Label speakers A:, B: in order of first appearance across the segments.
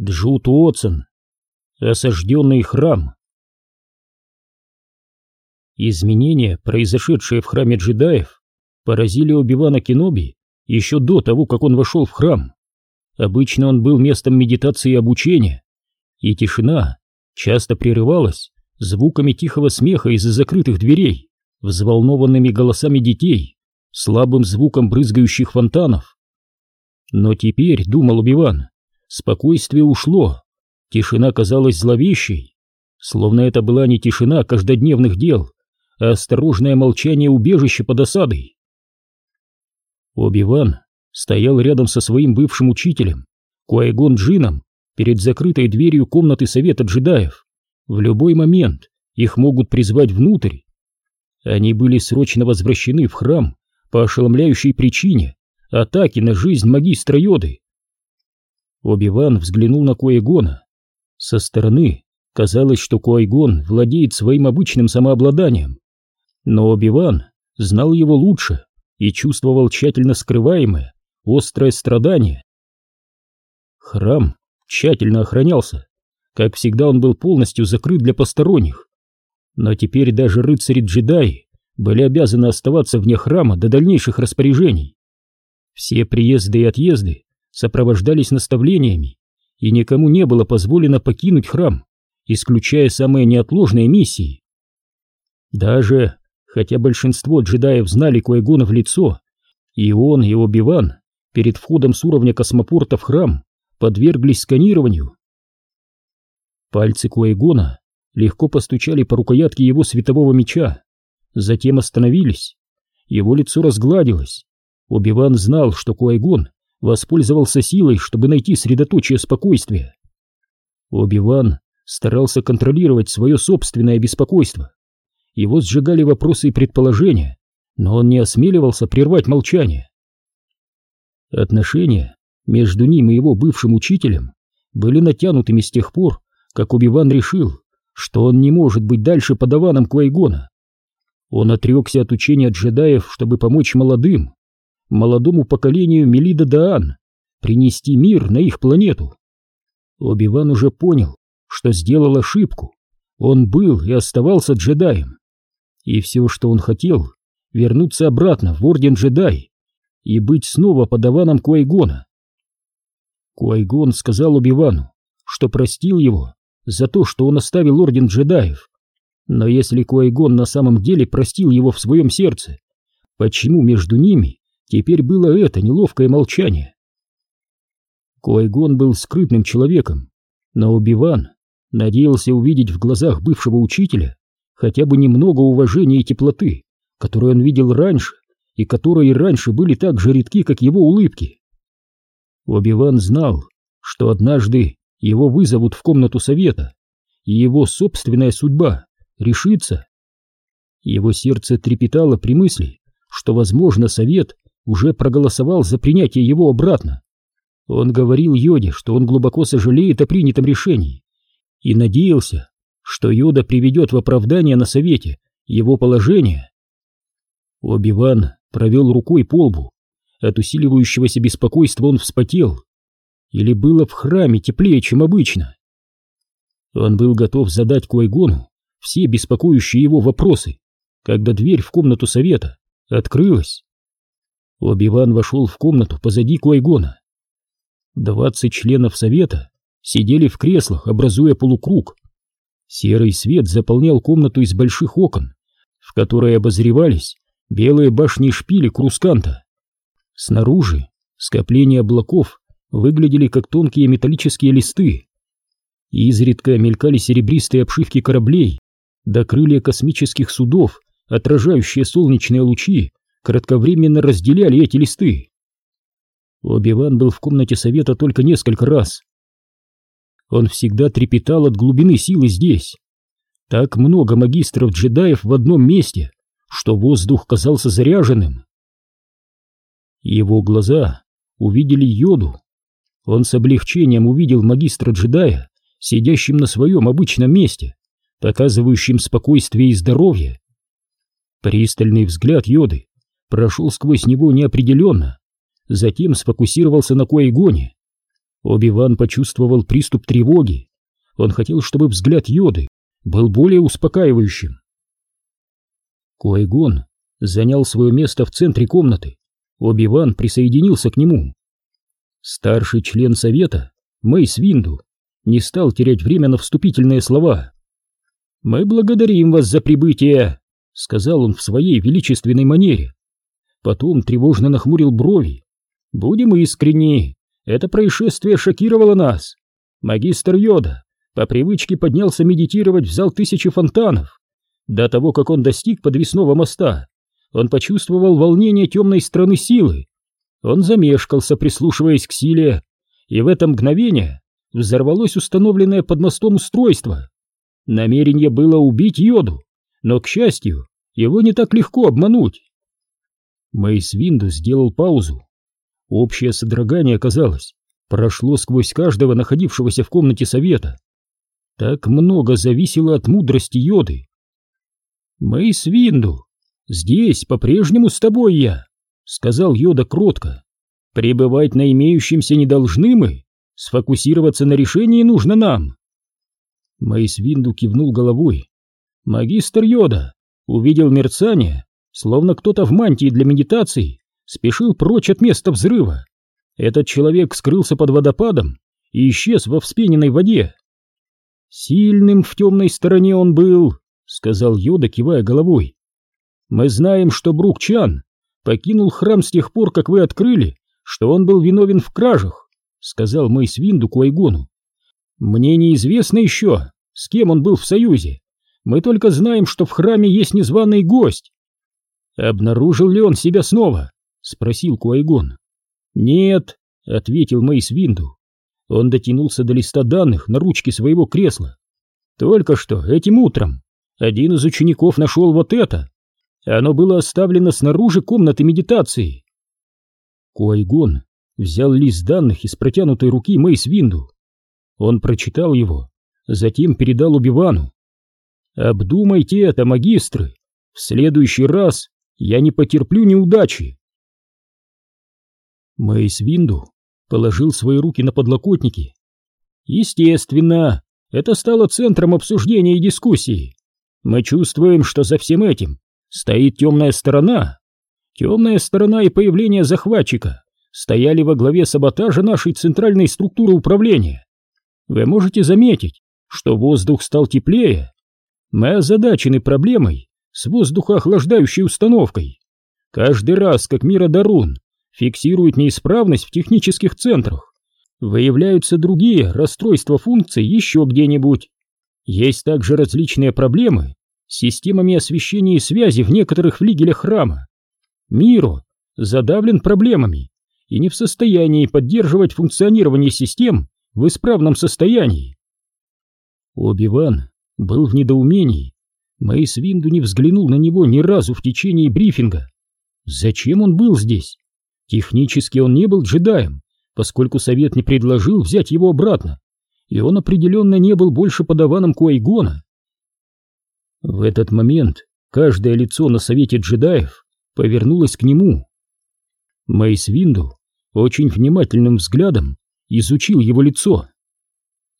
A: Джут Уотсон. Осажденный храм. Изменения, произошедшие в храме джедаев, поразили Оби-Вана Кеноби еще до того, как он вошел в храм. Обычно он был местом медитации и обучения, и тишина часто прерывалась звуками тихого смеха из-за закрытых дверей, взволнованными голосами детей, слабым звуком брызгающих фонтанов. Но теперь, думал Убиван, спокойствие ушло, тишина казалась зловещей, словно это была не тишина каждодневных дел, а осторожное молчание убежища под осадой. Оби-Ван стоял рядом со своим бывшим учителем, Куайгон Джином, перед закрытой дверью комнаты совета джедаев. В любой момент их могут призвать внутрь. Они были срочно возвращены в храм по ошеломляющей причине атаки на жизнь магистра Йоды. Оби-Ван взглянул на Куайгона. Со стороны казалось, что Куайгон владеет своим обычным самообладанием. Но Оби-Ван знал его лучше и чувствовал тщательно скрываемое, острое страдание. Храм тщательно охранялся. Как всегда он был полностью закрыт для посторонних. Но теперь даже рыцари-джедаи были обязаны оставаться вне храма до дальнейших распоряжений. Все приезды и отъезды сопровождались наставлениями, и никому не было позволено покинуть храм, исключая самые неотложные миссии. Даже хотя большинство джедаев знали Куайгона в лицо, и он, и Оби-Ван перед входом с уровня космопорта в храм подверглись сканированию. Пальцы Куайгона легко постучали по рукоятке его светового меча, затем остановились. Его лицо разгладилось. Оби-Ван знал, что Куайгон воспользовался силой, чтобы найти средоточие спокойствия. Оби-Ван старался контролировать свое собственное беспокойство. Его сжигали вопросы и предположения, но он не осмеливался прервать молчание. Отношения между ним и его бывшим учителем были натянутыми с тех пор, как Убиван решил, что он не может быть дальше подаваном Квайгона. Он отрекся от учения джедаев, чтобы помочь молодым, молодому поколению Мелида Даан, принести мир на их планету. Оби-Ван уже понял, что сделал ошибку. Он был и оставался джедаем. И все, что он хотел, вернуться обратно в Орден Джедай и быть снова подаваном Куайгона. Куайгон сказал Убивану, что простил его за то, что он оставил Орден Джедаев. Но если Куайгон на самом деле простил его в своем сердце, почему между ними теперь было это неловкое молчание? Куайгон был скрытным человеком, но Убиван надеялся увидеть в глазах бывшего учителя хотя бы немного уважения и теплоты, которую он видел раньше, и которые раньше были так же редки, как его улыбки. Оби-Ван знал, что однажды его вызовут в комнату совета, и его собственная судьба решится. Его сердце трепетало при мысли, что, возможно, совет уже проголосовал за принятие его обратно. Он говорил Йоде, что он глубоко сожалеет о принятом решении, и надеялся, что Йода приведет в оправдание на совете его положение. Оби-Ван провел рукой по лбу. От усиливающегося беспокойства он вспотел. Или было в храме теплее, чем обычно? Он был готов задать Куайгону все беспокоящие его вопросы, когда дверь в комнату совета открылась. Оби-Ван вошел в комнату позади Куайгона. Двадцать членов совета сидели в креслах, образуя полукруг. Серый свет заполнял комнату из больших окон, в которые обозревались белые башни и шпили Крусканта. Снаружи скопления облаков выглядели как тонкие металлические листы. И изредка мелькали серебристые обшивки кораблей, до крылья космических судов, отражающие солнечные лучи, кратковременно разделяли эти листы. Оби-Ван был в комнате совета только несколько раз, он всегда трепетал от глубины силы здесь. Так много магистров-джедаев в одном месте, что воздух казался заряженным. Его глаза увидели йоду. Он с облегчением увидел магистра-джедая, сидящим на своем обычном месте, показывающим спокойствие и здоровье. Пристальный взгляд йоды прошел сквозь него неопределенно, затем сфокусировался на Куайгоне. Оби-Ван почувствовал приступ тревоги. Он хотел, чтобы взгляд Йоды был более успокаивающим. Куайгон занял свое место в центре комнаты. Оби-Ван присоединился к нему. Старший член совета, Мэйс Винду, не стал терять время на вступительные слова. «Мы благодарим вас за прибытие», — сказал он в своей величественной манере. Потом тревожно нахмурил брови. «Будем искренни, это происшествие шокировало нас. Магистр Йода по привычке поднялся медитировать в зал тысячи фонтанов. До того, как он достиг подвесного моста, он почувствовал волнение темной страны силы. Он замешкался, прислушиваясь к силе, и в это мгновение взорвалось установленное под мостом устройство. Намерение было убить Йоду, но, к счастью, его не так легко обмануть. Мейс Винду сделал паузу. Общее содрогание, казалось, прошло сквозь каждого находившегося в комнате совета. Так много зависело от мудрости Йоды. «Мейс Винду, здесь по-прежнему с тобой я», — сказал Йода кротко. «Пребывать на имеющемся не должны мы, сфокусироваться на решении нужно нам». Мейс Винду кивнул головой. Магистр Йода увидел мерцание, словно кто-то в мантии для медитации спешил прочь от места взрыва. Этот человек скрылся под водопадом и исчез во вспененной воде. Сильным в темной стороне он был, сказал Йода, кивая головой. Мы знаем, что Брук Чан покинул храм с тех пор, как вы открыли, что он был виновен в кражах, сказал Мэйс Винду Куайгону. Мне неизвестно еще, с кем он был в союзе. Мы только знаем, что в храме есть незваный гость. Обнаружил ли он себя снова? спросил Куайгон. Нет, ответил Мэйс Винду. Он дотянулся до листа данных на ручке своего кресла. Только что, этим утром, один из учеников нашел вот это. Оно было оставлено снаружи комнаты медитации. Куайгон взял лист данных из протянутой руки Мэйс Винду. Он прочитал его, затем передал Убивану. «Обдумайте это, магистры. В следующий раз я не потерплю неудачи». Мэйс Винду положил свои руки на подлокотники. Естественно, это стало центром обсуждения и дискуссии. Мы чувствуем, что за всем этим стоит темная сторона. Темная сторона и появление захватчика стояли во главе саботажа нашей центральной структуры управления. Вы можете заметить, что воздух стал теплее. Мы озадачены проблемой с воздухоохлаждающей установкой. Каждый раз, как Мира Дарун фиксирует неисправность в технических центрах, выявляются другие расстройства функций еще где-нибудь. Есть также различные проблемы с системами освещения и связи в некоторых флигелях храма. Миро задавлен проблемами и не в состоянии поддерживать функционирование систем в исправном состоянии. Оби-Ван был в недоумении. Мэйс Винду не взглянул на него ни разу в течение брифинга. Зачем он был здесь? Технически он не был джедаем, поскольку совет не предложил взять его обратно, и он определенно не был больше подаваном Куайгона. В этот момент каждое лицо на совете джедаев повернулось к нему. Мэйс Винду очень внимательным взглядом изучил его лицо.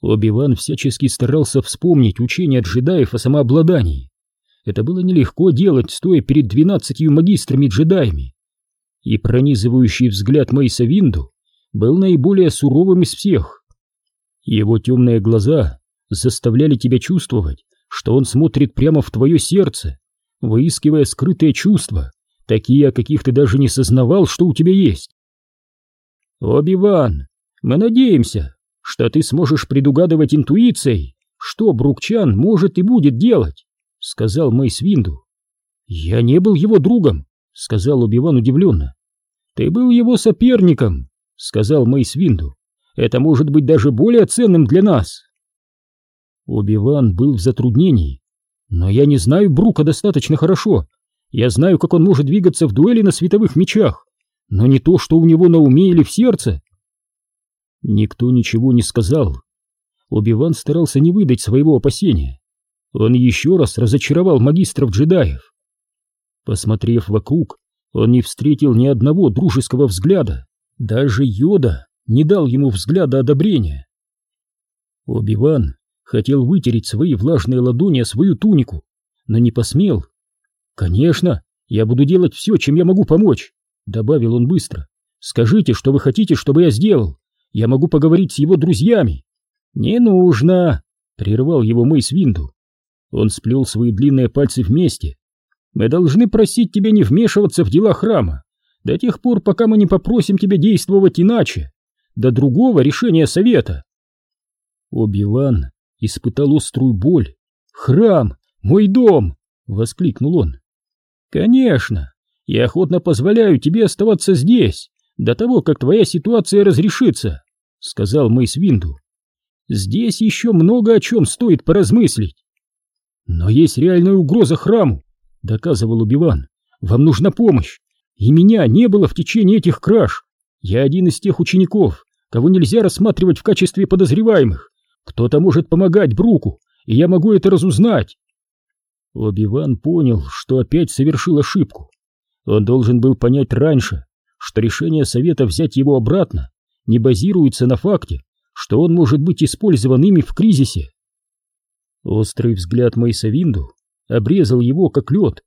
A: Оби-Ван всячески старался вспомнить учение джедаев о самообладании. Это было нелегко делать, стоя перед двенадцатью магистрами-джедаями. И пронизывающий взгляд Мейса Винду был наиболее суровым из всех. Его темные глаза заставляли тебя чувствовать, что он смотрит прямо в твое сердце, выискивая скрытые чувства, такие, о каких ты даже не сознавал, что у тебя есть. «Оби-Ван, мы надеемся, что ты сможешь предугадывать интуицией, что Брукчан может и будет делать», — сказал Мэйс Винду. «Я не был его другом», — сказал Оби-Ван удивленно. «Ты был его соперником», — сказал Мэйс Винду. «Это может быть даже более ценным для нас». Оби-Ван был в затруднении. «Но я не знаю Брука достаточно хорошо. Я знаю, как он может двигаться в дуэли на световых мечах но не то, что у него на уме или в сердце. Никто ничего не сказал. Оби-Ван старался не выдать своего опасения. Он еще раз разочаровал магистров джедаев. Посмотрев вокруг, он не встретил ни одного дружеского взгляда. Даже Йода не дал ему взгляда одобрения. Оби-Ван хотел вытереть свои влажные ладони о свою тунику, но не посмел. «Конечно, я буду делать все, чем я могу помочь», — добавил он быстро. «Скажите, что вы хотите, чтобы я сделал. Я могу поговорить с его друзьями». «Не нужно», — прервал его Мэйс Винду. Он сплел свои длинные пальцы вместе. «Мы должны просить тебя не вмешиваться в дела храма до тех пор, пока мы не попросим тебя действовать иначе, до другого решения совета». Оби-Ван испытал острую боль. «Храм! Мой дом!» — воскликнул он. «Конечно! Я охотно позволяю тебе оставаться здесь, до того, как твоя ситуация разрешится», — сказал Мэйс Винду. «Здесь еще много о чем стоит поразмыслить». «Но есть реальная угроза храму», — доказывал Убиван. «Вам нужна помощь, и меня не было в течение этих краж. Я один из тех учеников, кого нельзя рассматривать в качестве подозреваемых. Кто-то может помогать Бруку, и я могу это разузнать. Оби-Ван понял, что опять совершил ошибку. Он должен был понять раньше, что решение совета взять его обратно не базируется на факте, что он может быть использован ими в кризисе. Острый взгляд Мейса Винду обрезал его, как лед.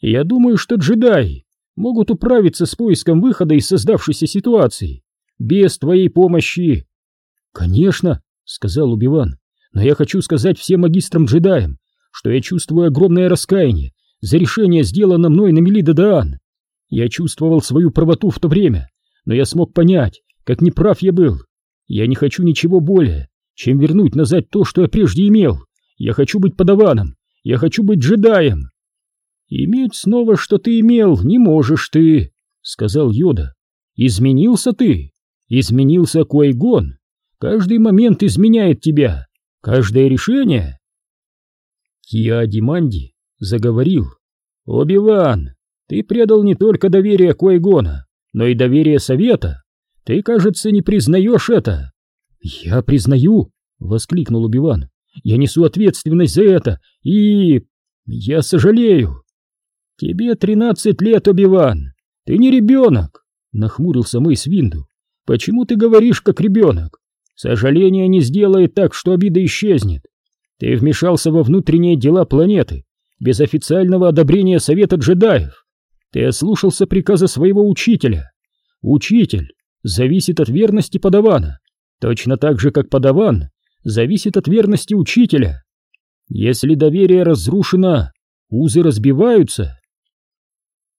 A: «Я думаю, что джедаи могут управиться с поиском выхода из создавшейся ситуации без твоей помощи». «Конечно», — сказал Убиван, — «но я хочу сказать всем магистрам-джедаям, что я чувствую огромное раскаяние за решение, сделанное мной на Мелида Даан. Я чувствовал свою правоту в то время, но я смог понять, как неправ я был. Я не хочу ничего более, чем вернуть назад то, что я прежде имел. Я хочу быть подаваном, я хочу быть джедаем. Иметь снова, что ты имел, не можешь ты, сказал Йода. Изменился ты, изменился Куайгон. Каждый момент изменяет тебя, каждое решение Киа Диманди заговорил. «Оби-Ван, ты предал не только доверие Куайгона, но и доверие Совета. Ты, кажется, не признаешь это». «Я признаю», — воскликнул Оби-Ван. «Я несу ответственность за это, и... я сожалею». «Тебе тринадцать лет, Оби-Ван. Ты не ребенок», — нахмурился Мэйс Винду. «Почему ты говоришь, как ребенок? Сожаление не сделает так, что обида исчезнет. Ты вмешался во внутренние дела планеты без официального одобрения Совета джедаев. Ты ослушался приказа своего учителя. Учитель зависит от верности подавана, точно так же, как подаван зависит от верности учителя. Если доверие разрушено, узы разбиваются.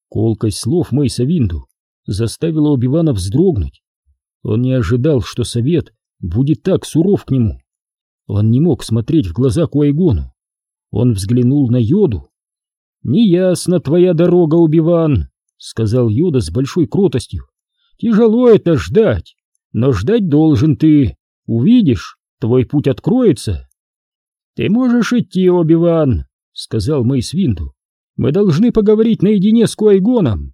A: Колкость слов Мейса Винду заставила Убивана вздрогнуть. Он не ожидал, что совет будет так суров к нему. Он не мог смотреть в глаза Куайгону. Он взглянул на Йоду. «Неясна твоя дорога, Убиван», — сказал Йода с большой кротостью. «Тяжело это ждать, но ждать должен ты. Увидишь, твой путь откроется». «Ты можешь идти, Оби-Ван», — сказал Мэйс Винду. «Мы должны поговорить наедине с Куайгоном.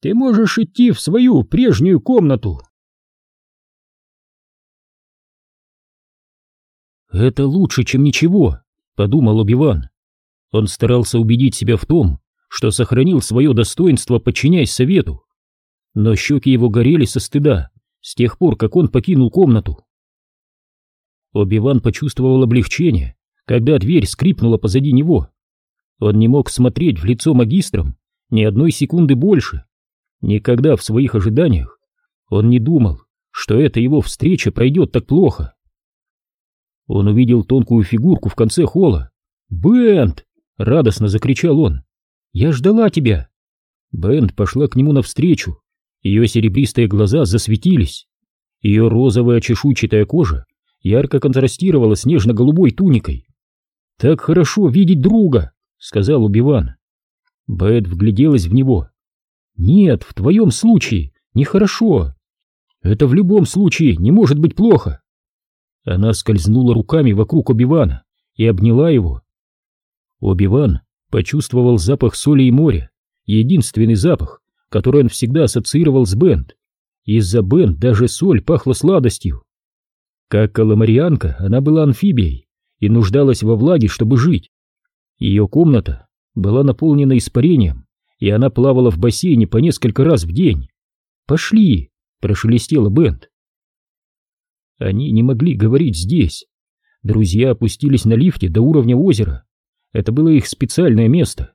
A: Ты можешь идти в свою прежнюю комнату». «Это лучше, чем ничего», — подумал Убиван. Он старался убедить себя в том, что сохранил свое достоинство, подчиняясь совету. Но щеки его горели со стыда с тех пор, как он покинул комнату. Обиван почувствовал облегчение, когда дверь скрипнула позади него. Он не мог смотреть в лицо магистрам ни одной секунды больше. Никогда в своих ожиданиях он не думал, что эта его встреча пройдет так плохо. Он увидел тонкую фигурку в конце холла. «Бент!» — радостно закричал он. «Я ждала тебя!» Бент пошла к нему навстречу. Ее серебристые глаза засветились. Ее розовая чешуйчатая кожа ярко контрастировала с нежно-голубой туникой. «Так хорошо видеть друга!» — сказал Убиван. Бет вгляделась в него. «Нет, в твоем случае нехорошо. Это в любом случае не может быть плохо. Она скользнула руками вокруг Обивана и обняла его. Обиван почувствовал запах соли и моря, единственный запах, который он всегда ассоциировал с Бенд. Из-за Бенд даже соль пахла сладостью. Как каламарианка, она была амфибией и нуждалась во влаге, чтобы жить. Ее комната была наполнена испарением, и она плавала в бассейне по несколько раз в день. «Пошли!» — прошелестела Бенд. Они не могли говорить здесь. Друзья опустились на лифте до уровня озера. Это было их специальное место.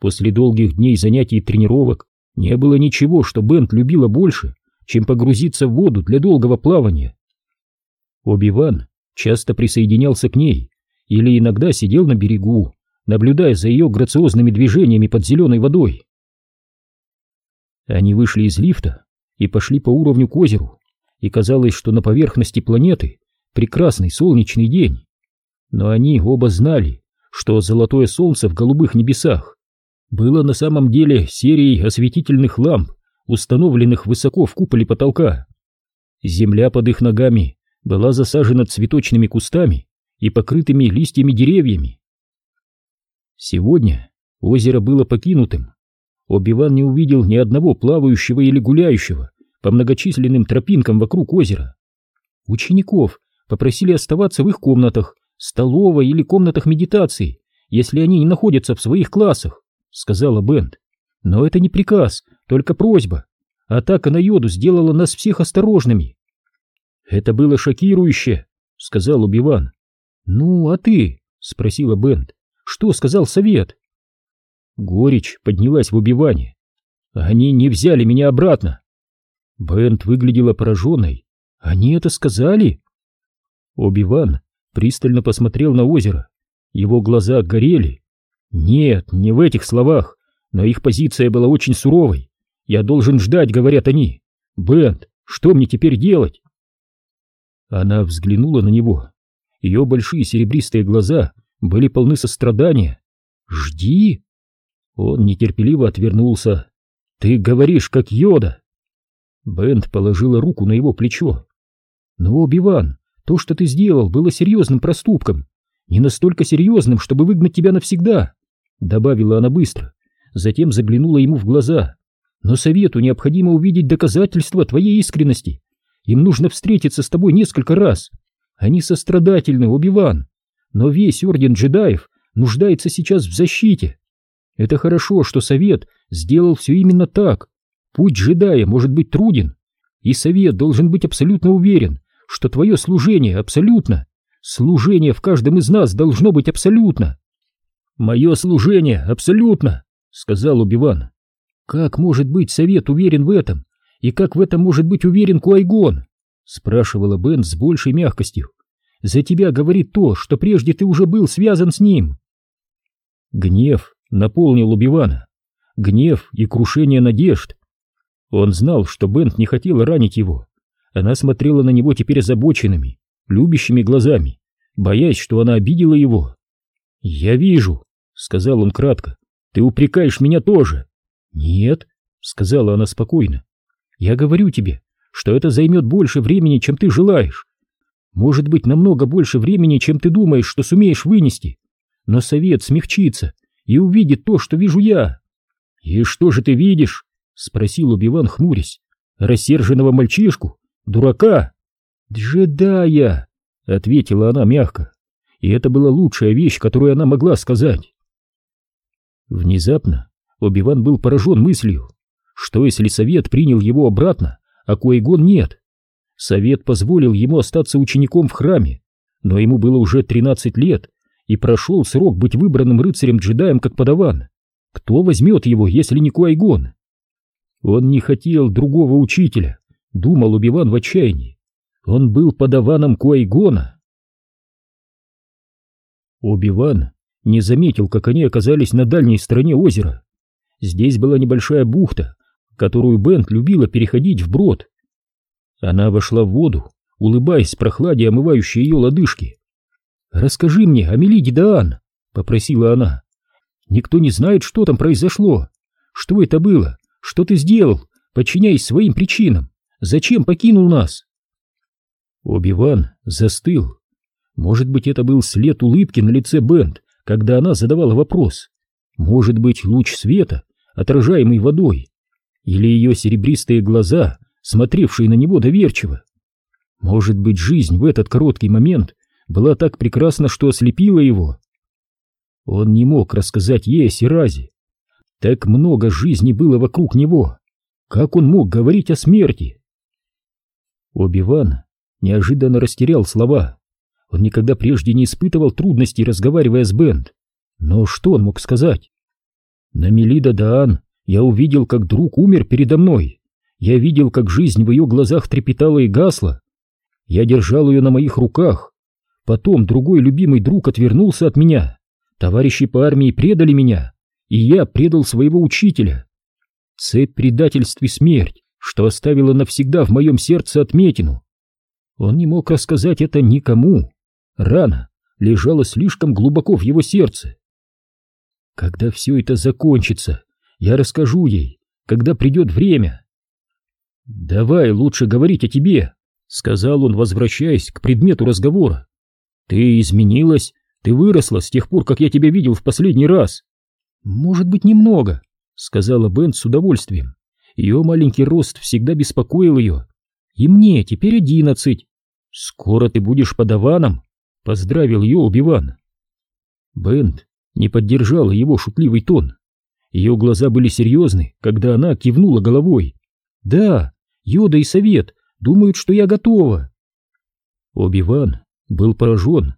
A: После долгих дней занятий и тренировок не было ничего, что Бент любила больше, чем погрузиться в воду для долгого плавания. Оби-Ван часто присоединялся к ней или иногда сидел на берегу, наблюдая за ее грациозными движениями под зеленой водой. Они вышли из лифта и пошли по уровню к озеру, и казалось, что на поверхности планеты прекрасный солнечный день. Но они оба знали, что золотое солнце в голубых небесах было на самом деле серией осветительных ламп, установленных высоко в куполе потолка. Земля под их ногами была засажена цветочными кустами и покрытыми листьями деревьями. Сегодня озеро было покинутым. Оби-Ван не увидел ни одного плавающего или гуляющего по многочисленным тропинкам вокруг озера. Учеников попросили оставаться в их комнатах, столовой или комнатах медитации, если они не находятся в своих классах, сказала Бент. Но это не приказ, только просьба. Атака на йоду сделала нас всех осторожными. Это было шокирующе, сказал Убиван. Ну, а ты? спросила Бент. Что сказал совет? Горечь поднялась в убиване. Они не взяли меня обратно. Бент выглядела пораженной. Они это сказали? Оби-Ван пристально посмотрел на озеро. Его глаза горели. Нет, не в этих словах, но их позиция была очень суровой. Я должен ждать, говорят они. Бент, что мне теперь делать? Она взглянула на него. Ее большие серебристые глаза были полны сострадания. «Жди!» Он нетерпеливо отвернулся. «Ты говоришь, как Йода!» Бент положила руку на его плечо. «Но, Биван, то, что ты сделал, было серьезным проступком. Не настолько серьезным, чтобы выгнать тебя навсегда», — добавила она быстро. Затем заглянула ему в глаза. «Но совету необходимо увидеть доказательства твоей искренности. Им нужно встретиться с тобой несколько раз. Они сострадательны, Оби-Ван. Но весь орден джедаев нуждается сейчас в защите. Это хорошо, что совет сделал все именно так. Путь джедая может быть труден, и совет должен быть абсолютно уверен, что твое служение абсолютно. Служение в каждом из нас должно быть абсолютно. Мое служение абсолютно, сказал Убиван. Как может быть совет уверен в этом? И как в этом может быть уверен Куайгон? спрашивала Бен с большей мягкостью. За тебя говорит то, что прежде ты уже был связан с ним. Гнев наполнил Убивана. Гнев и крушение надежд. Он знал, что Бент не хотела ранить его, она смотрела на него теперь озабоченными, любящими глазами, боясь, что она обидела его. «Я вижу», — сказал он кратко, — «ты упрекаешь меня тоже». «Нет», — сказала она спокойно, — «я говорю тебе, что это займет больше времени, чем ты желаешь. Может быть, намного больше времени, чем ты думаешь, что сумеешь вынести. Но совет смягчится и увидит то, что вижу я». «И что же ты видишь?» — спросил Убиван, хмурясь. «Рассерженного мальчишку, дурака!» «Джедая!» — ответила она мягко, и это была лучшая вещь, которую она могла сказать. Внезапно Оби-Ван был поражен мыслью, что если совет принял его обратно, а Куэйгон нет. Совет позволил ему остаться учеником в храме, но ему было уже 13 лет, и прошел срок быть выбранным рыцарем-джедаем как подаван. Кто возьмет его, если не Куайгон? Он не хотел другого учителя, думал Убиван в отчаянии. Он был подаваном Куайгона. Убиван не заметил, как они оказались на дальней стороне озера. Здесь была небольшая бухта, которую Бент любила переходить вброд. Она вошла в воду, улыбаясь прохладе, омывающей ее лодыжки. «Расскажи мне о Мелиде Даан», — попросила она. «Никто не знает, что там произошло. Что это было? Что ты сделал, подчиняясь своим причинам?» Зачем покинул нас? Оби-Ван застыл. Может быть, это был след улыбки на лице Бент, когда она задавала вопрос. Может быть, луч света, отражаемый водой. Или ее серебристые глаза, смотревшие на него доверчиво. Может быть, жизнь в этот короткий момент была так прекрасна, что ослепила его. Он не мог рассказать ей о Сиразе. Так много жизни было вокруг него. Как он мог говорить о смерти? Оби-Ван неожиданно растерял слова. Он никогда прежде не испытывал трудностей, разговаривая с Бенд. Но что он мог сказать? На Мелида Даан я увидел, как друг умер передо мной. Я видел, как жизнь в ее глазах трепетала и гасла. Я держал ее на моих руках. Потом другой любимый друг отвернулся от меня. Товарищи по армии предали меня, и я предал своего учителя. Цепь предательств и смерть, что оставила навсегда в моем сердце отметину. Он не мог рассказать это никому. Рана лежала слишком глубоко в его сердце. Когда все это закончится, я расскажу ей, когда придет время. «Давай лучше говорить о тебе», — сказал он, возвращаясь к предмету разговора. «Ты изменилась, ты выросла с тех пор, как я тебя видел в последний раз». «Может быть, немного», — сказала Бен с удовольствием. Ее маленький рост всегда беспокоил ее. «И мне теперь одиннадцать. Скоро ты будешь подаваном», — поздравил ее Убиван. Бент не поддержала его шутливый тон. Ее глаза были серьезны, когда она кивнула головой. «Да, Йода и Совет думают, что я готова». Оби-Ван был поражен.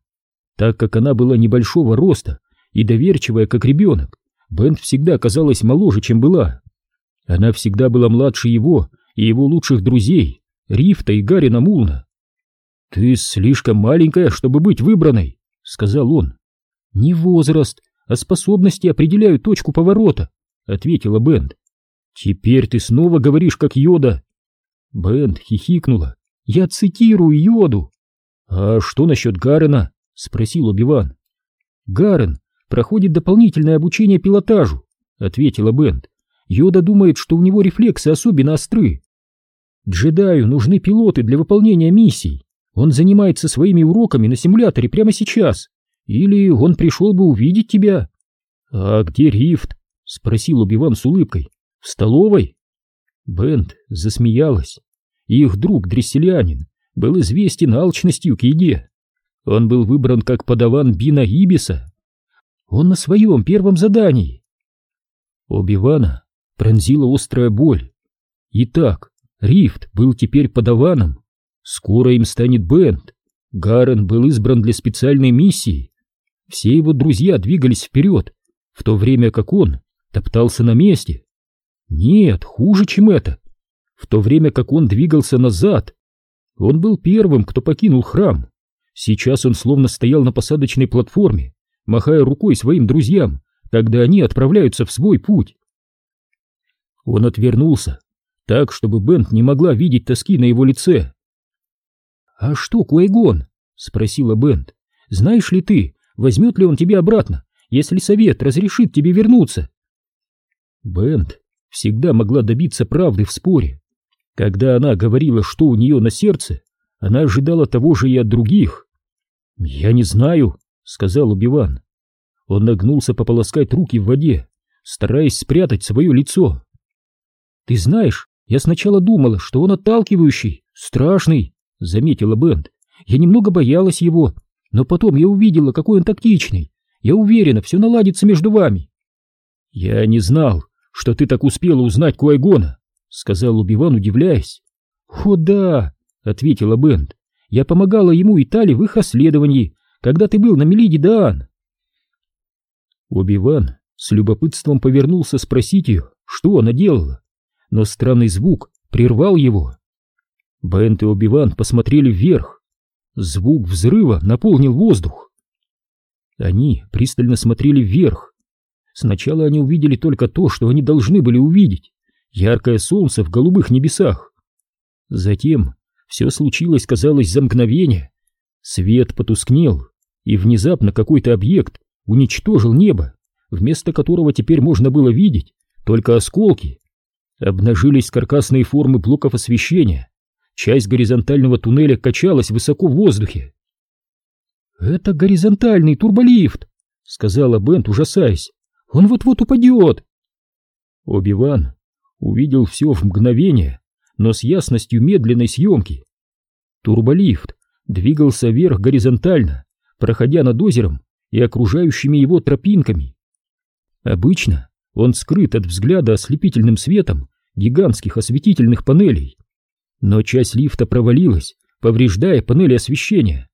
A: Так как она была небольшого роста и доверчивая, как ребенок, Бент всегда казалась моложе, чем была. Она всегда была младше его и его лучших друзей, Рифта и Гарина Мулна. «Ты слишком маленькая, чтобы быть выбранной», — сказал он. «Не возраст, а способности определяют точку поворота», — ответила Бенд. «Теперь ты снова говоришь как Йода». Бенд хихикнула. «Я цитирую Йоду». «А что насчет Гарена?» — спросил Обиван. «Гарен проходит дополнительное обучение пилотажу», — ответила Бенд. «Йода думает, что у него рефлексы особенно остры. Джедаю нужны пилоты для выполнения миссий. Он занимается своими уроками на симуляторе прямо сейчас. Или он пришел бы увидеть тебя. — А где Рифт? — спросил Убиван с улыбкой. — В столовой? Бент засмеялась. Их друг Дресселянин был известен алчностью к еде. Он был выбран как подаван Бина Ибиса. Он на своем первом задании. Обивана пронзила острая боль. Итак, Рифт был теперь подаваном. Скоро им станет Бент. Гарен был избран для специальной миссии. Все его друзья двигались вперед, в то время как он топтался на месте. Нет, хуже, чем это. В то время как он двигался назад, он был первым, кто покинул храм. Сейчас он словно стоял на посадочной платформе, махая рукой своим друзьям, когда они отправляются в свой путь. Он отвернулся, так, чтобы Бент не могла видеть тоски на его лице. «А что, Куайгон?» — спросила Бент. «Знаешь ли ты, возьмет ли он тебя обратно, если совет разрешит тебе вернуться?» Бент всегда могла добиться правды в споре. Когда она говорила, что у нее на сердце, она ожидала того же и от других. «Я не знаю», — сказал Убиван. Он нагнулся пополоскать руки в воде, стараясь спрятать свое лицо. «Ты знаешь, я сначала думала, что он отталкивающий, страшный», — заметила Бент. «Я немного боялась его, но потом я увидела, какой он тактичный. Я уверена, все наладится между вами. Я не знал, что ты так успела узнать Куайгона, сказал Убиван, удивляясь. О да, ответила Бент. Я помогала ему и Тали в их расследовании, когда ты был на Мелиде Даан. Убиван с любопытством повернулся спросить ее, что она делала, но странный звук прервал его. Бент и Убиван посмотрели вверх. Звук взрыва наполнил воздух. Они пристально смотрели вверх. Сначала они увидели только то, что они должны были увидеть. Яркое солнце в голубых небесах. Затем все случилось, казалось, за мгновение. Свет потускнел, и внезапно какой-то объект уничтожил небо, вместо которого теперь можно было видеть только осколки. Обнажились каркасные формы блоков освещения, Часть горизонтального туннеля качалась высоко в воздухе. «Это горизонтальный турболифт», — сказала Бент, ужасаясь. «Он вот-вот упадет». Оби-Ван увидел все в мгновение, но с ясностью медленной съемки. Турболифт двигался вверх горизонтально, проходя над озером и окружающими его тропинками. Обычно он скрыт от взгляда ослепительным светом гигантских осветительных панелей, но часть лифта провалилась повреждая панели освещения.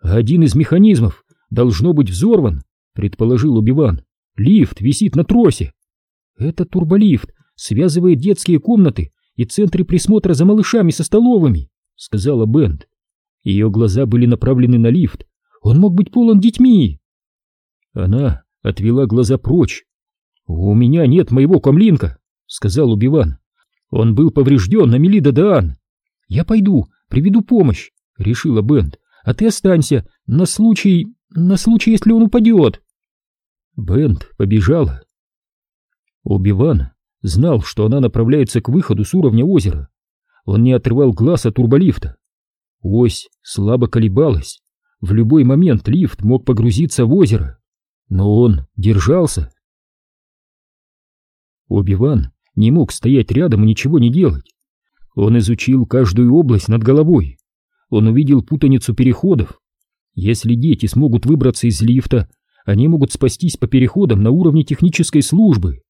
A: «Один из механизмов должно быть взорван», — предположил Убиван. «Лифт висит на тросе». «Это турболифт, связывает детские комнаты и центры присмотра за малышами со столовыми», — сказала Бенд. Ее глаза были направлены на лифт. «Он мог быть полон детьми!» Она отвела глаза прочь. «У меня нет моего комлинка», — сказал Убиван. «Он был поврежден на Мелида Даан». «Я пойду, приведу помощь», — решила Бенд. «А ты останься на случай... на случай, если он упадет». Бенд побежала. Убиван знал, что она направляется к выходу с уровня озера. Он не отрывал глаз от турболифта. Ось слабо колебалась. В любой момент лифт мог погрузиться в озеро. Но он держался. Оби-Ван не мог стоять рядом и ничего не делать. Он изучил каждую область над головой. Он увидел путаницу переходов. Если дети смогут выбраться из лифта, они могут спастись по переходам на уровне технической службы.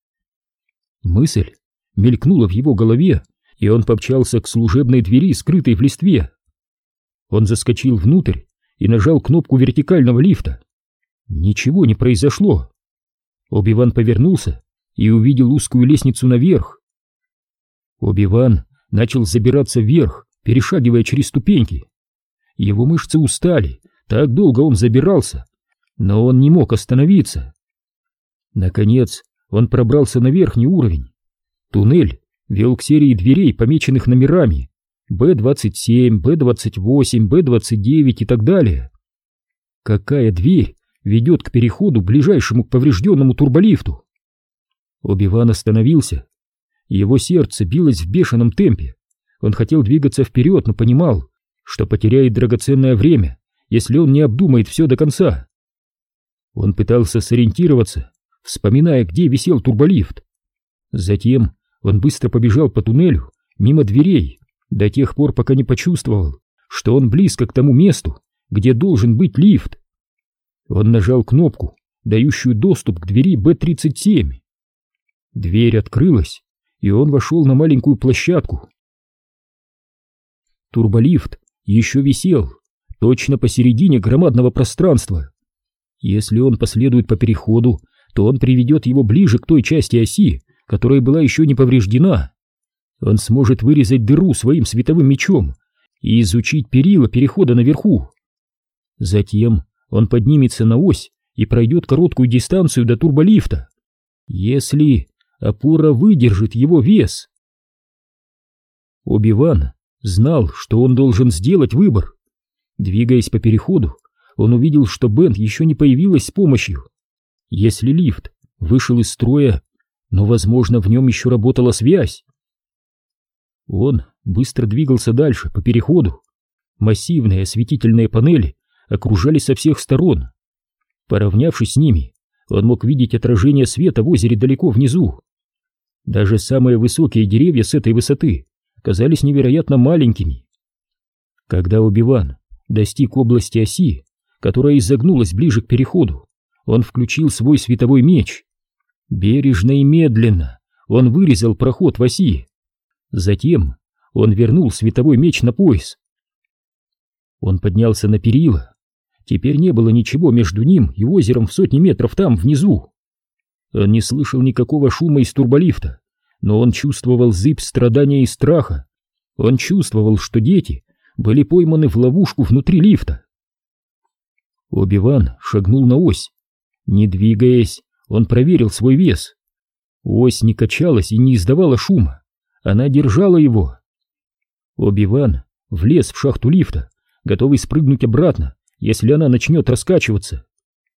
A: Мысль мелькнула в его голове, и он помчался к служебной двери, скрытой в листве. Он заскочил внутрь и нажал кнопку вертикального лифта. Ничего не произошло. Оби-Ван повернулся и увидел узкую лестницу наверх. Оби-Ван начал забираться вверх, перешагивая через ступеньки. Его мышцы устали, так долго он забирался, но он не мог остановиться. Наконец, он пробрался на верхний уровень. Туннель вел к серии дверей, помеченных номерами Б-27, Б-28, Б-29 и так далее. Какая дверь ведет к переходу, ближайшему к поврежденному турболифту? Оби-Ван остановился. Его сердце билось в бешеном темпе. Он хотел двигаться вперед, но понимал, что потеряет драгоценное время, если он не обдумает все до конца. Он пытался сориентироваться, вспоминая, где висел турболифт. Затем он быстро побежал по туннелю, мимо дверей, до тех пор, пока не почувствовал, что он близко к тому месту, где должен быть лифт. Он нажал кнопку, дающую доступ к двери Б-37. Дверь открылась, и он вошел на маленькую площадку. Турболифт еще висел, точно посередине громадного пространства. Если он последует по переходу, то он приведет его ближе к той части оси, которая была еще не повреждена. Он сможет вырезать дыру своим световым мечом и изучить перила перехода наверху. Затем он поднимется на ось и пройдет короткую дистанцию до турболифта. Если опора выдержит его вес. Оби-Ван знал, что он должен сделать выбор. Двигаясь по переходу, он увидел, что Бенд еще не появилась с помощью. Если лифт вышел из строя, но, возможно, в нем еще работала связь. Он быстро двигался дальше, по переходу. Массивные осветительные панели окружали со всех сторон. Поравнявшись с ними, он мог видеть отражение света в озере далеко внизу. Даже самые высокие деревья с этой высоты казались невероятно маленькими. Когда Убиван достиг области оси, которая изогнулась ближе к переходу, он включил свой световой меч. Бережно и медленно он вырезал проход в оси. Затем он вернул световой меч на пояс. Он поднялся на перила. Теперь не было ничего между ним и озером в сотни метров там, внизу. Он не слышал никакого шума из турболифта, но он чувствовал зыбь страдания и страха. Он чувствовал, что дети были пойманы в ловушку внутри лифта. Оби-Ван шагнул на ось. Не двигаясь, он проверил свой вес. Ось не качалась и не издавала шума. Она держала его. Оби-Ван влез в шахту лифта, готовый спрыгнуть обратно, если она начнет раскачиваться.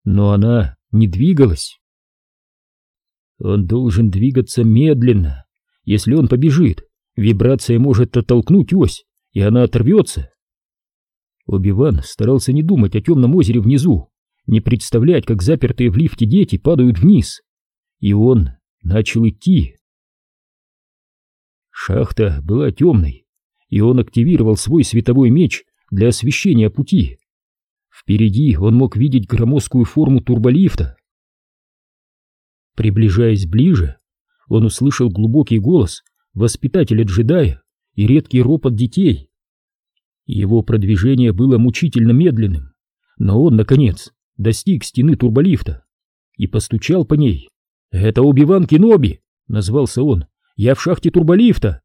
A: Но она не двигалась. Он должен двигаться медленно. Если он побежит, вибрация может оттолкнуть ось, и она оторвется. Оби-Ван старался не думать о темном озере внизу, не представлять, как запертые в лифте дети падают вниз. И он начал идти. Шахта была темной, и он активировал свой световой меч для освещения пути. Впереди он мог видеть громоздкую форму турболифта. Приближаясь ближе, он услышал глубокий голос воспитателя джедая и редкий ропот детей. Его продвижение было мучительно медленным, но он, наконец, достиг стены турболифта и постучал по ней. «Это Убиван Кеноби!» — назвался он. «Я в шахте турболифта!»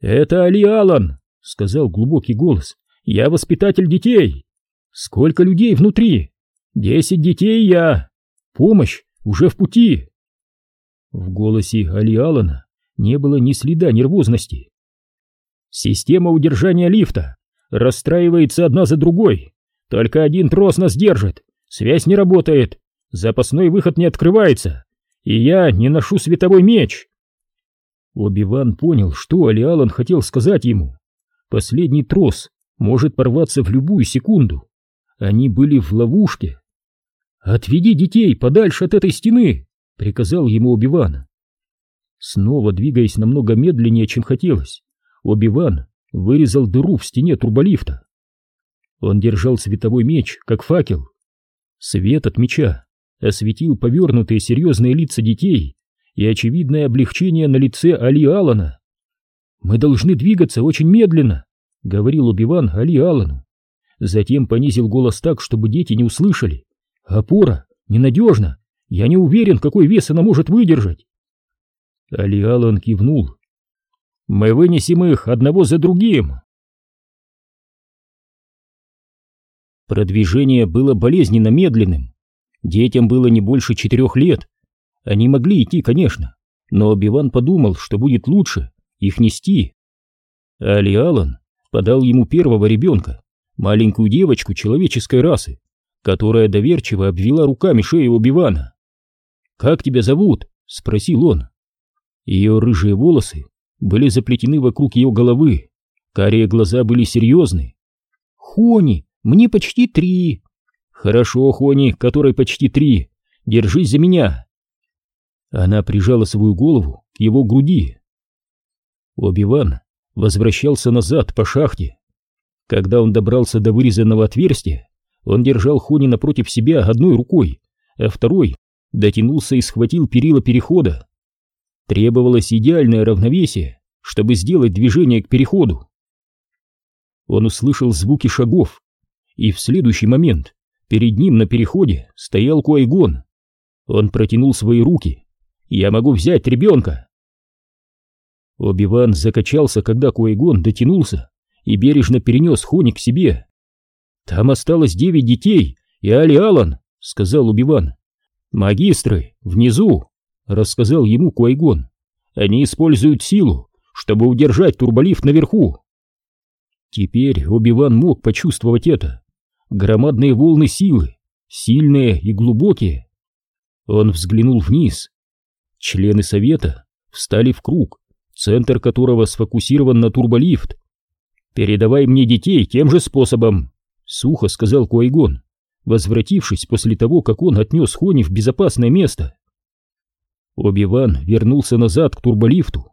A: «Это Али Алан!» — сказал глубокий голос. «Я воспитатель детей!» «Сколько людей внутри?» «Десять детей я!» «Помощь уже в пути!» В голосе Али Алана не было ни следа нервозности. «Система удержания лифта расстраивается одна за другой. Только один трос нас держит, связь не работает, запасной выход не открывается, и я не ношу световой меч!» Оби-Ван понял, что Алиалан хотел сказать ему. Последний трос может порваться в любую секунду. Они были в ловушке. «Отведи детей подальше от этой стены!» — приказал ему Оби-Ван. Снова двигаясь намного медленнее, чем хотелось, Оби-Ван вырезал дыру в стене турболифта. Он держал световой меч, как факел. Свет от меча осветил повернутые серьезные лица детей и очевидное облегчение на лице Али Алана. «Мы должны двигаться очень медленно», — говорил Убиван Али Алану. Затем понизил голос так, чтобы дети не услышали. «Опора ненадежна. Я не уверен, какой вес она может выдержать». Али Алан кивнул. «Мы вынесем их одного за другим». Продвижение было болезненно медленным. Детям было не больше четырех лет, они могли идти, конечно, но Биван подумал, что будет лучше их нести. Али Аллан подал ему первого ребенка, маленькую девочку человеческой расы, которая доверчиво обвела руками шею Бивана. «Как тебя зовут?» — спросил он. Ее рыжие волосы были заплетены вокруг ее головы, карие глаза были серьезны. «Хони, мне почти три». «Хорошо, Хони, которой почти три. Держись за меня». Она прижала свою голову к его груди. Оби-Ван возвращался назад по шахте. Когда он добрался до вырезанного отверстия, он держал Хони напротив себя одной рукой, а второй дотянулся и схватил перила перехода. Требовалось идеальное равновесие, чтобы сделать движение к переходу. Он услышал звуки шагов, и в следующий момент перед ним на переходе стоял Куайгон. Он протянул свои руки я могу взять ребенка!» Оби-Ван закачался, когда Куайгон дотянулся и бережно перенес Хони к себе. «Там осталось девять детей и Али Алан», — сказал Оби-Ван. «Магистры, внизу», — рассказал ему Куайгон. «Они используют силу, чтобы удержать турболифт наверху». Теперь Оби-Ван мог почувствовать это. Громадные волны силы, сильные и глубокие. Он взглянул вниз Члены совета встали в круг, центр которого сфокусирован на турболифт. «Передавай мне детей тем же способом», — сухо сказал Куайгон, возвратившись после того, как он отнес Хони в безопасное место. Оби-Ван вернулся назад к турболифту.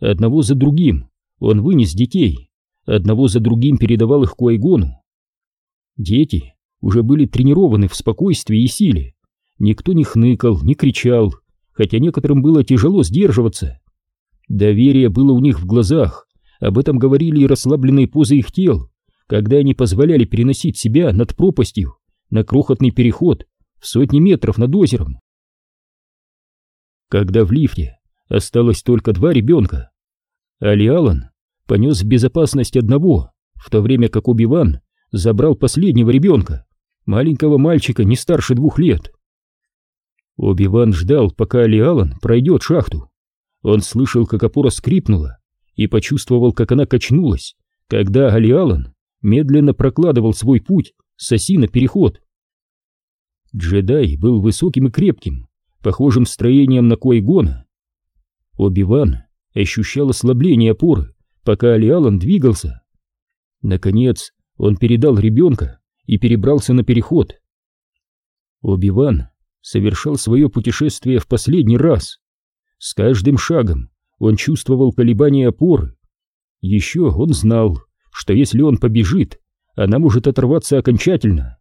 A: Одного за другим он вынес детей, одного за другим передавал их Куайгону. Дети уже были тренированы в спокойствии и силе. Никто не хныкал, не кричал, хотя некоторым было тяжело сдерживаться. Доверие было у них в глазах, об этом говорили и расслабленные позы их тел, когда они позволяли переносить себя над пропастью на крохотный переход в сотни метров над озером. Когда в лифте осталось только два ребенка, Али Аллан понес в безопасность одного, в то время как Оби-Ван забрал последнего ребенка, маленького мальчика не старше двух лет. Оби-Ван ждал, пока Али Аллан пройдет шахту. Он слышал, как опора скрипнула, и почувствовал, как она качнулась, когда Али Аллан медленно прокладывал свой путь с оси на переход. Джедай был высоким и крепким, похожим строением на Койгона. Оби-Ван ощущал ослабление опоры, пока Али Аллан двигался. Наконец он передал ребенка и перебрался на переход. Оби-Ван совершал свое путешествие в последний раз. С каждым шагом он чувствовал колебания опоры. Еще он знал, что если он побежит, она может оторваться окончательно.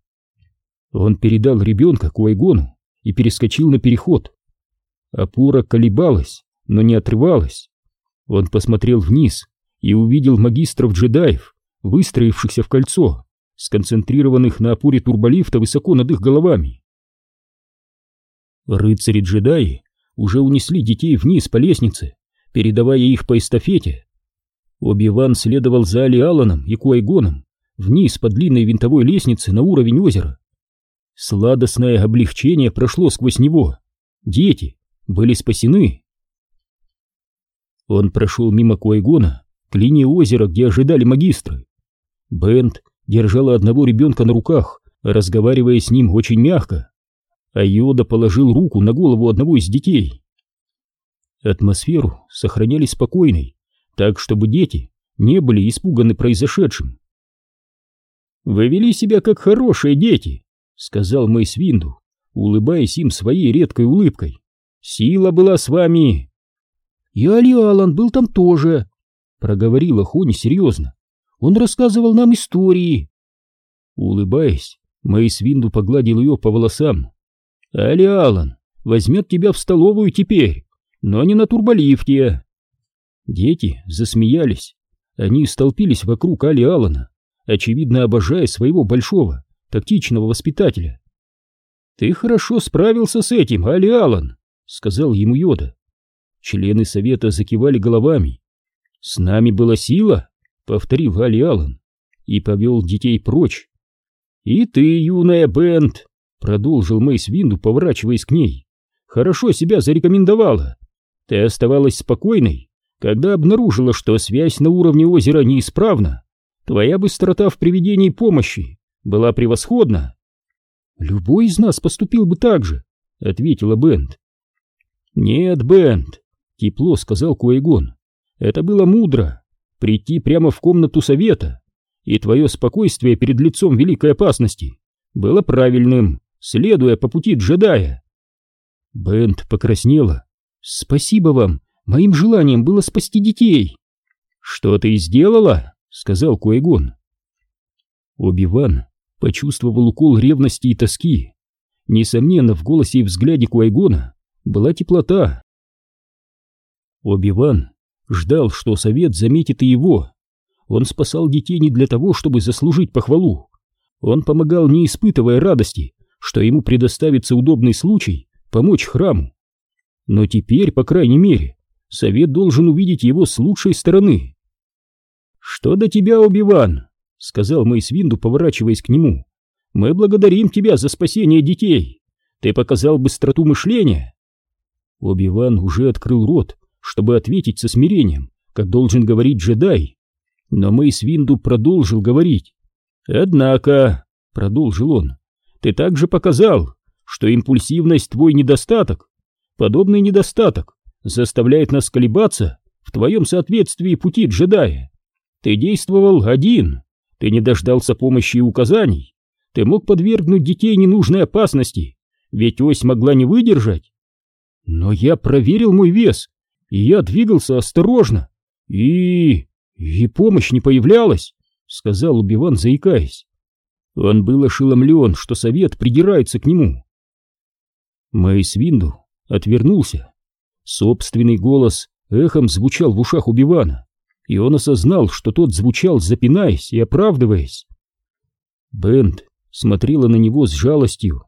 A: Он передал ребенка Куайгону и перескочил на переход. Опора колебалась, но не отрывалась. Он посмотрел вниз и увидел магистров джедаев, выстроившихся в кольцо, сконцентрированных на опоре турболифта высоко над их головами. Рыцари-джедаи уже унесли детей вниз по лестнице, передавая их по эстафете. Оби-Ван следовал за Али Алланом и Куайгоном вниз по длинной винтовой лестнице на уровень озера. Сладостное облегчение прошло сквозь него. Дети были спасены. Он прошел мимо Куайгона к линии озера, где ожидали магистры. Бент держала одного ребенка на руках, разговаривая с ним очень мягко а Йода положил руку на голову одного из детей. Атмосферу сохраняли спокойной, так чтобы дети не были испуганы произошедшим. «Вы вели себя как хорошие дети», — сказал Мэйс Винду, улыбаясь им своей редкой улыбкой. «Сила была с вами». «И Али Алан был там тоже», — проговорила Хони серьезно. «Он рассказывал нам истории». Улыбаясь, Мэйс Винду погладил ее по волосам. Али Аллан возьмет тебя в столовую теперь, но не на турболифте. Дети засмеялись. Они столпились вокруг Али Аллана, очевидно обожая своего большого, тактичного воспитателя. «Ты хорошо справился с этим, Али Аллан», — сказал ему Йода. Члены совета закивали головами. «С нами была сила», — повторил Али Аллан и повел детей прочь. «И ты, юная Бент, Продолжил Мейс Винду, поворачиваясь к ней. Хорошо себя зарекомендовала. Ты оставалась спокойной, когда обнаружила, что связь на уровне озера неисправна. Твоя быстрота в приведении помощи была превосходна. Любой из нас поступил бы так же, ответила Бент. Нет, Бент, тепло сказал Куэйгон. Это было мудро. Прийти прямо в комнату совета. И твое спокойствие перед лицом великой опасности было правильным следуя по пути джедая. Бент покраснела. «Спасибо вам, моим желанием было спасти детей». «Что ты сделала?» — сказал Куэгон. Оби-Ван почувствовал укол ревности и тоски. Несомненно, в голосе и взгляде Куайгона была теплота. Оби-Ван ждал, что совет заметит и его. Он спасал детей не для того, чтобы заслужить похвалу. Он помогал, не испытывая радости, что ему предоставится удобный случай помочь храму. Но теперь, по крайней мере, совет должен увидеть его с лучшей стороны. «Что до тебя, Оби-Ван?» — сказал Мейсвинду, поворачиваясь к нему. «Мы благодарим тебя за спасение детей. Ты показал быстроту мышления». Оби-Ван уже открыл рот, чтобы ответить со смирением, как должен говорить джедай. Но Мейсвинду продолжил говорить. «Однако», — продолжил он, ты также показал, что импульсивность твой недостаток. Подобный недостаток заставляет нас колебаться в твоем соответствии пути джедая. Ты действовал один, ты не дождался помощи и указаний, ты мог подвергнуть детей ненужной опасности, ведь ось могла не выдержать. Но я проверил мой вес, и я двигался осторожно, и... и помощь не появлялась, сказал Убиван, заикаясь. Он был ошеломлен, что совет придирается к нему. Мэйс Винду отвернулся. Собственный голос эхом звучал в ушах у Бивана, и он осознал, что тот звучал, запинаясь и оправдываясь. Бент смотрела на него с жалостью.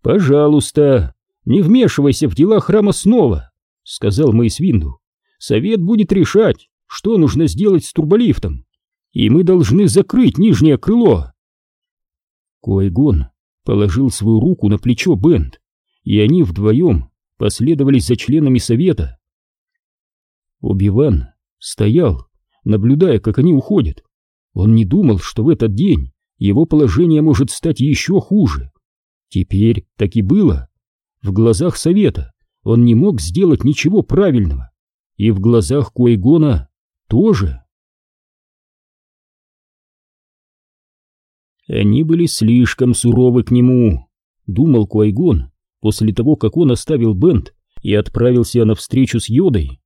A: «Пожалуйста, не вмешивайся в дела храма снова», — сказал Мэйс Винду. «Совет будет решать, что нужно сделать с турболифтом, и мы должны закрыть нижнее крыло». Койгон положил свою руку на плечо Бент, и они вдвоем последовали за членами совета. Оби-Ван стоял, наблюдая, как они уходят. Он не думал, что в этот день его положение может стать еще хуже. Теперь так и было. В глазах совета он не мог сделать ничего правильного, и в глазах Койгона тоже. Они были слишком суровы к нему, думал Куайгон после того, как он оставил Бент и отправился на встречу с Йодой.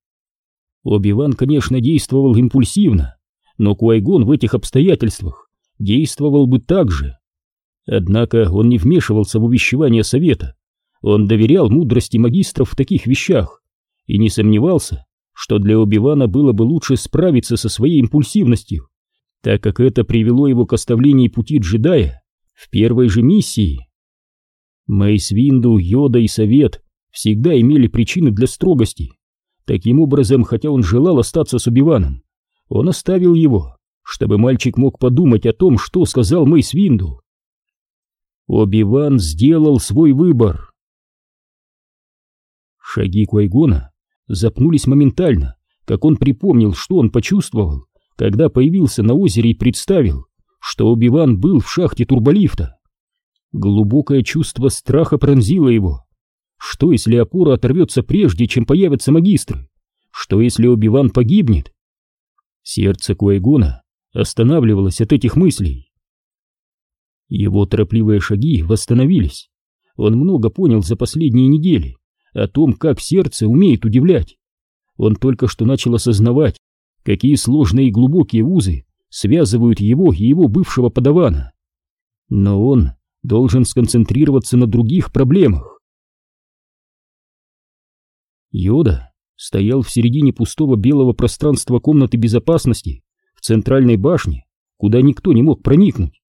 A: Оби-Ван, конечно, действовал импульсивно, но Куайгон в этих обстоятельствах действовал бы так же. Однако он не вмешивался в увещевание совета, он доверял мудрости магистров в таких вещах и не сомневался, что для Оби-Вана было бы лучше справиться со своей импульсивностью так как это привело его к оставлению пути джедая в первой же миссии. Мейс Винду, Йода и Совет всегда имели причины для строгости. Таким образом, хотя он желал остаться с Убиваном, он оставил его, чтобы мальчик мог подумать о том, что сказал Мейс Винду. Оби-Ван сделал свой выбор. Шаги Куайгона запнулись моментально, как он припомнил, что он почувствовал, когда появился на озере и представил, что Оби-Ван был в шахте турболифта. Глубокое чувство страха пронзило его. Что, если опора оторвется прежде, чем появятся магистры? Что, если Оби-Ван погибнет? Сердце Куайгона останавливалось от этих мыслей. Его торопливые шаги восстановились. Он много понял за последние недели о том, как сердце умеет удивлять. Он только что начал осознавать, какие сложные и глубокие узы связывают его и его бывшего подавана. Но он должен сконцентрироваться на других проблемах. Йода стоял в середине пустого белого пространства комнаты безопасности в центральной башне, куда никто не мог проникнуть.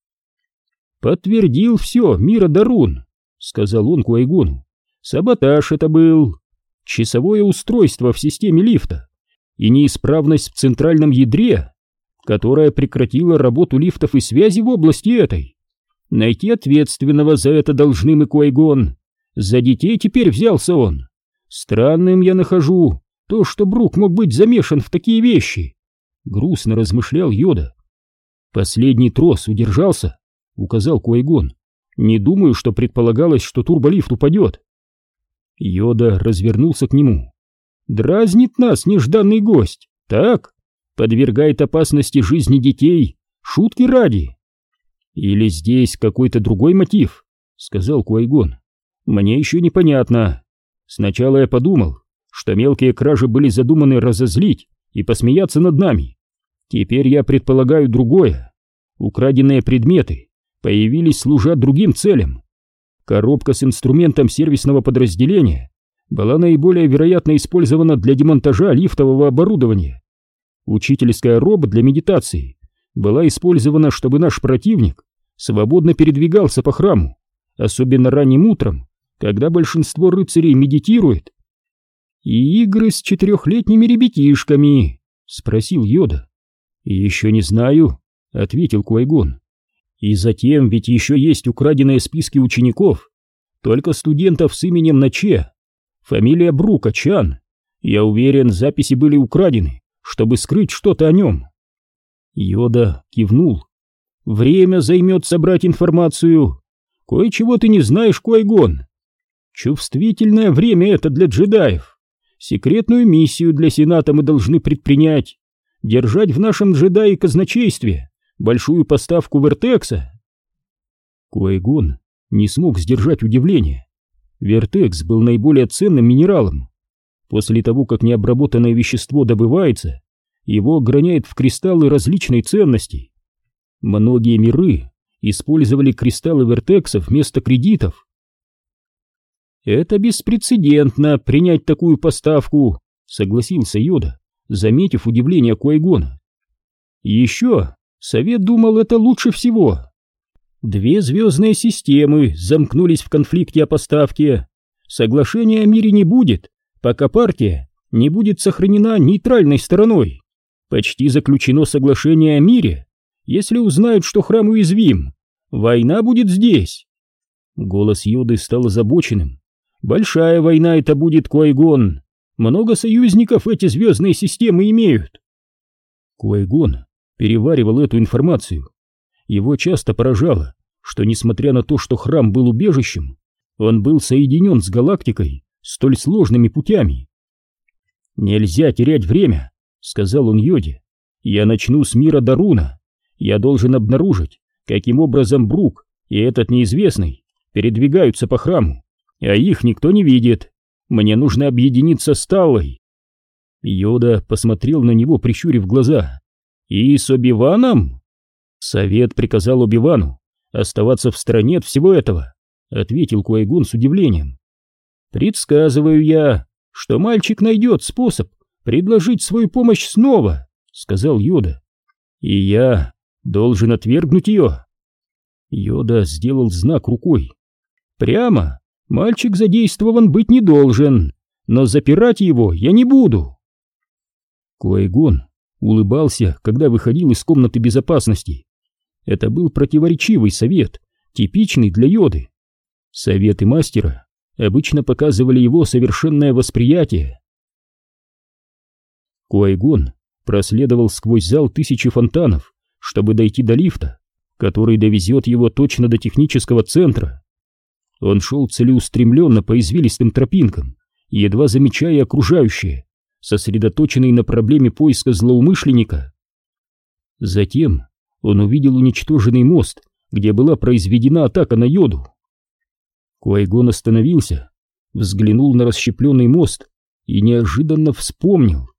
A: «Подтвердил все, Мира Дарун», — сказал он Куайгону. «Саботаж это был. Часовое устройство в системе лифта и неисправность в центральном ядре, которая прекратила работу лифтов и связи в области этой. Найти ответственного за это должны мы, Куайгон. За детей теперь взялся он. Странным я нахожу то, что Брук мог быть замешан в такие вещи. Грустно размышлял Йода. Последний трос удержался, указал Куайгон. Не думаю, что предполагалось, что турболифт упадет. Йода развернулся к нему. Дразнит нас нежданный гость, так? Подвергает опасности жизни детей, шутки ради. Или здесь какой-то другой мотив, сказал Куайгон. Мне еще непонятно. Сначала я подумал, что мелкие кражи были задуманы разозлить и посмеяться над нами. Теперь я предполагаю другое. Украденные предметы появились служа другим целям. Коробка с инструментом сервисного подразделения была наиболее вероятно использована для демонтажа лифтового оборудования. Учительская робот для медитации была использована, чтобы наш противник свободно передвигался по храму, особенно ранним утром, когда большинство рыцарей медитирует. «И игры с четырехлетними ребятишками?» — спросил Йода. «Еще не знаю», — ответил Куайгон. «И затем ведь еще есть украденные списки учеников, только студентов с именем Наче, фамилия Брука, Чан. Я уверен, записи были украдены, чтобы скрыть что-то о нем». Йода кивнул. Время займет собрать информацию. Кое-чего ты не знаешь, Куайгон. Чувствительное время это для джедаев. Секретную миссию для Сената мы должны предпринять. Держать в нашем джедае казначействе большую поставку вертекса. Куайгон не смог сдержать удивление. Вертекс был наиболее ценным минералом. После того, как необработанное вещество добывается, его ограняют в кристаллы различной ценности. Многие миры использовали кристаллы вертекса вместо кредитов. «Это беспрецедентно принять такую поставку», — согласился Йода, заметив удивление Куайгона. «Еще Совет думал, это лучше всего. Две звездные системы замкнулись в конфликте о поставке. Соглашения о мире не будет, пока партия не будет сохранена нейтральной стороной. Почти заключено соглашение о мире, если узнают, что храм уязвим, война будет здесь. Голос Йоды стал озабоченным. Большая война это будет, Куайгон. Много союзников эти звездные системы имеют. Куайгон переваривал эту информацию. Его часто поражало, что несмотря на то, что храм был убежищем, он был соединен с галактикой столь сложными путями. «Нельзя терять время», — сказал он Йоде. «Я начну с мира Даруна. Я должен обнаружить, каким образом Брук и этот неизвестный передвигаются по храму, а их никто не видит. Мне нужно объединиться с Таллой. Йода посмотрел на него, прищурив глаза. «И с Оби-Ваном?» «Совет приказал Оби-Вану оставаться в стороне от всего этого», — ответил Куайгон с удивлением. «Предсказываю я, что мальчик найдет способ предложить свою помощь снова», — сказал Йода. «И я должен отвергнуть ее. Йода сделал знак рукой. Прямо, мальчик задействован быть не должен, но запирать его я не буду. Куайгон улыбался, когда выходил из комнаты безопасности. Это был противоречивый совет, типичный для Йоды. Советы мастера обычно показывали его совершенное восприятие. Куайгон проследовал сквозь зал тысячи фонтанов, чтобы дойти до лифта, который довезет его точно до технического центра. Он шел целеустремленно по извилистым тропинкам, едва замечая окружающее, сосредоточенный на проблеме поиска злоумышленника. Затем он увидел уничтоженный мост, где была произведена атака на йоду. Куайгон остановился, взглянул на расщепленный мост и неожиданно вспомнил.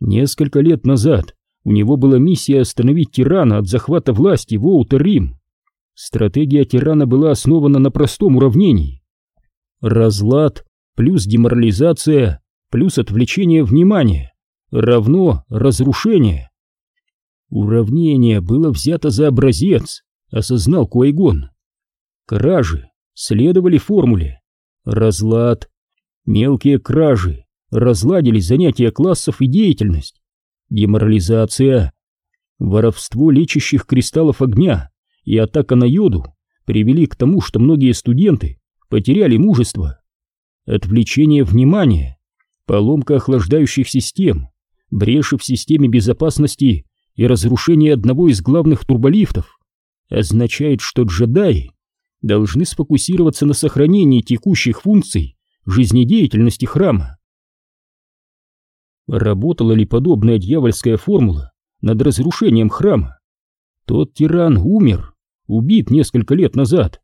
A: Несколько лет назад у него была миссия остановить тирана от захвата власти в Оутер-Рим. Стратегия тирана была основана на простом уравнении. Разлад плюс деморализация плюс отвлечение внимания равно разрушение. Уравнение было взято за образец, осознал Куайгон. Кражи следовали формуле. Разлад. Мелкие кражи разладили занятия классов и деятельность. Деморализация. Воровство лечащих кристаллов огня и атака на йоду привели к тому, что многие студенты потеряли мужество. Отвлечение внимания, поломка охлаждающих систем, бреши в системе безопасности и разрушение одного из главных турболифтов означает, что джедаи должны сфокусироваться на сохранении текущих функций жизнедеятельности храма. Работала ли подобная дьявольская формула над разрушением храма? Тот тиран умер, убит несколько лет назад.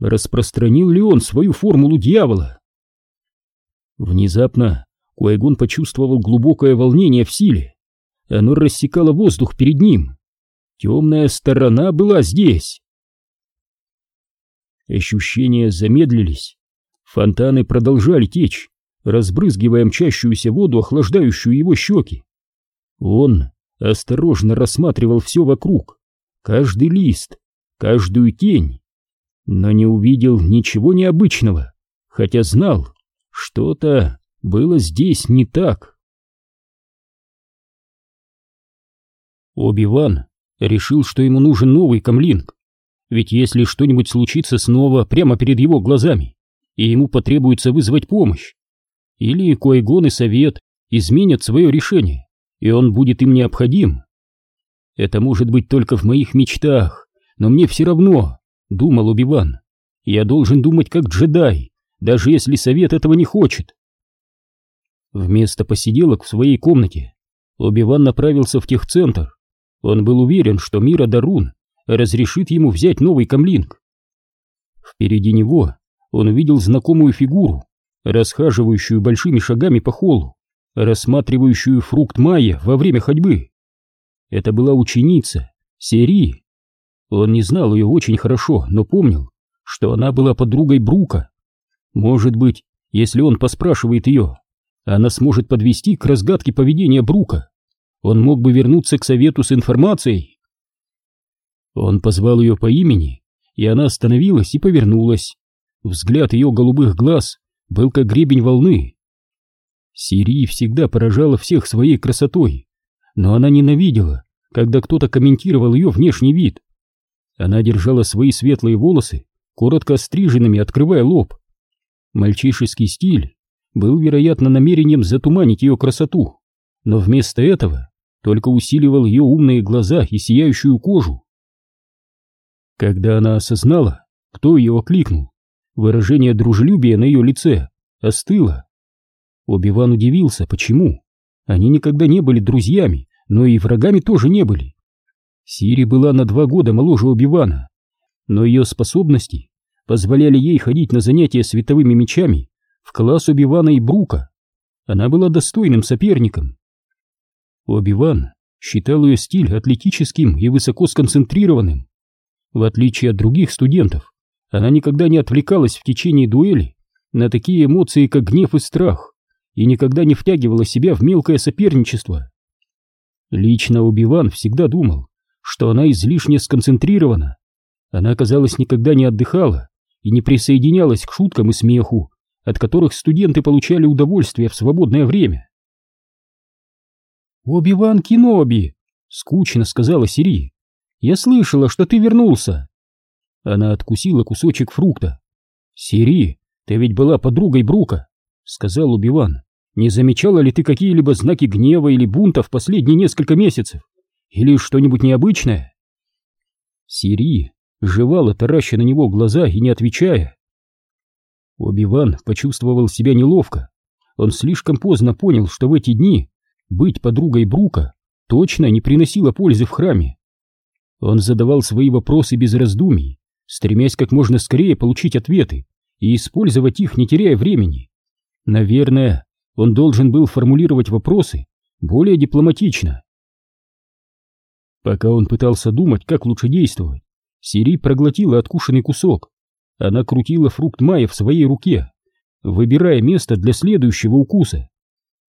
A: Распространил ли он свою формулу дьявола? Внезапно Куайгон почувствовал глубокое волнение в силе. Оно рассекало воздух перед ним. Темная сторона была здесь. Ощущения замедлились. Фонтаны продолжали течь, разбрызгивая мчащуюся воду, охлаждающую его щеки. Он осторожно рассматривал все вокруг, каждый лист, каждую тень, но не увидел ничего необычного, хотя знал, что-то было здесь не так. Оби-Ван решил, что ему нужен новый камлинг, ведь если что-нибудь случится снова прямо перед его глазами, и ему потребуется вызвать помощь, или Койгон и Совет изменят свое решение, и он будет им необходим. Это может быть только в моих мечтах, но мне все равно, думал Убиван. Я должен думать как джедай, даже если Совет этого не хочет. Вместо посиделок в своей комнате Убиван направился в техцентр. Он был уверен, что Мира Дарун разрешит ему взять новый камлинг. Впереди него он увидел знакомую фигуру, расхаживающую большими шагами по холлу, рассматривающую фрукт майя во время ходьбы. Это была ученица, Сери. Он не знал ее очень хорошо, но помнил, что она была подругой Брука. Может быть, если он поспрашивает ее, она сможет подвести к разгадке поведения Брука. Он мог бы вернуться к совету с информацией. Он позвал ее по имени, и она остановилась и повернулась. Взгляд ее голубых глаз был как гребень волны. Сирии всегда поражала всех своей красотой, но она ненавидела, когда кто-то комментировал ее внешний вид. Она держала свои светлые волосы, коротко стриженными, открывая лоб. Мальчишеский стиль был, вероятно, намерением затуманить ее красоту, но вместо этого только усиливал ее умные глаза и сияющую кожу. Когда она осознала, кто ее окликнул, Выражение дружелюбия на ее лице остыло. Оби-Ван удивился, почему. Они никогда не были друзьями, но и врагами тоже не были. Сири была на два года моложе Оби-Вана, но ее способности позволяли ей ходить на занятия световыми мечами в класс Оби-Вана и Брука. Она была достойным соперником. Оби-Ван считал ее стиль атлетическим и высоко сконцентрированным. В отличие от других студентов, она никогда не отвлекалась в течение дуэли на такие эмоции, как гнев и страх, и никогда не втягивала себя в мелкое соперничество. Лично Убиван всегда думал, что она излишне сконцентрирована. Она, казалось, никогда не отдыхала и не присоединялась к шуткам и смеху, от которых студенты получали удовольствие в свободное время. «Оби-Ван Киноби!» — скучно сказала Сири. «Я слышала, что ты вернулся!» Она откусила кусочек фрукта. «Сири, ты ведь была подругой Брука!» — сказал Убиван. «Не замечала ли ты какие-либо знаки гнева или бунта в последние несколько месяцев? Или что-нибудь необычное?» Сири жевала, тараща на него глаза и не отвечая. Оби-Ван почувствовал себя неловко. Он слишком поздно понял, что в эти дни быть подругой Брука точно не приносило пользы в храме. Он задавал свои вопросы без раздумий, стремясь как можно скорее получить ответы и использовать их, не теряя времени. Наверное, он должен был формулировать вопросы более дипломатично. Пока он пытался думать, как лучше действовать, Сири проглотила откушенный кусок. Она крутила фрукт Майя в своей руке, выбирая место для следующего укуса.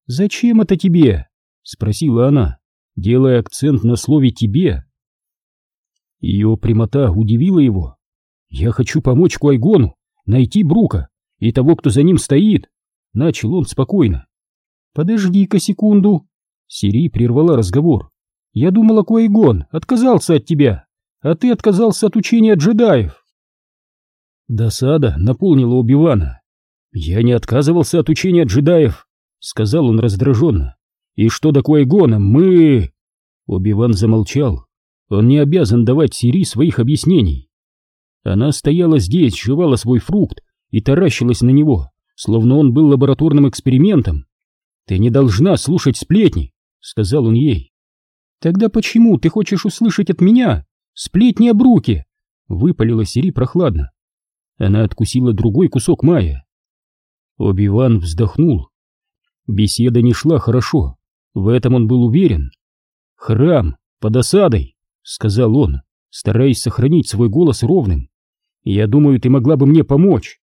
A: «Зачем это тебе?» — спросила она, делая акцент на слове «тебе». Ее прямота удивила его. «Я хочу помочь Куайгону найти Брука и того, кто за ним стоит», — начал он спокойно. «Подожди-ка секунду». Сири прервала разговор. «Я думала, Куайгон отказался от тебя, а ты отказался от учения джедаев». Досада наполнила Убивана. «Я не отказывался от учения джедаев», — сказал он раздраженно. «И что такое Гона? Мы...» Убиван замолчал. Он не обязан давать Сири своих объяснений. Она стояла здесь, жевала свой фрукт и таращилась на него, словно он был лабораторным экспериментом. «Ты не должна слушать сплетни», — сказал он ей. «Тогда почему ты хочешь услышать от меня сплетни об руке?» — выпалила Сири прохладно. Она откусила другой кусок мая. Оби-Ван вздохнул. Беседа не шла хорошо, в этом он был уверен. «Храм под осадой», — сказал он, стараясь сохранить свой голос ровным. «Я думаю, ты могла бы мне помочь».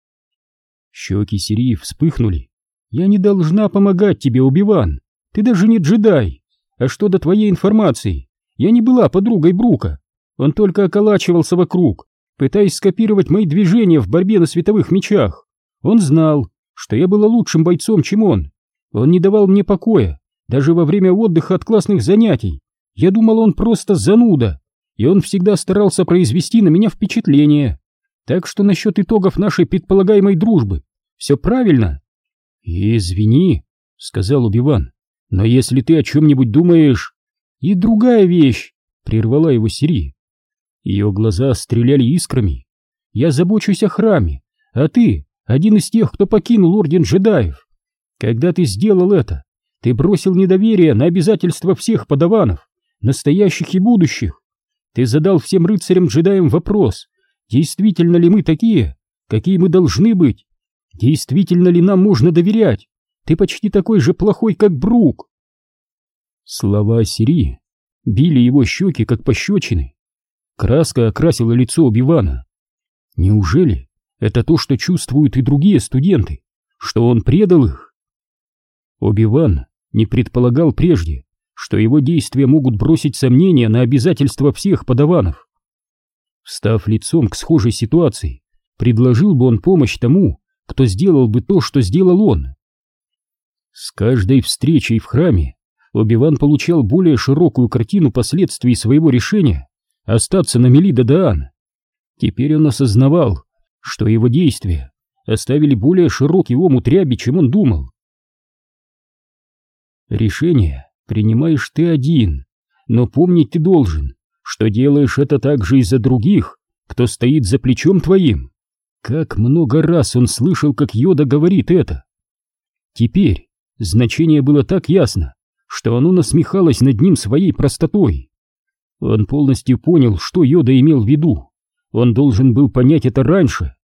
A: Щеки Сирии вспыхнули. «Я не должна помогать тебе, Убиван. Ты даже не джедай. А что до твоей информации? Я не была подругой Брука. Он только околачивался вокруг, пытаясь скопировать мои движения в борьбе на световых мечах. Он знал, что я была лучшим бойцом, чем он. Он не давал мне покоя, даже во время отдыха от классных занятий. Я думал, он просто зануда, и он всегда старался произвести на меня впечатление. Так что насчет итогов нашей предполагаемой дружбы все правильно. «Извини», — сказал Убиван, — «но если ты о чем-нибудь думаешь...» «И другая вещь», — прервала его Сири. Ее глаза стреляли искрами. «Я забочусь о храме, а ты один из тех, кто покинул Орден джедаев. Когда ты сделал это, ты бросил недоверие на обязательства всех подаванов, настоящих и будущих. Ты задал всем рыцарям-джедаям вопрос, действительно ли мы такие, какие мы должны быть, действительно ли нам можно доверять, ты почти такой же плохой, как Брук. Слова Сири били его щеки, как пощечины. Краска окрасила лицо Убивана. Неужели это то, что чувствуют и другие студенты, что он предал их? Оби-Ван не предполагал прежде, что его действия могут бросить сомнения на обязательства всех подаванов. Встав лицом к схожей ситуации, предложил бы он помощь тому, кто сделал бы то, что сделал он. С каждой встречей в храме Оби-Ван получал более широкую картину последствий своего решения остаться на Мелида-Даан. Теперь он осознавал, что его действия оставили более широкий омут ряби, чем он думал. Решение принимаешь ты один, но помнить ты должен, что делаешь это также из-за других, кто стоит за плечом твоим. Как много раз он слышал, как Йода говорит это. Теперь значение было так ясно, что оно насмехалось над ним своей простотой. Он полностью понял, что Йода имел в виду. Он должен был понять это раньше.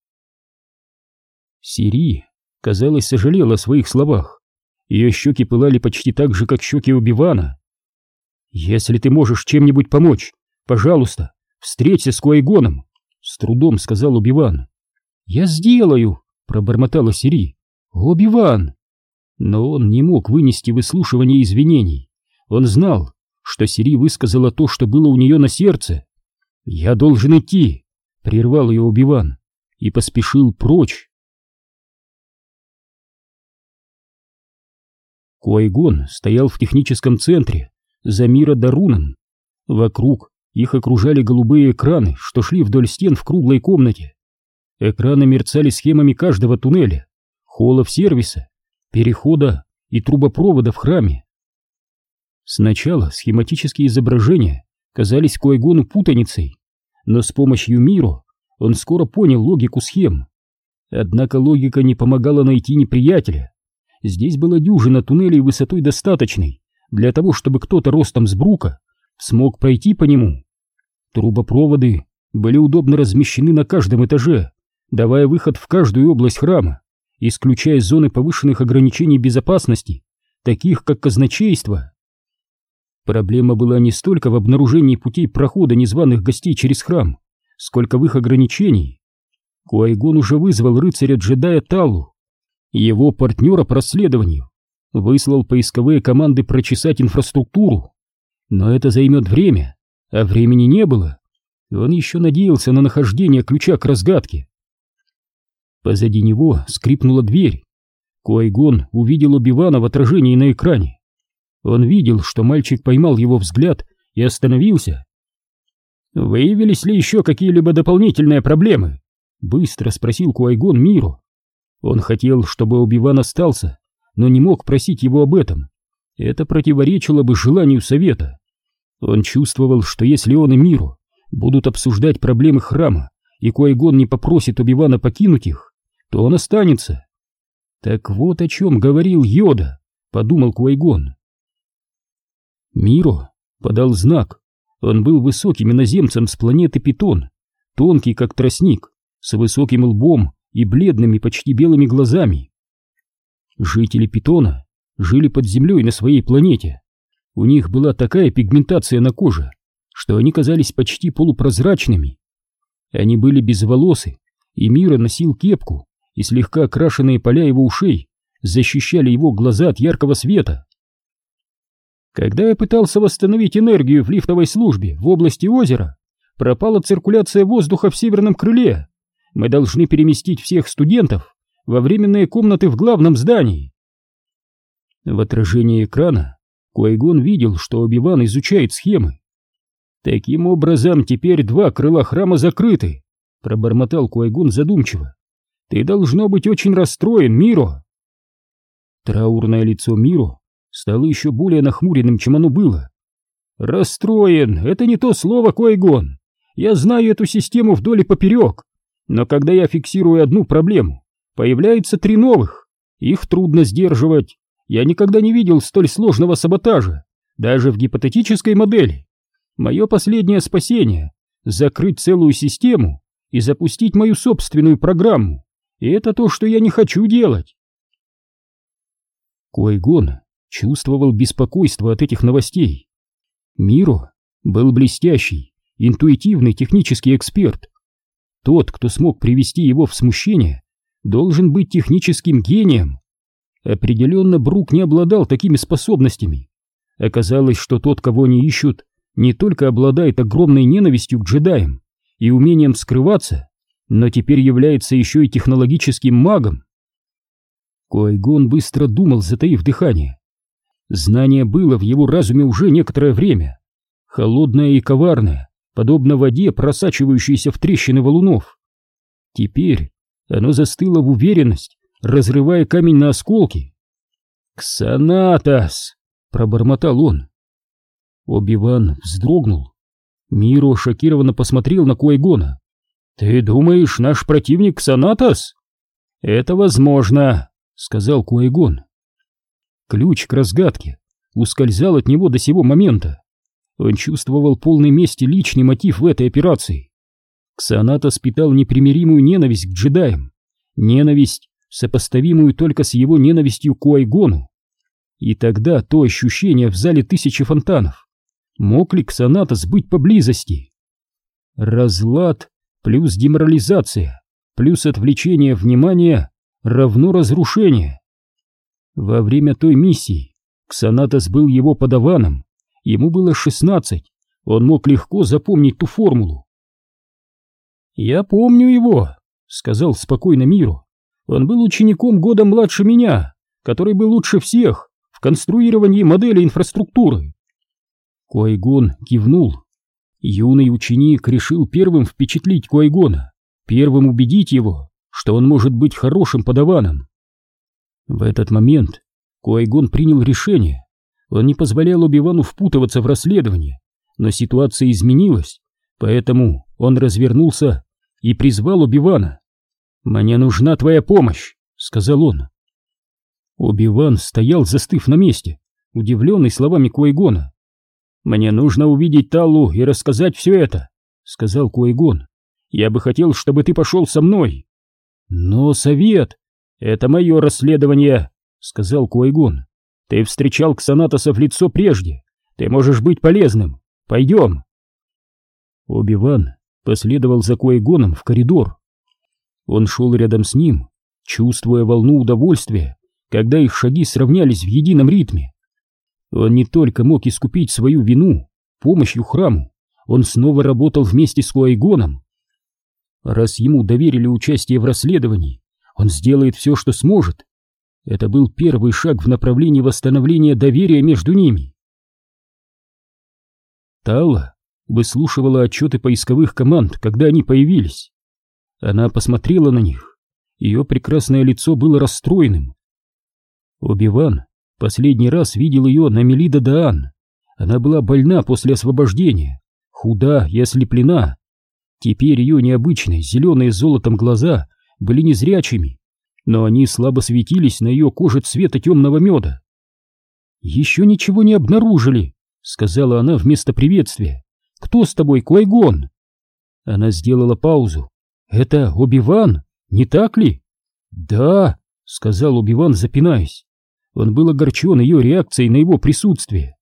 A: Сири, казалось, сожалела о своих словах. Ее щеки пылали почти так же, как щеки Убивана. «Если ты можешь чем-нибудь помочь, пожалуйста, встреться с Куайгоном», — с трудом сказал Убиван. «Я сделаю», — пробормотала Сири. «Убиван!» Но он не мог вынести выслушивания извинений. Он знал, что Сири высказала то, что было у нее на сердце. «Я должен идти!» — прервал ее Убиван и поспешил прочь. Куайгон стоял в техническом центре, за Мира Даруном. Вокруг их окружали голубые экраны, что шли вдоль стен в круглой комнате. Экраны мерцали схемами каждого туннеля, холлов сервиса, перехода и трубопровода в храме. Сначала схематические изображения казались Куайгону путаницей, но с помощью Миро он скоро понял логику схем. Однако логика не помогала найти неприятеля. Здесь была дюжина туннелей высотой достаточной для того, чтобы кто-то ростом с брука смог пройти по нему. Трубопроводы были удобно размещены на каждом этаже, давая выход в каждую область храма, исключая зоны повышенных ограничений безопасности, таких как казначейство. Проблема была не столько в обнаружении путей прохода незваных гостей через храм, сколько в их ограничении. Куайгон уже вызвал рыцаря-джедая Талу, его партнера по расследованию, выслал поисковые команды прочесать инфраструктуру. Но это займет время, а времени не было. Он еще надеялся на нахождение ключа к разгадке. Позади него скрипнула дверь. Куайгон увидел Убивана в отражении на экране. Он видел, что мальчик поймал его взгляд и остановился. «Выявились ли еще какие-либо дополнительные проблемы?» Быстро спросил Куайгон Миру. Он хотел, чтобы Убиван остался, но не мог просить его об этом. Это противоречило бы желанию совета. Он чувствовал, что если он и Миру будут обсуждать проблемы храма, и Куайгон не попросит Убивана покинуть их, то он останется. Так вот о чем говорил Йода, подумал Куайгон. Миро подал знак. Он был высоким иноземцем с планеты Питон, тонкий как тростник, с высоким лбом и бледными почти белыми глазами. Жители Питона жили под землей на своей планете. У них была такая пигментация на коже, что они казались почти полупрозрачными. Они были безволосы, и Мира носил кепку, и слегка окрашенные поля его ушей защищали его глаза от яркого света. Когда я пытался восстановить энергию в лифтовой службе в области озера, пропала циркуляция воздуха в северном крыле. Мы должны переместить всех студентов во временные комнаты в главном здании. В отражении экрана Куайгон видел, что Оби-Ван изучает схемы. Таким образом, теперь два крыла храма закрыты, пробормотал Куайгон задумчиво. Ты должно быть очень расстроен, Миро. Траурное лицо Миро стало еще более нахмуренным, чем оно было. Расстроен — это не то слово, Куайгон. Я знаю эту систему вдоль и поперек. Но когда я фиксирую одну проблему, Появляется три новых. Их трудно сдерживать. Я никогда не видел столь сложного саботажа, даже в гипотетической модели. Мое последнее спасение — закрыть целую систему и запустить мою собственную программу. И это то, что я не хочу делать. Койгон чувствовал беспокойство от этих новостей. Миро был блестящий, интуитивный технический эксперт. Тот, кто смог привести его в смущение, должен быть техническим гением. Определенно Брук не обладал такими способностями. Оказалось, что тот, кого они ищут, не только обладает огромной ненавистью к джедаям и умением скрываться, но теперь является еще и технологическим магом. Койгон быстро думал, затаив дыхание. Знание было в его разуме уже некоторое время. Холодное и коварное, подобно воде, просачивающейся в трещины валунов. Теперь оно застыло в уверенность, разрывая камень на осколки. «Ксанатас!» — пробормотал он. Оби-Ван вздрогнул. Миро шокированно посмотрел на Куайгона. «Ты думаешь, наш противник Ксанатас?» «Это возможно», — сказал Куайгон. Ключ к разгадке ускользал от него до сего момента. Он чувствовал полный мести личный мотив в этой операции. Ксанатос питал непримиримую ненависть к джедаям, ненависть, сопоставимую только с его ненавистью к Уайгону. И тогда то ощущение в зале тысячи фонтанов. Мог ли Ксанатос быть поблизости? Разлад плюс деморализация плюс отвлечение внимания равно разрушение. Во время той миссии Ксанатос был его подаваном, ему было шестнадцать, он мог легко запомнить ту формулу. «Я помню его», — сказал спокойно Миру. «Он был учеником года младше меня, который был лучше всех в конструировании модели инфраструктуры». Куайгон кивнул. Юный ученик решил первым впечатлить Куайгона, первым убедить его, что он может быть хорошим подаваном. В этот момент Куайгон принял решение. Он не позволял Убивану впутываться в расследование, но ситуация изменилась, поэтому он развернулся и призвал Убивана. «Мне нужна твоя помощь», — сказал он. Убиван стоял, застыв на месте, удивленный словами Куайгона. «Мне нужно увидеть Таллу и рассказать все это», — сказал Куайгон. «Я бы хотел, чтобы ты пошел со мной». «Но совет...» «Это мое расследование», — сказал Куайгон. «Ты встречал Ксанатоса в лицо прежде. Ты можешь быть полезным. Пойдем». Оби-Ван последовал за Куайгоном в коридор. Он шел рядом с ним, чувствуя волну удовольствия, когда их шаги сравнялись в едином ритме. Он не только мог искупить свою вину помощью храму, он снова работал вместе с Куайгоном. Раз ему доверили участие в расследовании, он сделает все, что сможет. Это был первый шаг в направлении восстановления доверия между ними. Талла выслушивала отчеты поисковых команд, когда они появились. Она посмотрела на них. Ее прекрасное лицо было расстроенным. Оби-Ван последний раз видел ее на Мелида Даан. Она была больна после освобождения, худа и ослеплена. Теперь ее необычные зеленые с золотом глаза были незрячими, но они слабо светились на ее коже цвета темного меда. «Еще ничего не обнаружили», — сказала она вместо приветствия. «Кто с тобой, Куайгон?» Она сделала паузу. «Это Оби-Ван, не так ли?» «Да», — сказал Оби-Ван, запинаясь. Он был огорчен ее реакцией на его присутствие.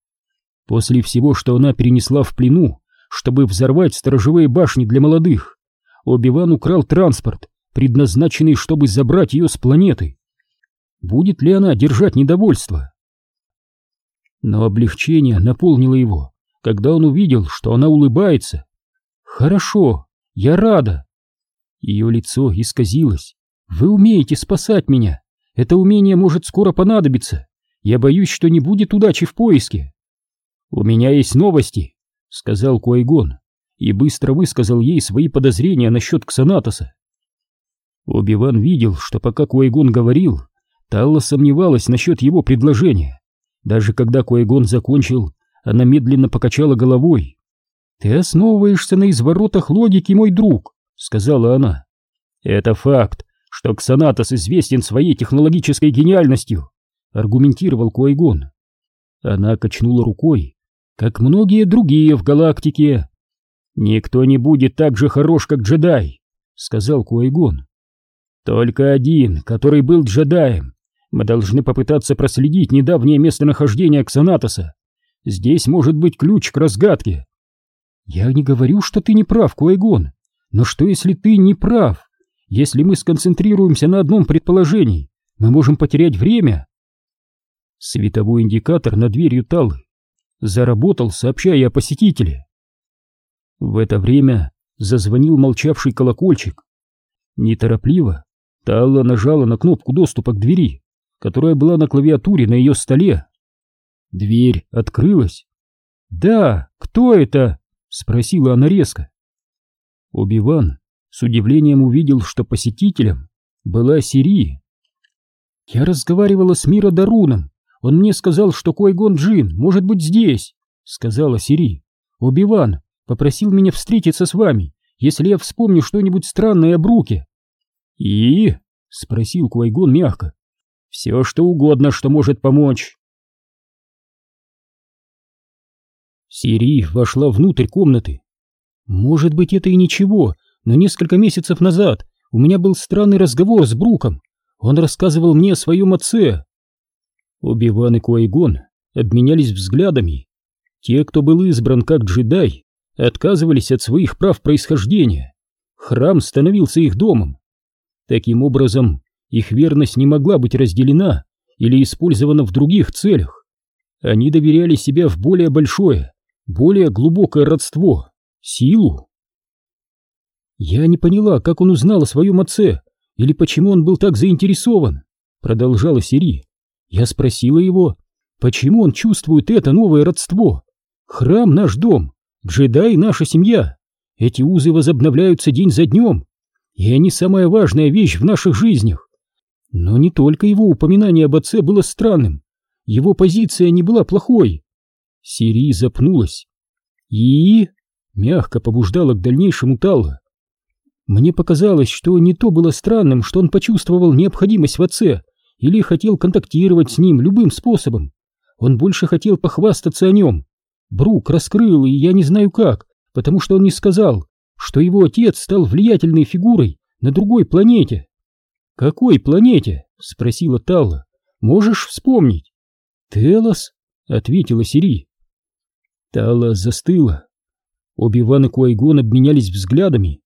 A: После всего, что она перенесла в плену, чтобы взорвать сторожевые башни для молодых, Оби-Ван украл транспорт, предназначенный, чтобы забрать ее с планеты. Будет ли она держать недовольство? Но облегчение наполнило его, когда он увидел, что она улыбается. «Хорошо, я рада». Ее лицо исказилось. «Вы умеете спасать меня. Это умение может скоро понадобиться. Я боюсь, что не будет удачи в поиске». «У меня есть новости», — сказал Куайгон и быстро высказал ей свои подозрения насчет Ксанатоса. Оби-Ван видел, что пока Куайгон говорил, Талла сомневалась насчет его предложения. Даже когда Куайгон закончил, она медленно покачала головой. «Ты основываешься на изворотах логики, мой друг», — сказала она. «Это факт, что Ксанатос известен своей технологической гениальностью», — аргументировал Куайгон. Она качнула рукой, как многие другие в галактике. «Никто не будет так же хорош, как джедай», — сказал Куайгон. «Только один, который был джедаем. Мы должны попытаться проследить недавнее местонахождение Ксанатоса. Здесь может быть ключ к разгадке». «Я не говорю, что ты не прав, Куайгон. Но что, если ты не прав? Если мы сконцентрируемся на одном предположении, мы можем потерять время». Световой индикатор над дверью Таллы заработал, сообщая о посетителе. В это время зазвонил молчавший колокольчик. Неторопливо Талла нажала на кнопку доступа к двери, которая была на клавиатуре на ее столе. Дверь открылась. «Да, кто это?» — спросила она резко. Убиван с удивлением увидел, что посетителем была Сири. «Я разговаривала с Мира Даруном. Он мне сказал, что Койгон Джин может быть здесь», — сказала Сири. «Убиван попросил меня встретиться с вами, если я вспомню что-нибудь странное о Бруке. «И?» — спросил Куайгон мягко. «Все, что угодно, что может помочь». Сири вошла внутрь комнаты. «Может быть, это и ничего, но несколько месяцев назад у меня был странный разговор с Бруком. Он рассказывал мне о своем отце». Оби-Ван и Куайгон обменялись взглядами. Те, кто был избран как джедай, отказывались от своих прав происхождения. Храм становился их домом. Таким образом, их верность не могла быть разделена или использована в других целях. Они доверяли себя в более большое, более глубокое родство, силу. Я не поняла, как он узнал о своем отце, или почему он был так заинтересован, продолжала Сири. Я спросила его, почему он чувствует это новое родство. Храм наш дом, джедай наша семья. Эти узы возобновляются день за днем, и они самая важная вещь в наших жизнях. Но не только его упоминание об отце было странным, его позиция не была плохой. Сири запнулась. И... мягко побуждала к дальнейшему Талла. Мне показалось, что не то было странным, что он почувствовал необходимость в отце или хотел контактировать с ним любым способом. Он больше хотел похвастаться о нем. Брук раскрыл, и я не знаю как, потому что он не сказал, что его отец стал влиятельной фигурой на другой планете. «Какой планете?» — спросила Талла. «Можешь вспомнить?» «Телос?» — ответила Сири. Талла застыла. Оби-Ван и Куайгон обменялись взглядами.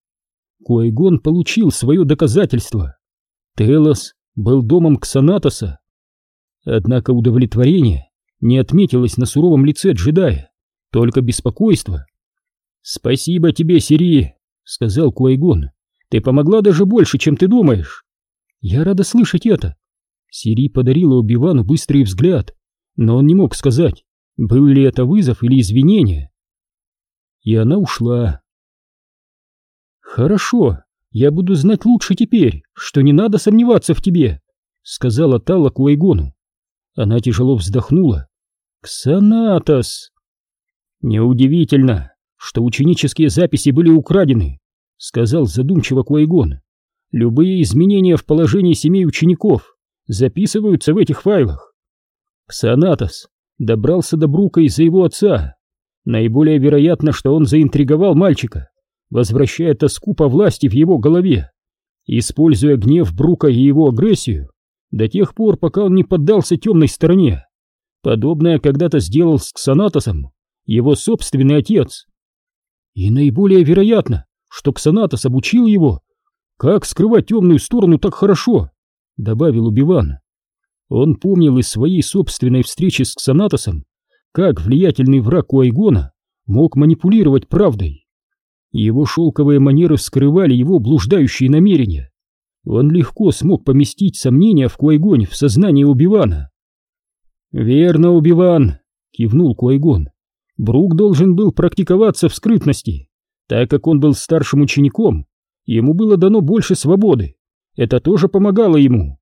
A: Куайгон получил свое доказательство. Телос был домом Ксанатоса. Однако удовлетворение не отметилось на суровом лице джедая, только беспокойство. «Спасибо тебе, Сири», — сказал Куайгон. «Ты помогла даже больше, чем ты думаешь». «Я рада слышать это». Сири подарила Убивану быстрый взгляд, но он не мог сказать, был ли это вызов или извинение. И она ушла. «Хорошо, я буду знать лучше теперь, что не надо сомневаться в тебе», — сказала Тала Куайгону. Она тяжело вздохнула. «Ксанатос!» «Неудивительно, что ученические записи были украдены», — сказал задумчиво Куайгон. «Любые изменения в положении семей учеников записываются в этих файлах. Ксанатос добрался до Брука из-за его отца. Наиболее вероятно, что он заинтриговал мальчика, возвращая тоску по власти в его голове, используя гнев Брука и его агрессию до тех пор, пока он не поддался темной стороне. Подобное когда-то сделал с Ксанатосом его собственный отец. И наиболее вероятно, что Ксанатос обучил его, как скрывать темную сторону так хорошо, добавил Убиван. Он помнил из своей собственной встречи с Ксанатосом, как влиятельный враг Уайгона мог манипулировать правдой. Его шелковые манеры скрывали его блуждающие намерения. Он легко смог поместить сомнения в Куайгоне в сознание Убивана. «Верно, Убиван», — кивнул Куайгон. «Брук должен был практиковаться в скрытности, так как он был старшим учеником, ему было дано больше свободы. Это тоже помогало ему.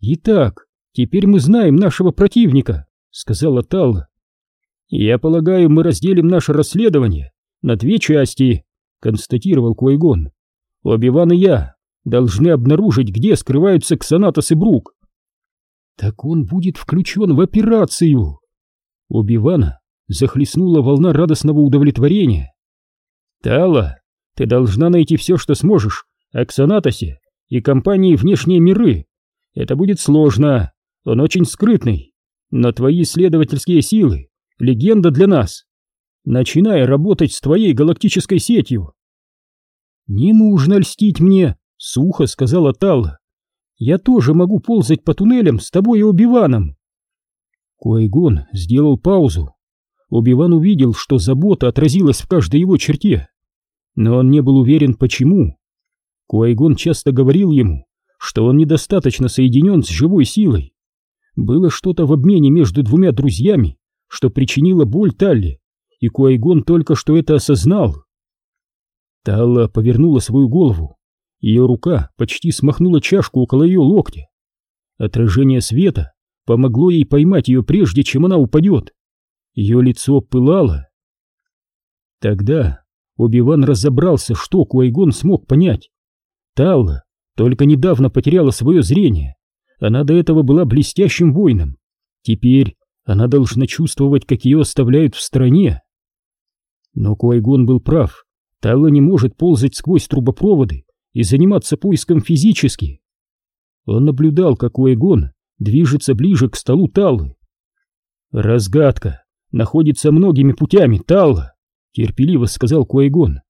A: Итак, «Теперь мы знаем нашего противника», — сказала Талла. «Я полагаю, мы разделим наше расследование на две части», — констатировал Куайгон. «Оби-Ван и я должны обнаружить, где скрываются Ксанатос и Брук». «Так он будет включен в операцию!» Оби-Вана захлестнула волна радостного удовлетворения. «Тала, ты должна найти все, что сможешь о Ксанатосе и компании «Внешние миры». Это будет сложно, он очень скрытный, но твои исследовательские силы — легенда для нас. Начинай работать с твоей галактической сетью. Не нужно льстить мне, — сухо сказала Талла. Я тоже могу ползать по туннелям с тобой и Убиваном. Куайгон сделал паузу. Убиван увидел, что забота отразилась в каждой его черте. Но он не был уверен, почему. Куайгон часто говорил ему, что он недостаточно соединен с живой силой. Было что-то в обмене между двумя друзьями, что причинило боль Талли, и Куайгон только что это осознал. Талла повернула свою голову. Ее рука почти смахнула чашку около ее локтя. Отражение света помогло ей поймать ее прежде, чем она упадет. Ее лицо пылало. Тогда Оби-Ван разобрался, что Куайгон смог понять. Талла только недавно потеряла свое зрение, она до этого была блестящим воином. Теперь она должна чувствовать, как ее оставляют в стране. Но Куайгон был прав. Талла не может ползать сквозь трубопроводы и заниматься поиском физически. Он наблюдал, как Куайгон движется ближе к столу Таллы. «Разгадка находится многими путями, Талла», — терпеливо сказал Куайгон.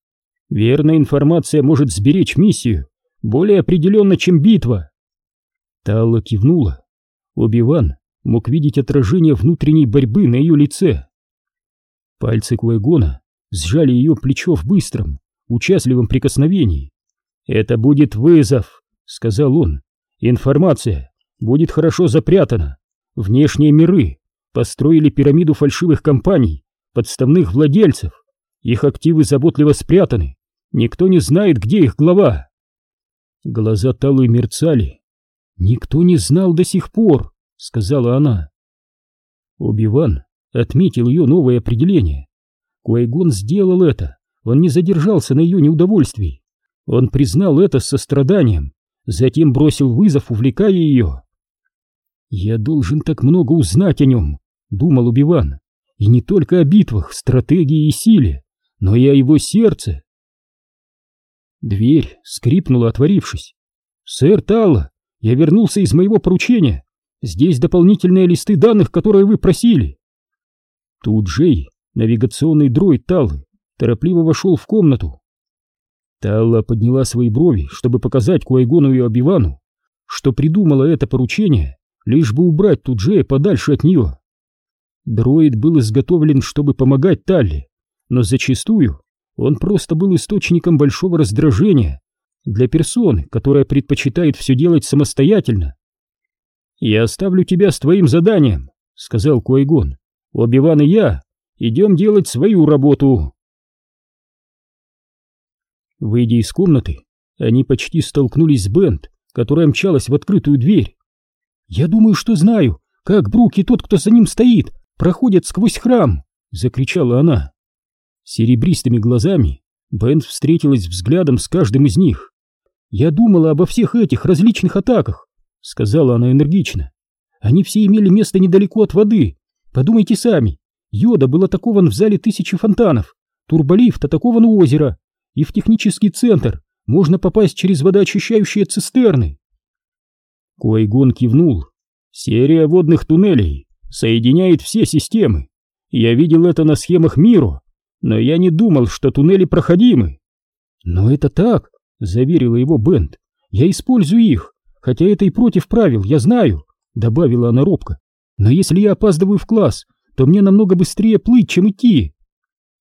A: «Верная информация может сберечь миссию более определенно, чем битва». Талла кивнула. Оби-Ван мог видеть отражение внутренней борьбы на ее лице. Пальцы Куэгона сжали ее плечо в быстром, участливом прикосновении. «Это будет вызов», — сказал он. «Информация будет хорошо запрятана. Внешние миры построили пирамиду фальшивых компаний, подставных владельцев. Их активы заботливо спрятаны. Никто не знает, где их глава». Глаза Талуи мерцали. «Никто не знал до сих пор», — сказала она. Оби-Ван отметил ее новое определение. Куайгон сделал это, он не задержался на ее неудовольствии. Он признал это с состраданием, затем бросил вызов, увлекая ее. «Я должен так много узнать о нем», — думал Убиван, — «и не только о битвах, стратегии и силе, но и о его сердце». Дверь скрипнула, отворившись. «Сэр Талла, я вернулся из моего поручения. Здесь дополнительные листы данных, которые вы просили». Тут Джей, навигационный дроид Таллы, торопливо вошел в комнату. Талла подняла свои брови, чтобы показать Куайгону и Обивану, что придумала это поручение, лишь бы убрать Туджея подальше от нее. Дроид был изготовлен, чтобы помогать Талле, но зачастую он просто был источником большого раздражения для персоны, которая предпочитает все делать самостоятельно. «Я оставлю тебя с твоим заданием», — сказал Куайгон. «Оби-Ван и я идем делать свою работу». Выйдя из комнаты, они почти столкнулись с Бент, которая мчалась в открытую дверь. «Я думаю, что знаю, как Брук и тот, кто за ним стоит, проходят сквозь храм!» — закричала она. Серебристыми глазами Бент встретилась взглядом с каждым из них. «Я думала обо всех этих различных атаках», — сказала она энергично. «Они все имели место недалеко от воды. Подумайте сами. Йода был атакован в зале тысячи фонтанов, турболифт атакован у озера, и в технический центр можно попасть через водоочищающие цистерны. Куайгон кивнул. Серия водных туннелей соединяет все системы. Я видел это на схемах Миро, но я не думал, что туннели проходимы. Но это так, заверила его Бент. Я использую их, хотя это и против правил, я знаю, добавила она робко. Но если я опаздываю в класс, то мне намного быстрее плыть, чем идти.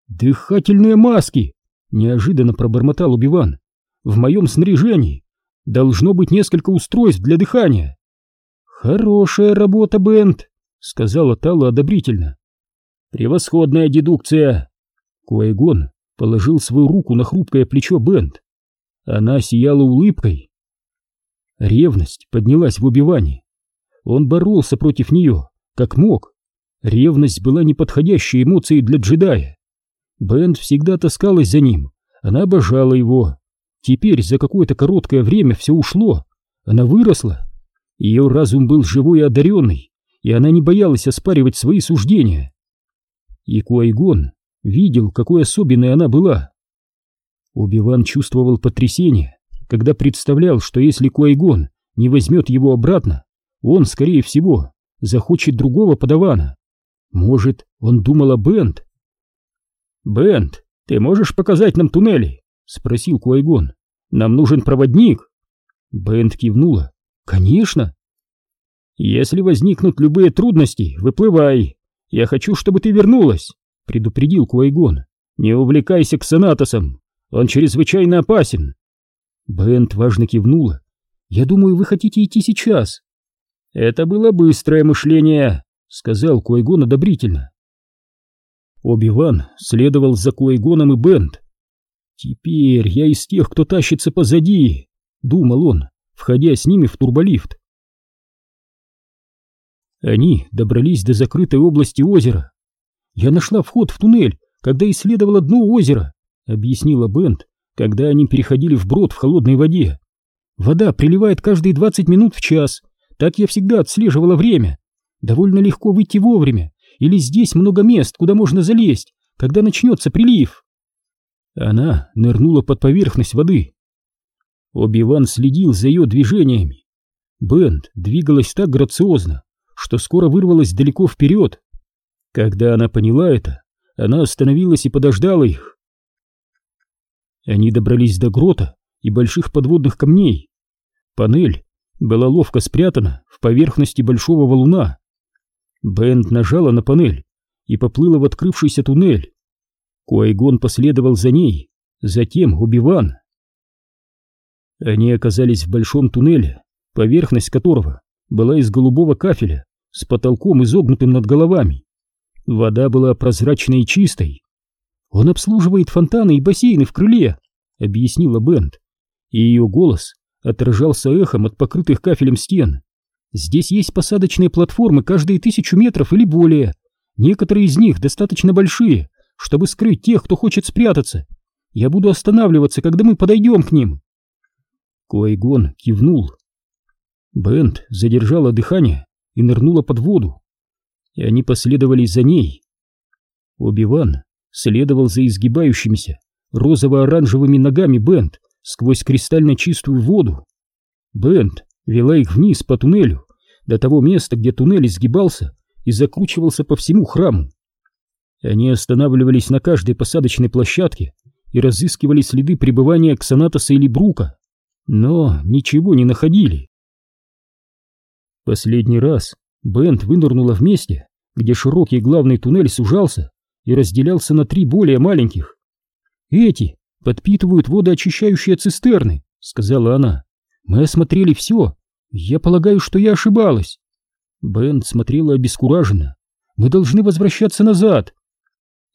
A: Дыхательные маски, Неожиданно пробормотал Убиван. В моем снаряжении должно быть несколько устройств для дыхания. Хорошая работа, Бент, сказала Тала одобрительно. Превосходная дедукция. Куайгон положил свою руку на хрупкое плечо Бент. Она сияла улыбкой. Ревность поднялась в убивании. Он боролся против нее, как мог. Ревность была неподходящей эмоцией для джедая. Бенд всегда таскалась за ним, она обожала его. Теперь за какое-то короткое время все ушло, она выросла. Ее разум был живой и одаренный, и она не боялась оспаривать свои суждения. И Куайгон видел, какой особенной она была. Убиван чувствовал потрясение, когда представлял, что если Куайгон не возьмет его обратно, он, скорее всего, захочет другого подавана. Может, он думал о Бенд, «Бент, ты можешь показать нам туннели?» — спросил Куайгон. «Нам нужен проводник». Бент кивнула. «Конечно». «Если возникнут любые трудности, выплывай. Я хочу, чтобы ты вернулась», — предупредил Куайгон. «Не увлекайся ксенатосом, он чрезвычайно опасен». Бент важно кивнула. «Я думаю, вы хотите идти сейчас». «Это было быстрое мышление», — сказал Куайгон одобрительно. Оби-Ван следовал за Куайгоном и Бент. «Теперь я из тех, кто тащится позади», — думал он, входя с ними в турболифт. Они добрались до закрытой области озера. «Я нашла вход в туннель, когда исследовала дно озера», — объяснила Бент, когда они переходили вброд в холодной воде. «Вода приливает каждые двадцать минут в час, так я всегда отслеживала время. Довольно легко выйти вовремя, или здесь много мест, куда можно залезть, когда начнется прилив?» Она нырнула под поверхность воды. Оби-Ван следил за ее движениями. Бенд двигалась так грациозно, что скоро вырвалась далеко вперед. Когда она поняла это, она остановилась и подождала их. Они добрались до грота и больших подводных камней. Панель была ловко спрятана в поверхности большого валуна. Бенд нажала на панель и поплыла в открывшийся туннель. Куайгон последовал за ней, затем Убиван. Они оказались в большом туннеле, поверхность которого была из голубого кафеля с потолком изогнутым над головами. Вода была прозрачной и чистой. «Он обслуживает фонтаны и бассейны в крыле», — объяснила Бенд, и ее голос отражался эхом от покрытых кафелем стен. «Здесь есть посадочные платформы каждые тысячу метров или более. Некоторые из них достаточно большие, чтобы скрыть тех, кто хочет спрятаться. Я буду останавливаться, когда мы подойдем к ним. Куайгон кивнул. Бент задержала дыхание и нырнула под воду. И они последовали за ней. Оби-Ван следовал за изгибающимися розово-оранжевыми ногами Бент сквозь кристально чистую воду. Бент вела их вниз по туннелю, до того места, где туннель изгибался и закручивался по всему храму. Они останавливались на каждой посадочной площадке и разыскивали следы пребывания Ксанатоса или Брука, но ничего не находили. Последний раз Бент вынырнула в месте, где широкий главный туннель сужался и разделялся на три более маленьких. «Эти подпитывают водоочищающие цистерны», — сказала она. «Мы осмотрели все. Я полагаю, что я ошибалась». Бент смотрела обескураженно. «Мы должны возвращаться назад».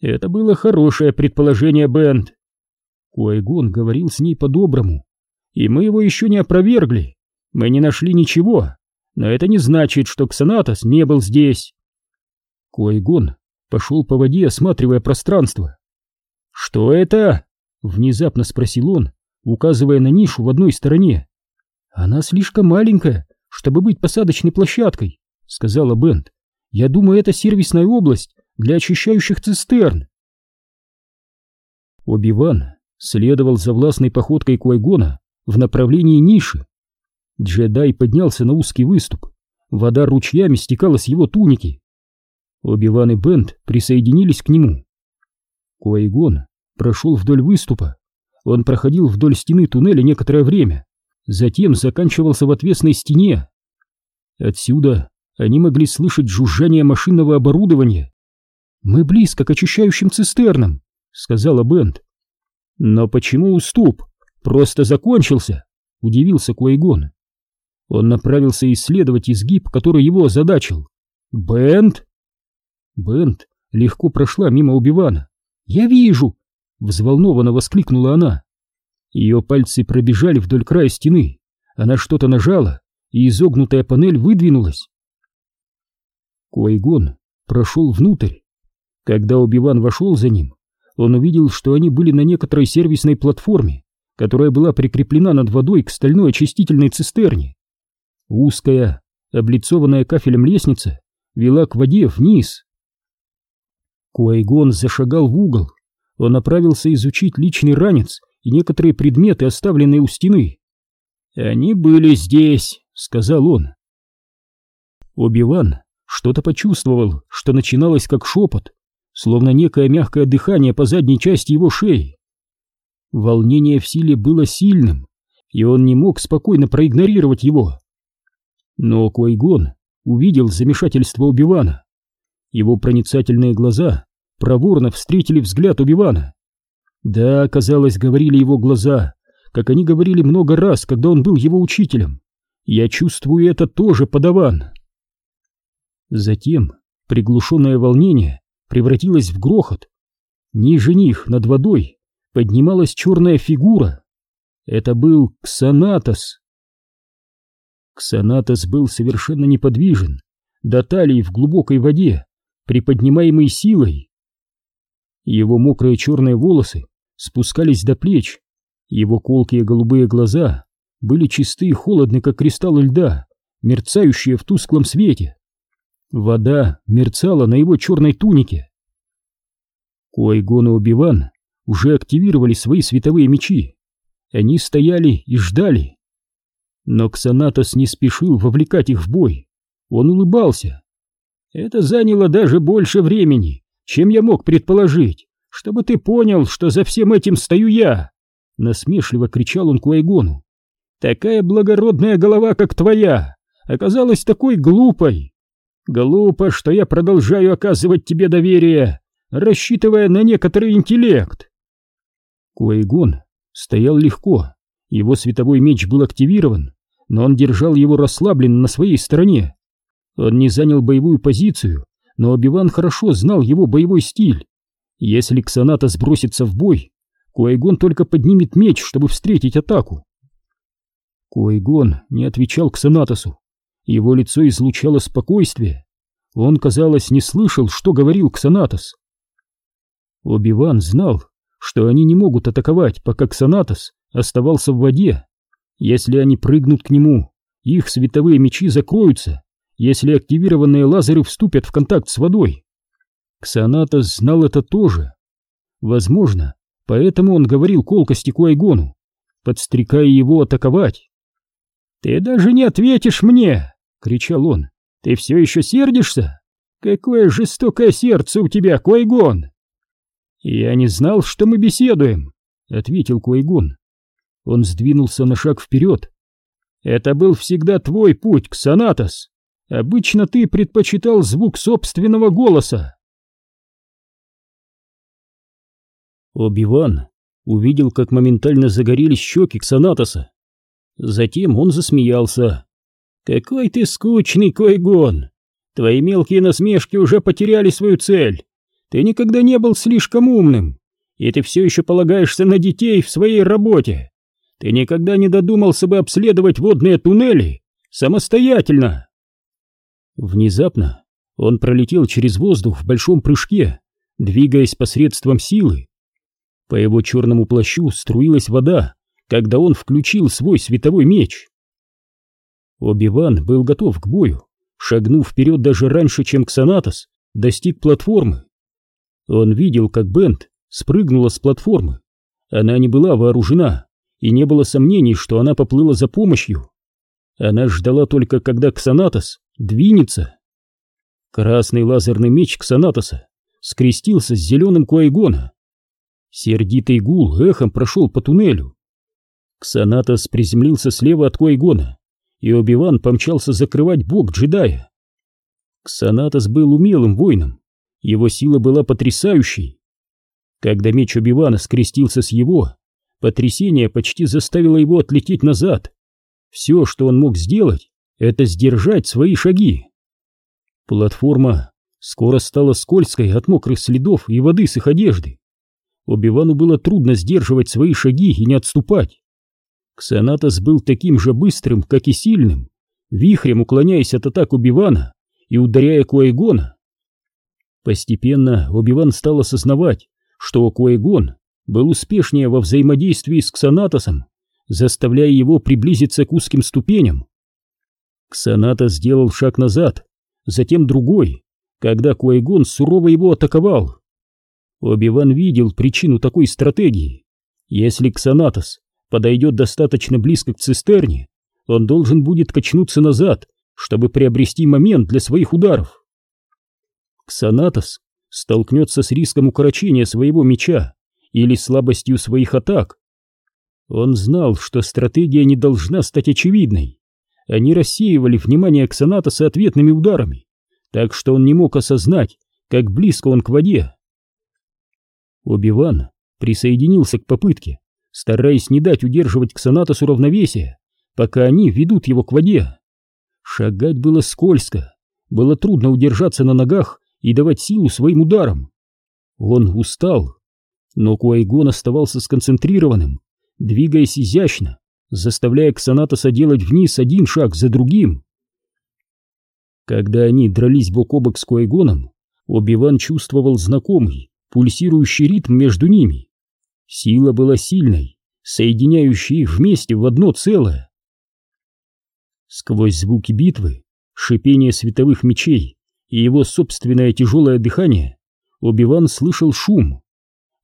A: Это было хорошее предположение, Бент. Куайгон говорил с ней по-доброму, и мы его еще не опровергли. Мы не нашли ничего, но это не значит, что Ксанатос не был здесь. Куайгон пошел по воде, осматривая пространство. «Что это?» — внезапно спросил он, указывая на нишу в одной стороне. «Она слишком маленькая, чтобы быть посадочной площадкой», — сказала Бент. «Я думаю, это сервисная область для очищающих цистерн». Оби-Ван следовал за властной походкой Куайгона в направлении ниши. Джедай поднялся на узкий выступ. Вода ручьями стекала с его туники. Оби-Ван и Бент присоединились к нему. Куайгон прошел вдоль выступа. Он проходил вдоль стены туннеля некоторое время, затем заканчивался в отвесной стене. Отсюда они могли слышать жужжание машинного оборудования. «Мы близко к очищающим цистернам», — сказала Бент. «Но почему уступ? Просто закончился?» — удивился Куайгон. Он направился исследовать изгиб, который его озадачил. «Бент?» Бент легко прошла мимо Убивана. «Я вижу!» — взволнованно воскликнула она. Ее пальцы пробежали вдоль края стены. Она что-то нажала, и изогнутая панель выдвинулась. Куайгон прошел внутрь. Когда Убиван вошел за ним, он увидел, что они были на некоторой сервисной платформе, которая была прикреплена над водой к стальной очистительной цистерне. Узкая, облицованная кафелем лестница вела к воде вниз. Куайгон зашагал в угол. Он направился изучить личный ранец и некоторые предметы, оставленные у стены. «Они были здесь», — сказал он. Оби-Ван что-то почувствовал, что начиналось как шепот, словно некое мягкое дыхание по задней части его шеи. Волнение в силе было сильным, и он не мог спокойно проигнорировать его. Но Койгон увидел замешательство Убивана. Его проницательные глаза проворно встретили взгляд Убивана. Да, казалось, говорили его глаза, как они говорили много раз, когда он был его учителем. Я чувствую это тоже, подаван. Затем приглушенное волнение превратилась в грохот. Ниже них, над водой, поднималась черная фигура. Это был Ксанатос. Ксанатос был совершенно неподвижен, до талии в глубокой воде, приподнимаемой силой. Его мокрые черные волосы спускались до плеч, его колкие голубые глаза были чисты и холодны, как кристаллы льда, мерцающие в тусклом свете. Вода мерцала на его черной тунике. Куайгон и Убиван уже активировали свои световые мечи. Они стояли и ждали. Но Ксанатос не спешил вовлекать их в бой. Он улыбался. Это заняло даже больше времени, чем я мог предположить, чтобы ты понял, что за всем этим стою я. Насмешливо кричал он Куайгону. Такая благородная голова, как твоя, оказалась такой глупой. Глупо, что я продолжаю оказывать тебе доверие, рассчитывая на некоторый интеллект. Куайгон стоял легко, его световой меч был активирован, но он держал его расслабленно на своей стороне. Он не занял боевую позицию, но Обиван хорошо знал его боевой стиль. Если Ксаната сбросится в бой, Куайгон только поднимет меч, чтобы встретить атаку. Куайгон не отвечал Ксанатосу. Его лицо излучало спокойствие. Он, казалось, не слышал, что говорил Ксанатос. Обиван знал, что они не могут атаковать, пока Ксанатос оставался в воде. Если они прыгнут к нему, их световые мечи закроются, если активированные лазеры вступят в контакт с водой. Ксанатос знал это тоже. Возможно, поэтому он говорил колкости Куайгону, подстрекая его атаковать. «Ты даже не ответишь мне!» — кричал он. «Ты все еще сердишься? Какое жестокое сердце у тебя, Куайгон!» «Я не знал, что мы беседуем», — ответил Куайгон. Он сдвинулся на шаг вперед. «Это был всегда твой путь, Ксанатос. Обычно ты предпочитал звук собственного голоса». Оби-Ван увидел, как моментально загорелись щеки Ксанатоса. Затем он засмеялся. «Какой ты скучный, Койгон! Твои мелкие насмешки уже потеряли свою цель. Ты никогда не был слишком умным, и ты все еще полагаешься на детей в своей работе. Ты никогда не додумался бы обследовать водные туннели самостоятельно. Внезапно он пролетел через воздух в большом прыжке, двигаясь посредством силы. По его черному плащу струилась вода, когда он включил свой световой меч. Оби-Ван был готов к бою, шагнув вперед даже раньше, чем Ксанатос достиг платформы. Он видел, как Бент спрыгнула с платформы. Она не была вооружена, и не было сомнений, что она поплыла за помощью. Она ждала только, когда Ксанатос двинется. Красный лазерный меч Ксанатоса скрестился с зеленым Куайгона. Сердитый гул эхом прошел по туннелю. Ксанатос приземлился слева от Куайгона, и Оби-Ван помчался закрывать бок джедая. Ксанатос был умелым воином, его сила была потрясающей. Когда меч Оби-Вана скрестился с его, Потрясение почти заставило его отлететь назад. Все, что он мог сделать, это сдержать свои шаги. Платформа скоро стала скользкой от мокрых следов и воды с их одежды. Обивану было трудно сдерживать свои шаги и не отступать. Ксанатос был таким же быстрым, как и сильным, вихрем уклоняясь от атак Убивана и ударяя Куайгона. Постепенно Обиван стал осознавать, что Куайгон был успешнее во взаимодействии с Ксанатосом, заставляя его приблизиться к узким ступеням. Ксанатос сделал шаг назад, затем другой, когда Куайгон сурово его атаковал. Оби-Ван видел причину такой стратегии. Если Ксанатос подойдет достаточно близко к цистерне, он должен будет качнуться назад, чтобы приобрести момент для своих ударов. Ксанатос столкнется с риском укорочения своего меча, или слабостью своих атак. Он знал, что стратегия не должна стать очевидной. Они рассеивали внимание Ксаната ответными ударами, так что он не мог осознать, как близко он к воде. Оби-Ван присоединился к попытке, стараясь не дать удерживать Ксанатосу равновесия, пока они ведут его к воде. Шагать было скользко, было трудно удержаться на ногах и давать силу своим ударам. Он устал но Куайгон оставался сконцентрированным, двигаясь изящно, заставляя Ксанатоса делать вниз один шаг за другим. Когда они дрались бок о бок с Куайгоном, Оби-Ван чувствовал знакомый, пульсирующий ритм между ними. Сила была сильной, соединяющей их вместе в одно целое. Сквозь звуки битвы, шипение световых мечей и его собственное тяжелое дыхание, Оби-Ван слышал шум,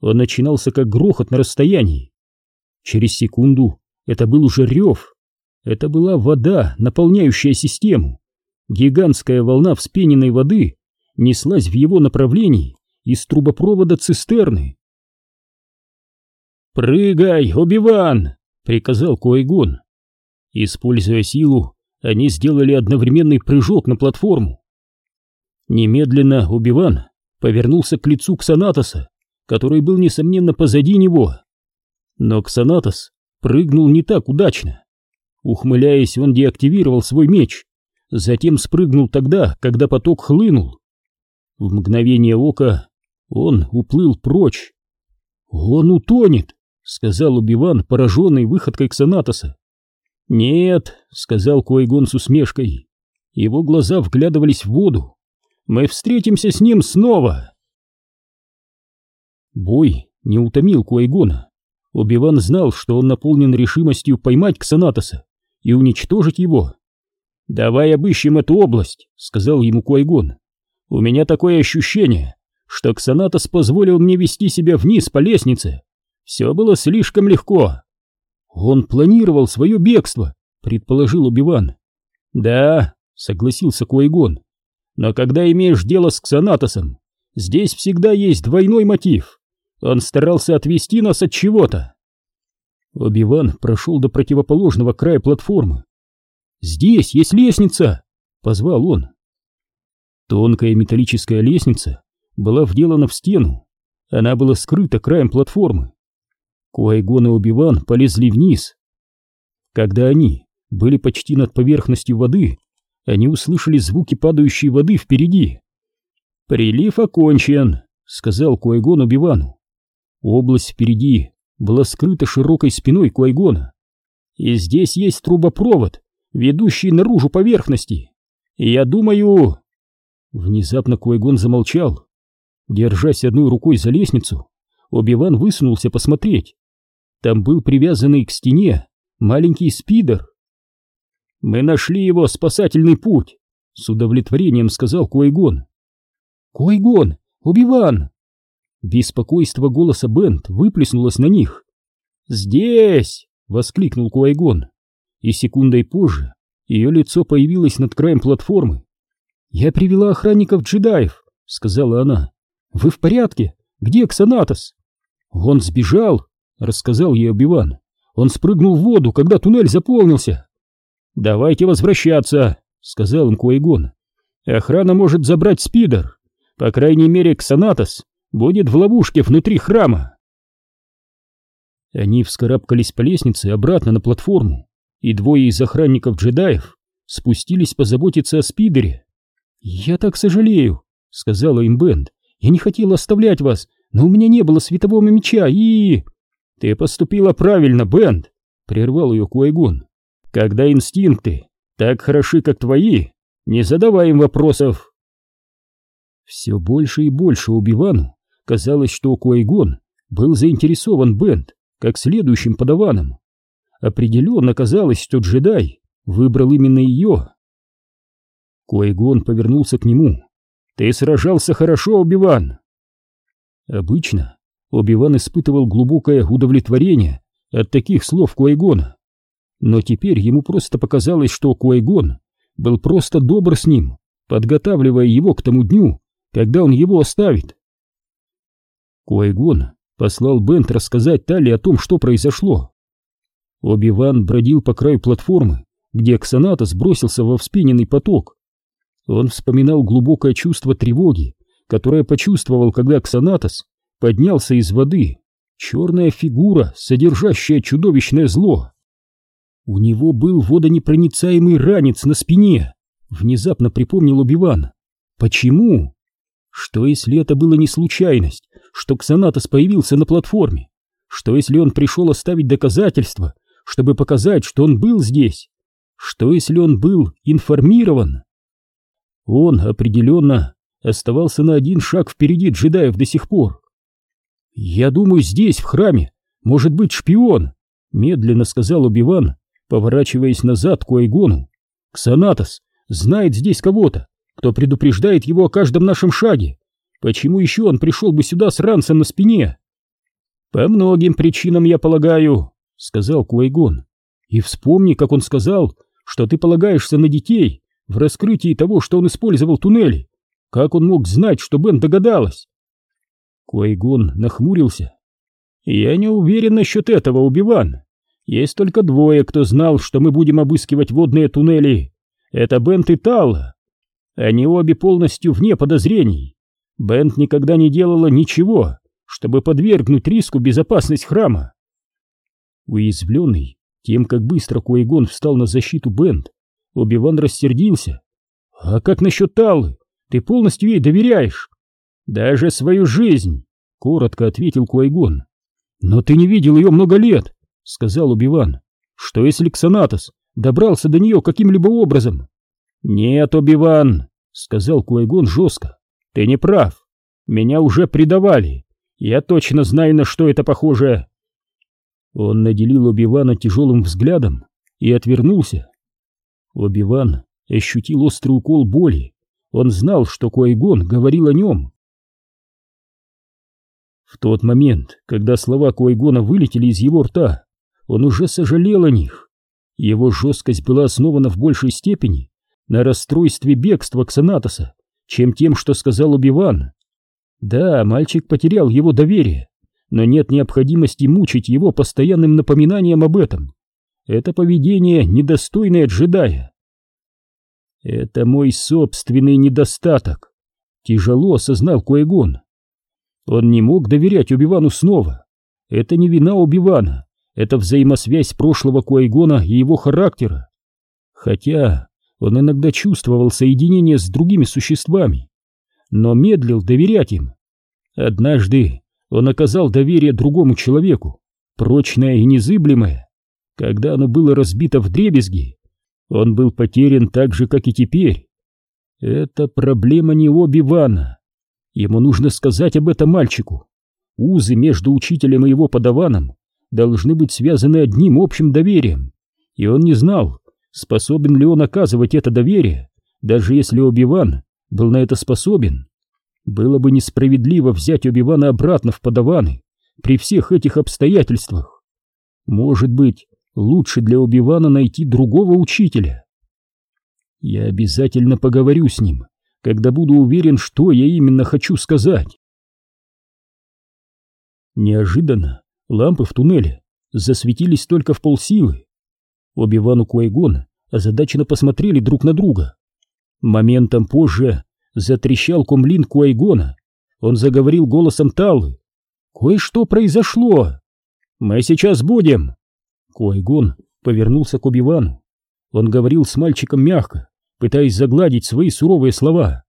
A: он начинался как грохот на расстоянии. Через секунду это был уже рев. Это была вода, наполняющая систему. Гигантская волна вспененной воды неслась в его направлении из трубопровода цистерны. «Прыгай, Оби-Ван!» — приказал Коэгон. Используя силу, они сделали одновременный прыжок на платформу. Немедленно Убиван повернулся к лицу Ксанатоса, который был, несомненно, позади него. Но Ксанатос прыгнул не так удачно. Ухмыляясь, он деактивировал свой меч, затем спрыгнул тогда, когда поток хлынул. В мгновение ока он уплыл прочь. «Он утонет!» — сказал Убиван, пораженный выходкой Ксанатоса. «Нет», — сказал Койгон с усмешкой. Его глаза вглядывались в воду. «Мы встретимся с ним снова!» Бой не утомил Куайгона. Обиван знал, что он наполнен решимостью поймать Ксанатоса и уничтожить его. «Давай обыщем эту область», — сказал ему Куайгон. «У меня такое ощущение, что Ксанатос позволил мне вести себя вниз по лестнице. Все было слишком легко». «Он планировал свое бегство», — предположил Убиван. «Да», — согласился Куайгон. «Но когда имеешь дело с Ксанатосом, здесь всегда есть двойной мотив. Он старался отвести нас от чего-то. Оби-Ван прошел до противоположного края платформы. «Здесь есть лестница!» — позвал он. Тонкая металлическая лестница была вделана в стену. Она была скрыта краем платформы. Куайгон и Оби-Ван полезли вниз. Когда они были почти над поверхностью воды, они услышали звуки падающей воды впереди. «Прилив окончен», — сказал Куайгон Оби-Вану. Область впереди была скрыта широкой спиной Куайгона. И здесь есть трубопровод, ведущий наружу поверхности. Я думаю... Внезапно Куайгон замолчал. Держась одной рукой за лестницу, Оби-Ван высунулся посмотреть. Там был привязанный к стене маленький спидер. «Мы нашли его спасательный путь», — с удовлетворением сказал Куайгон. «Куайгон! Оби-Ван!» Беспокойство голоса Бент выплеснулось на них. «Здесь!» — воскликнул Куайгон. И секундой позже ее лицо появилось над краем платформы. «Я привела охранников-джедаев», — сказала она. «Вы в порядке? Где Ксанатос?» «Он сбежал», — рассказал ей Обиван. «Он спрыгнул в воду, когда туннель заполнился». «Давайте возвращаться», — сказал им Куайгон. «Охрана может забрать спидер. По крайней мере, Ксанатос будет в ловушке внутри храма. Они вскарабкались по лестнице обратно на платформу, и двое из охранников-джедаев спустились позаботиться о спидере. «Я так сожалею», — сказала им Бенд. «Я не хотела оставлять вас, но у меня не было светового меча и...» «Ты поступила правильно, Бенд», — прервал ее Куайгон. «Когда инстинкты так хороши, как твои, не задавай им вопросов». Все больше и больше Убивану Казалось, что Куайгон был заинтересован Бент как следующим подаваном. Определенно казалось, что джедай выбрал именно ее. Куайгон повернулся к нему. «Ты сражался хорошо, Оби-Ван!» Обычно Оби-Ван испытывал глубокое удовлетворение от таких слов Куайгона. Но теперь ему просто показалось, что Куайгон был просто добр с ним, подготавливая его к тому дню, когда он его оставит. Куайгон послал Бент рассказать Тали о том, что произошло. Оби-Ван бродил по краю платформы, где Ксаната сбросился во вспененный поток. Он вспоминал глубокое чувство тревоги, которое почувствовал, когда Ксанатос поднялся из воды, черная фигура, содержащая чудовищное зло. У него был водонепроницаемый ранец на спине, внезапно припомнил Убиван. Почему? Что если это была не случайность, что Ксанатос появился на платформе? Что если он пришел оставить доказательства, чтобы показать, что он был здесь? Что если он был информирован? Он определенно оставался на один шаг впереди джедаев до сих пор. «Я думаю, здесь, в храме, может быть шпион», — медленно сказал Убиван, поворачиваясь назад к Уайгону. «Ксанатос знает здесь кого-то, кто предупреждает его о каждом нашем шаге. Почему еще он пришел бы сюда с ранцем на спине? По многим причинам, я полагаю, сказал Куайгон. И вспомни, как он сказал, что ты полагаешься на детей в раскрытии того, что он использовал туннели. Как он мог знать, что Бен догадалась? Куайгон нахмурился. Я не уверен насчет этого, Убиван. Есть только двое, кто знал, что мы будем обыскивать водные туннели. Это Бент и Талла. Они обе полностью вне подозрений. Бент никогда не делала ничего, чтобы подвергнуть риску безопасность храма. Уязвленный тем, как быстро Куайгон встал на защиту Бент, Оби-Ван рассердился. «А как насчет Таллы? Ты полностью ей доверяешь?» «Даже свою жизнь!» — коротко ответил Куайгон. «Но ты не видел ее много лет!» — сказал Убиван. «Что если Ксанатос добрался до нее каким-либо образом?» «Нет, Оби-Ван!» — сказал Куайгон жестко. «Ты не прав. Меня уже предавали. Я точно знаю, на что это похоже!» Он наделил Оби-Вана тяжелым взглядом и отвернулся. Оби-Ван ощутил острый укол боли. Он знал, что Куайгон говорил о нем. В тот момент, когда слова Куайгона вылетели из его рта, он уже сожалел о них. Его жесткость была основана в большей степени на расстройстве бегства Ксанатоса, чем тем, что сказал Убиван. Да, мальчик потерял его доверие, но нет необходимости мучить его постоянным напоминанием об этом. Это поведение недостойное джедая. Это мой собственный недостаток, тяжело осознал Куэгон. Он не мог доверять Убивану снова. Это не вина Убивана, это взаимосвязь прошлого Куайгона и его характера. Хотя он иногда чувствовал соединение с другими существами, но медлил доверять им. Однажды он оказал доверие другому человеку, прочное и незыблемое. Когда оно было разбито в дребезги, он был потерян так же, как и теперь. Это проблема не Оби-Вана. Ему нужно сказать об этом мальчику. Узы между учителем и его подаваном должны быть связаны одним общим доверием, и он не знал, способен ли он оказывать это доверие, даже если Оби-Ван был на это способен. Было бы несправедливо взять Оби-Вана обратно в подаваны при всех этих обстоятельствах. Может быть, лучше для Оби-Вана найти другого учителя. Я обязательно поговорю с ним, когда буду уверен, что я именно хочу сказать. Неожиданно лампы в туннеле засветились только в полсилы. Оби-Ван и Куайгон озадаченно посмотрели друг на друга. Моментом позже затрещал кумлин Куайгона. Он заговорил голосом Таллы. «Кое-что произошло! Мы сейчас будем!» Куайгон повернулся к Оби-Вану. Он говорил с мальчиком мягко, пытаясь загладить свои суровые слова.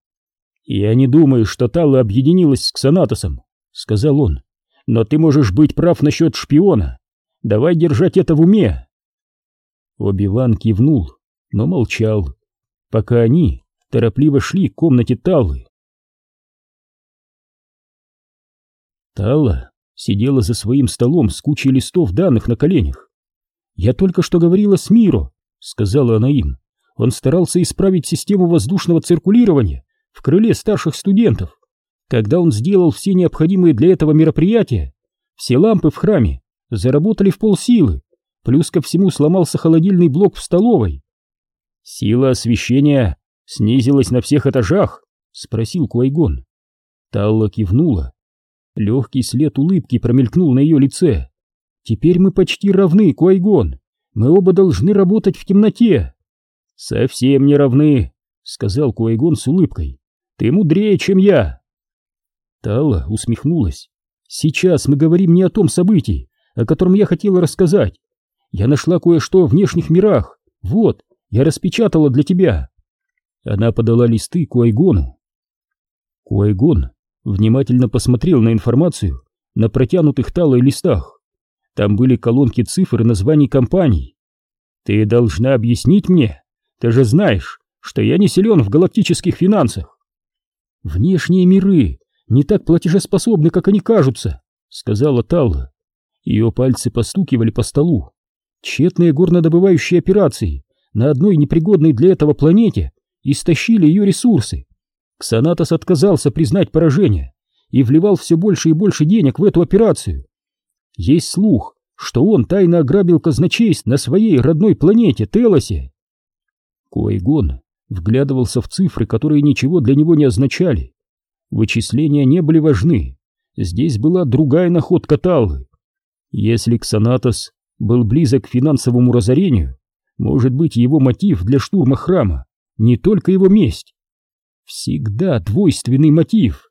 A: «Я не думаю, что Талла объединилась с Ксанатосом», — сказал он. «Но ты можешь быть прав насчет шпиона. Давай держать это в уме». Оби-Ван кивнул, но молчал, пока они торопливо шли к комнате Таллы. Талла сидела за своим столом с кучей листов данных на коленях. «Я только что говорила с Миро», — сказала она им. «Он старался исправить систему воздушного циркулирования в крыле старших студентов. Когда он сделал все необходимые для этого мероприятия, все лампы в храме заработали в полсилы, плюс ко всему сломался холодильный блок в столовой. Сила освещения снизилась на всех этажах?» — спросил Куайгон. Талла кивнула. Легкий след улыбки промелькнул на ее лице. «Теперь мы почти равны, Куайгон. Мы оба должны работать в темноте». «Совсем не равны», — сказал Куайгон с улыбкой. «Ты мудрее, чем я». Талла усмехнулась. «Сейчас мы говорим не о том событии, о котором я хотела рассказать. Я нашла кое-что в внешних мирах. Вот, я распечатала для тебя. Она подала листы Куайгону. Куайгон внимательно посмотрел на информацию на протянутых талой листах. Там были колонки цифр и названий компаний. «Ты должна объяснить мне. Ты же знаешь, что я не силен в галактических финансах». «Внешние миры не так платежеспособны, как они кажутся», — сказала Талла. Ее пальцы постукивали по столу. Тщетные горнодобывающие операции на одной непригодной для этого планете истощили ее ресурсы. Ксанатос отказался признать поражение и вливал все больше и больше денег в эту операцию. Есть слух, что он тайно ограбил казначейств на своей родной планете Телосе. Койгон вглядывался в цифры, которые ничего для него не означали. Вычисления не были важны. Здесь была другая находка Таллы. Если Ксанатос был близок к финансовому разорению, может быть его мотив для штурма храма не только его месть. Всегда двойственный мотив.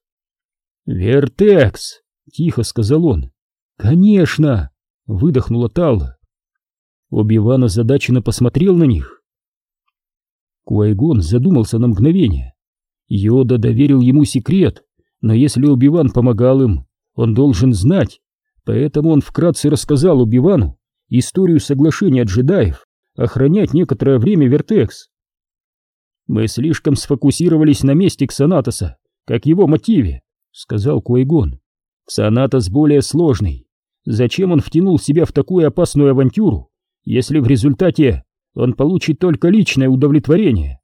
A: «Вертекс!» — тихо сказал он. «Конечно!» — выдохнула Талла. Оби-Ван озадаченно посмотрел на них. Куайгон задумался на мгновение. Йода доверил ему секрет, но если Оби-Ван помогал им, он должен знать, поэтому он вкратце рассказал Оби-Вану историю соглашения джедаев охранять некоторое время Вертекс. «Мы слишком сфокусировались на месте Ксанатоса, как его мотиве», — сказал Куайгон. «Ксанатос более сложный. Зачем он втянул себя в такую опасную авантюру, если в результате он получит только личное удовлетворение?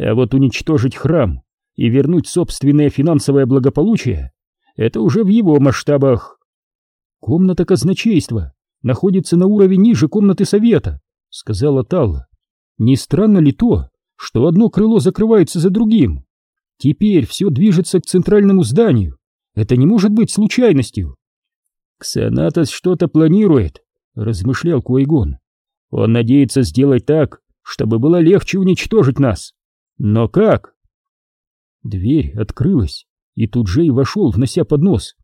A: А вот уничтожить храм и вернуть собственное финансовое благополучие — это уже в его масштабах. Комната казначейства находится на уровне ниже комнаты совета, — сказала Талла. Не странно ли то, что одно крыло закрывается за другим? Теперь все движется к центральному зданию. Это не может быть случайностью. Ксанатос что-то планирует, размышлял Куайгон. Он надеется сделать так, чтобы было легче уничтожить нас. Но как? Дверь открылась, и тут же и вошел, внося поднос.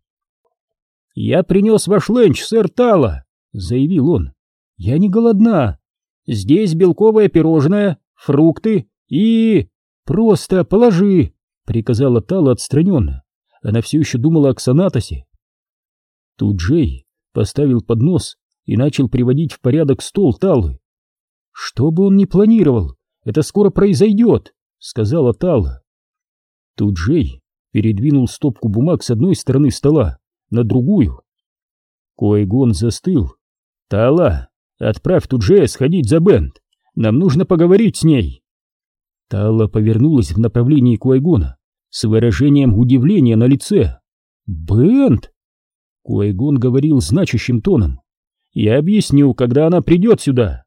A: «Я принес ваш ленч, сэр Тала», — заявил он. «Я не голодна. Здесь белковое пирожное, фрукты и... Просто положи», — приказала Тала отстраненно. Она все еще думала о Ксанатосе. Тут Джей поставил поднос и начал приводить в порядок стол Талы. «Что бы он ни планировал, это скоро произойдет», — сказала Тала. Тут Джей передвинул стопку бумаг с одной стороны стола на другую. Койгон застыл. «Тала, отправь тут Джея сходить за Бенд. Нам нужно поговорить с ней». Тала повернулась в направлении Куайгона с выражением удивления на лице. «Бенд?» Куайгон говорил значащим тоном. «Я объясню, когда она придет сюда».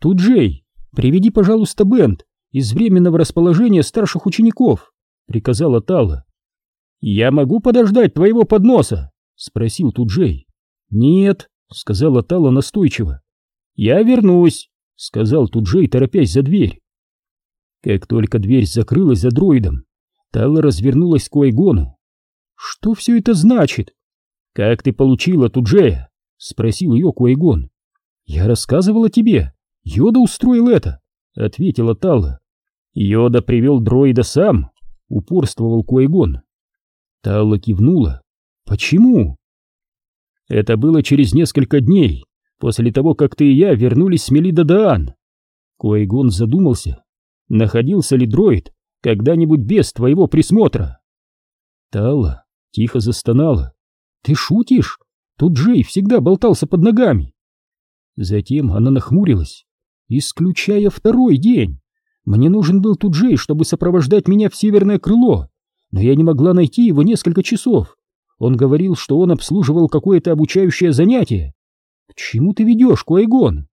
A: «Тут Джей, приведи, пожалуйста, Бенд из временного расположения старших учеников» приказала Тала. «Я могу подождать твоего подноса?» — спросил Туджей. «Нет», — сказала Тала настойчиво. «Я вернусь», — сказал Туджей, торопясь за дверь. Как только дверь закрылась за дроидом, Тала развернулась к Уайгону. «Что все это значит?» «Как ты получила Туджея?» — спросил ее Куайгон. «Я рассказывала тебе. Йода устроил это», — ответила Тала. «Йода привел дроида сам», упорствовал Куайгон. Талла кивнула. «Почему?» «Это было через несколько дней, после того, как ты и я вернулись с Мелидадаан». Куайгон задумался, находился ли дроид когда-нибудь без твоего присмотра. Талла тихо застонала. «Ты шутишь? Тут Джей всегда болтался под ногами». Затем она нахмурилась, исключая второй день. Мне нужен был тут Джей, чтобы сопровождать меня в северное крыло, но я не могла найти его несколько часов. Он говорил, что он обслуживал какое-то обучающее занятие. К чему ты ведешь, Куайгон?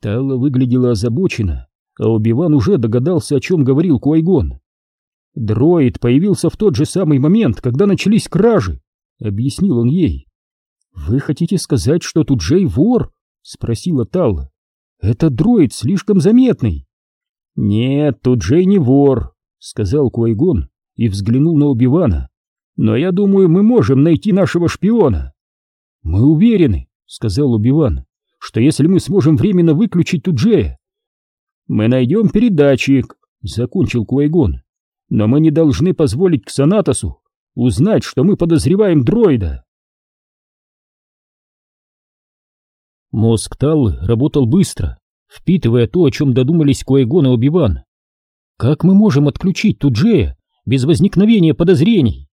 A: Талла выглядела озабоченно, а Убиван уже догадался, о чем говорил Куайгон. Дроид появился в тот же самый момент, когда начались кражи, объяснил он ей. Вы хотите сказать, что тут Джей вор? спросила Талла. Это дроид слишком заметный. «Нет, тут же не вор», — сказал Куайгон и взглянул на Убивана. «Но я думаю, мы можем найти нашего шпиона». «Мы уверены», — сказал Убиван, — «что если мы сможем временно выключить Туджея...» «Мы найдем передатчик», — закончил Куайгон. «Но мы не должны позволить Ксанатосу узнать, что мы подозреваем дроида». Мозг Таллы работал быстро впитывая то, о чем додумались Куайгон и Убиван. «Как мы можем отключить Туджея без возникновения подозрений?»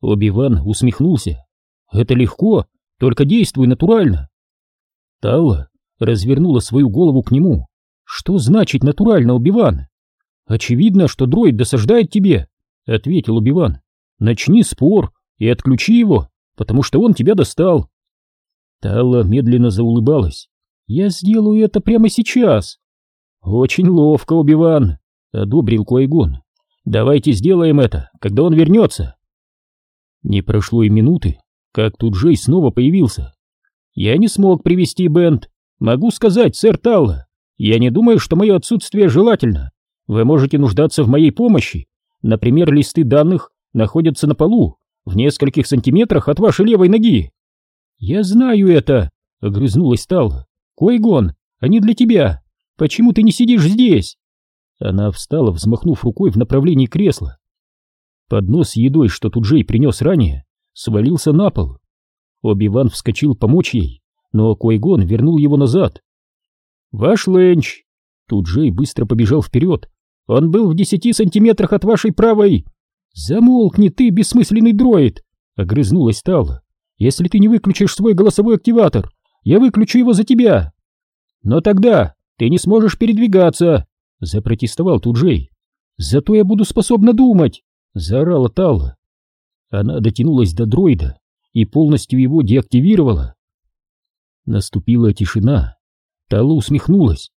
A: Убиван усмехнулся. «Это легко, только действуй натурально». Талла развернула свою голову к нему. «Что значит натурально, Убиван?» «Очевидно, что дроид досаждает тебе», — ответил Убиван. «Начни спор и отключи его, потому что он тебя достал». Талла медленно заулыбалась. Я сделаю это прямо сейчас. Очень ловко, Убиван, одобрил Куайгон. Давайте сделаем это, когда он вернется. Не прошло и минуты, как тут Джей снова появился. Я не смог привести Бенд. Могу сказать, сэр Талла, я не думаю, что мое отсутствие желательно. Вы можете нуждаться в моей помощи, Например, листы данных находятся на полу, в нескольких сантиметрах от вашей левой ноги. Я знаю это, огрызнулась Тала. Койгон, они для тебя. Почему ты не сидишь здесь? Она встала, взмахнув рукой в направлении кресла. Поднос с едой, что тут Джей принес ранее, свалился на пол. Оби-Ван вскочил помочь ей, но Койгон вернул его назад. «Ваш ленч!» Тут Джей быстро побежал вперед. «Он был в десяти сантиметрах от вашей правой!» «Замолкни ты, бессмысленный дроид!» — огрызнулась Тала. «Если ты не выключишь свой голосовой активатор, я выключу его за тебя!» «Но тогда ты не сможешь передвигаться!» — запротестовал Туджей. «Зато я буду способна думать!» — заорала Тала. Она дотянулась до дроида и полностью его деактивировала. Наступила тишина. Тала усмехнулась.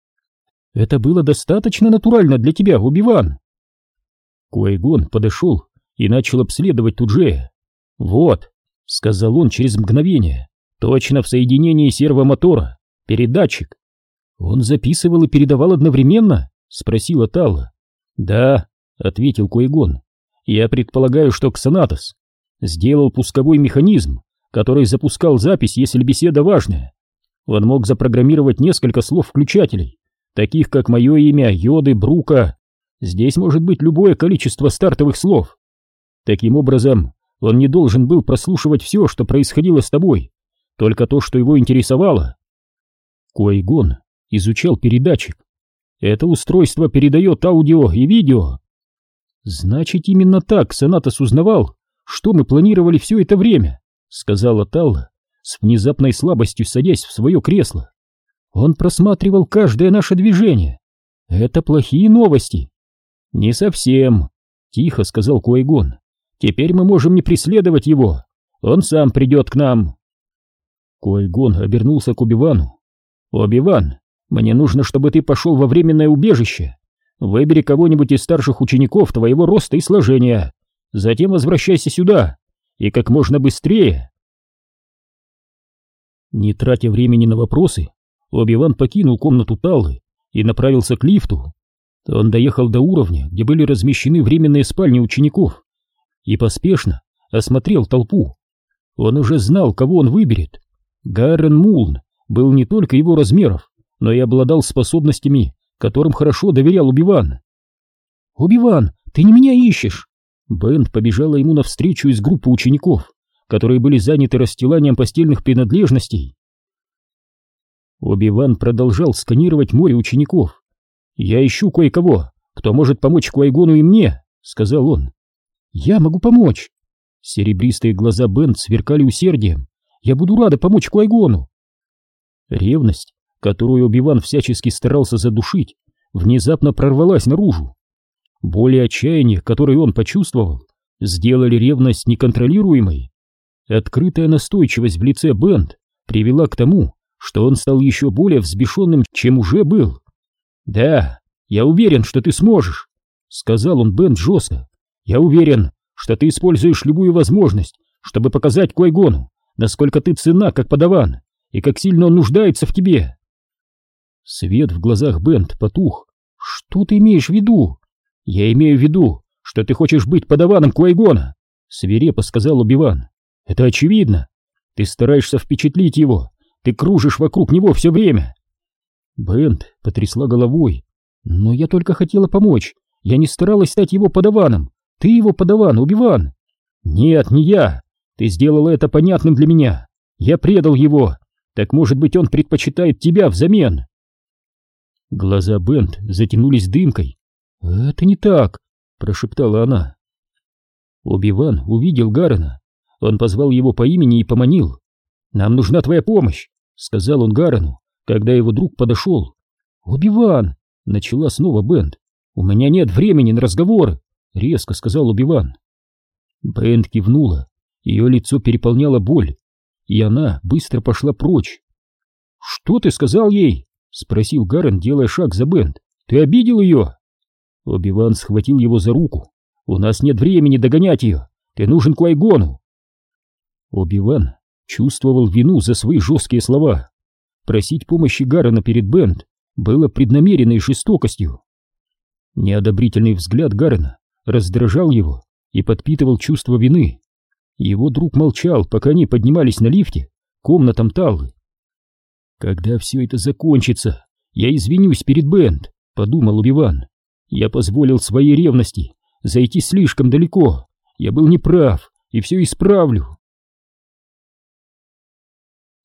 A: «Это было достаточно натурально для тебя, Убиван!» Куайгон подошел и начал обследовать Туджея. «Вот», — сказал он через мгновение, — «точно в соединении сервомотора, передатчик». «Он записывал и передавал одновременно?» — спросила Талла. «Да», — ответил Куайгон, — «я предполагаю, что Ксанатос сделал пусковой механизм, который запускал запись, если беседа важная. Он мог запрограммировать несколько слов-включателей, таких как мое имя, Йоды, Брука, Здесь может быть любое количество стартовых слов. Таким образом, он не должен был прослушивать все, что происходило с тобой, только то, что его интересовало. Койгон изучал передатчик. Это устройство передает аудио и видео. Значит, именно так Санатос узнавал, что мы планировали все это время, сказала Талла, с внезапной слабостью садясь в свое кресло. Он просматривал каждое наше движение. Это плохие новости. «Не совсем», — тихо сказал Куайгон. «Теперь мы можем не преследовать его. Он сам придет к нам». Куайгон обернулся к Убивану. «Убиван, мне нужно, чтобы ты пошел во временное убежище. Выбери кого-нибудь из старших учеников твоего роста и сложения. Затем возвращайся сюда. И как можно быстрее». Не тратя времени на вопросы, Оби-Ван покинул комнату Таллы и направился к лифту. Он доехал до уровня, где были размещены временные спальни учеников, и поспешно осмотрел толпу. Он уже знал, кого он выберет. Гаррен Мулн был не только его размеров, но и обладал способностями, которым хорошо доверял Убиван. «Убиван, ты не меня ищешь!» Бенд побежала ему навстречу из группы учеников, которые были заняты расстиланием постельных принадлежностей. Убиван продолжал сканировать море учеников, «Я ищу кое-кого, кто может помочь Куайгону и мне», — сказал он. «Я могу помочь». Серебристые глаза Бент сверкали усердием. «Я буду рада помочь Куайгону». Ревность, которую Обиван всячески старался задушить, внезапно прорвалась наружу. Боль и отчаяние, которое он почувствовал, сделали ревность неконтролируемой. Открытая настойчивость в лице Бент привела к тому, что он стал еще более взбешенным, чем уже был. «Да, я уверен, что ты сможешь», — сказал он Бен жестко. «Я уверен, что ты используешь любую возможность, чтобы показать Койгону, насколько ты цена как подаван и как сильно он нуждается в тебе». Свет в глазах Бент потух. «Что ты имеешь в виду?» «Я имею в виду, что ты хочешь быть подаваном Куайгона», — свирепо сказал Убиван. «Это очевидно. Ты стараешься впечатлить его, ты кружишь вокруг него все время. Бент потрясла головой. «Но я только хотела помочь. Я не старалась стать его подаваном. Ты его подаван, Убиван!» «Нет, не я. Ты сделала это понятным для меня. Я предал его. Так, может быть, он предпочитает тебя взамен?» Глаза Бент затянулись дымкой. «Это не так», — прошептала она. Убиван увидел Гарена. Он позвал его по имени и поманил. «Нам нужна твоя помощь», — сказал он Гарену когда его друг подошел. «Убиван!» — начала снова Бенд. «У меня нет времени на разговоры!» — резко сказал Убиван. Бенд кивнула, ее лицо переполняло боль, и она быстро пошла прочь. «Что ты сказал ей?» — спросил Гарен, делая шаг за Бенд. «Ты обидел ее?» Убиван схватил его за руку. «У нас нет времени догонять ее! Ты нужен Куайгону!» Убиван чувствовал вину за свои жесткие слова. Просить помощи Гаррена перед Бенд было преднамеренной жестокостью. Неодобрительный взгляд Гаррена раздражал его и подпитывал чувство вины. Его друг молчал, пока они поднимались на лифте комнатам Таллы. «Когда все это закончится, я извинюсь перед Бенд», — подумал Убиван. «Я позволил своей ревности зайти слишком далеко. Я был неправ и все исправлю».